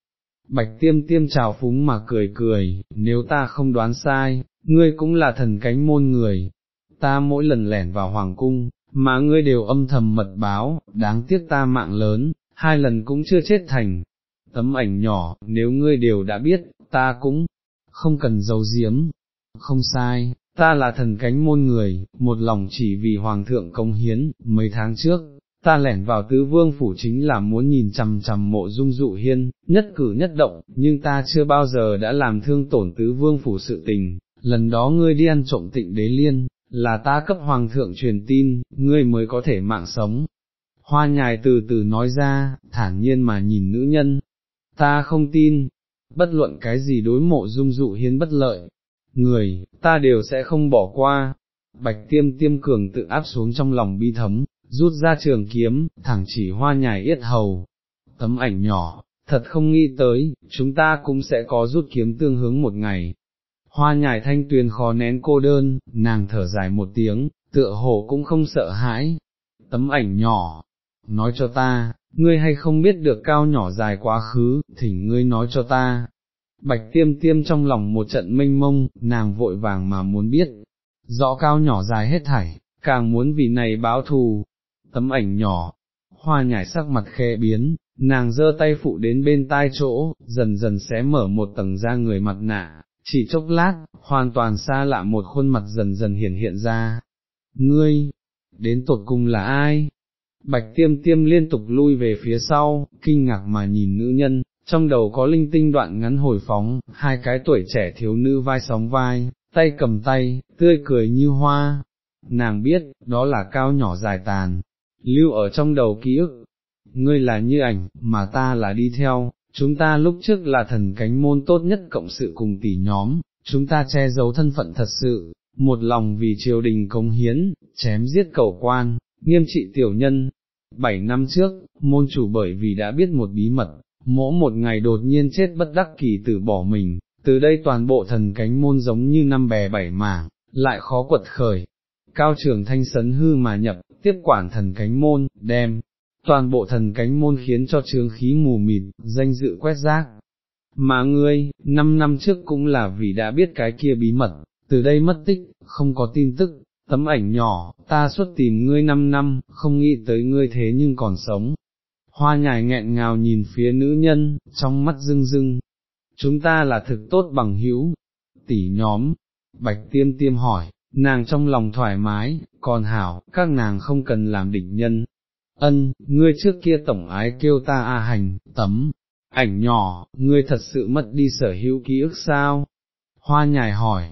Bạch tiêm tiêm chào phúng mà cười cười, nếu ta không đoán sai, ngươi cũng là thần cánh môn người. Ta mỗi lần lẻn vào hoàng cung, mà ngươi đều âm thầm mật báo, đáng tiếc ta mạng lớn, hai lần cũng chưa chết thành. Tấm ảnh nhỏ, nếu ngươi đều đã biết, ta cũng không cần giấu giếm, không sai, ta là thần cánh môn người, một lòng chỉ vì hoàng thượng công hiến, mấy tháng trước, ta lẻn vào tứ vương phủ chính là muốn nhìn chằm chằm mộ dung dụ hiên, nhất cử nhất động, nhưng ta chưa bao giờ đã làm thương tổn tứ vương phủ sự tình, lần đó ngươi đi ăn trộm tịnh đế liên, là ta cấp hoàng thượng truyền tin, ngươi mới có thể mạng sống. Hoa nhài từ từ nói ra, thản nhiên mà nhìn nữ nhân, ta không tin, bất luận cái gì đối mộ dung dụ hiến bất lợi, người, ta đều sẽ không bỏ qua. Bạch tiêm tiêm cường tự áp xuống trong lòng bi thấm, rút ra trường kiếm, thẳng chỉ hoa nhài yết hầu. Tấm ảnh nhỏ, thật không nghĩ tới, chúng ta cũng sẽ có rút kiếm tương hướng một ngày. Hoa nhài thanh tuyền khó nén cô đơn, nàng thở dài một tiếng, tựa hồ cũng không sợ hãi. Tấm ảnh nhỏ, nói cho ta, ngươi hay không biết được cao nhỏ dài quá khứ, thỉnh ngươi nói cho ta. Bạch tiêm tiêm trong lòng một trận mênh mông, nàng vội vàng mà muốn biết, rõ cao nhỏ dài hết thảy, càng muốn vì này báo thù. Tấm ảnh nhỏ, hoa nhải sắc mặt khe biến, nàng giơ tay phụ đến bên tai chỗ, dần dần xé mở một tầng da người mặt nạ, chỉ chốc lát, hoàn toàn xa lạ một khuôn mặt dần dần hiển hiện ra. Ngươi, đến tột cùng là ai? Bạch tiêm tiêm liên tục lui về phía sau, kinh ngạc mà nhìn nữ nhân, trong đầu có linh tinh đoạn ngắn hồi phóng, hai cái tuổi trẻ thiếu nữ vai sóng vai, tay cầm tay, tươi cười như hoa. Nàng biết, đó là cao nhỏ dài tàn, lưu ở trong đầu ký ức. Ngươi là như ảnh, mà ta là đi theo, chúng ta lúc trước là thần cánh môn tốt nhất cộng sự cùng tỷ nhóm, chúng ta che giấu thân phận thật sự, một lòng vì triều đình công hiến, chém giết cầu quan, nghiêm trị tiểu nhân. Bảy năm trước, môn chủ bởi vì đã biết một bí mật, mỗi một ngày đột nhiên chết bất đắc kỳ tử bỏ mình, từ đây toàn bộ thần cánh môn giống như năm bè bảy mảng, lại khó quật khởi. Cao trường thanh sấn hư mà nhập, tiếp quản thần cánh môn, đem, toàn bộ thần cánh môn khiến cho trường khí mù mịt, danh dự quét rác. Mà ngươi, năm năm trước cũng là vì đã biết cái kia bí mật, từ đây mất tích, không có tin tức, tấm ảnh nhỏ, ta xuất tìm ngươi năm năm, không nghĩ tới ngươi thế nhưng còn sống. Hoa nhài nghẹn ngào nhìn phía nữ nhân, trong mắt rưng rưng, chúng ta là thực tốt bằng hữu, tỷ nhóm, bạch tiêm tiêm hỏi, nàng trong lòng thoải mái, còn hảo, các nàng không cần làm đỉnh nhân. Ân, ngươi trước kia tổng ái kêu ta a hành, tấm, ảnh nhỏ, ngươi thật sự mất đi sở hữu ký ức sao? Hoa nhài hỏi,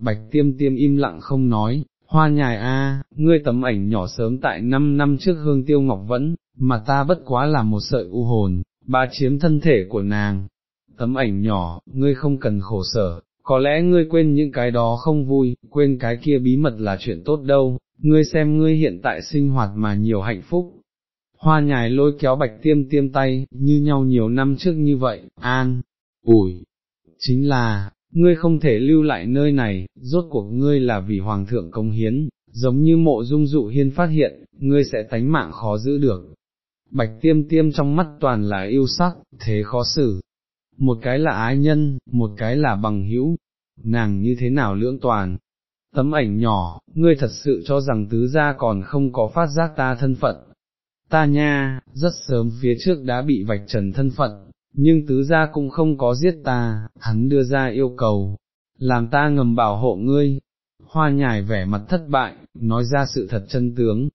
bạch tiêm tiêm im lặng không nói, hoa nhài a, ngươi tấm ảnh nhỏ sớm tại năm năm trước hương tiêu ngọc vẫn, mà ta bất quá là một sợi u hồn, bà chiếm thân thể của nàng. Tấm ảnh nhỏ, ngươi không cần khổ sở, có lẽ ngươi quên những cái đó không vui, quên cái kia bí mật là chuyện tốt đâu, ngươi xem ngươi hiện tại sinh hoạt mà nhiều hạnh phúc. Hoa nhài lôi kéo bạch tiêm tiêm tay, như nhau nhiều năm trước như vậy, an, ủi, chính là, ngươi không thể lưu lại nơi này, rốt cuộc ngươi là vì hoàng thượng công hiến, giống như mộ dung dụ hiên phát hiện, ngươi sẽ tánh mạng khó giữ được. Bạch tiêm tiêm trong mắt toàn là yêu sắc, thế khó xử. Một cái là ái nhân, một cái là bằng hữu, nàng như thế nào lưỡng toàn. Tấm ảnh nhỏ, ngươi thật sự cho rằng tứ gia còn không có phát giác ta thân phận. Ta nha, rất sớm phía trước đã bị vạch trần thân phận, nhưng tứ gia cũng không có giết ta, hắn đưa ra yêu cầu, làm ta ngầm bảo hộ ngươi. Hoa nhài vẻ mặt thất bại, nói ra sự thật chân tướng,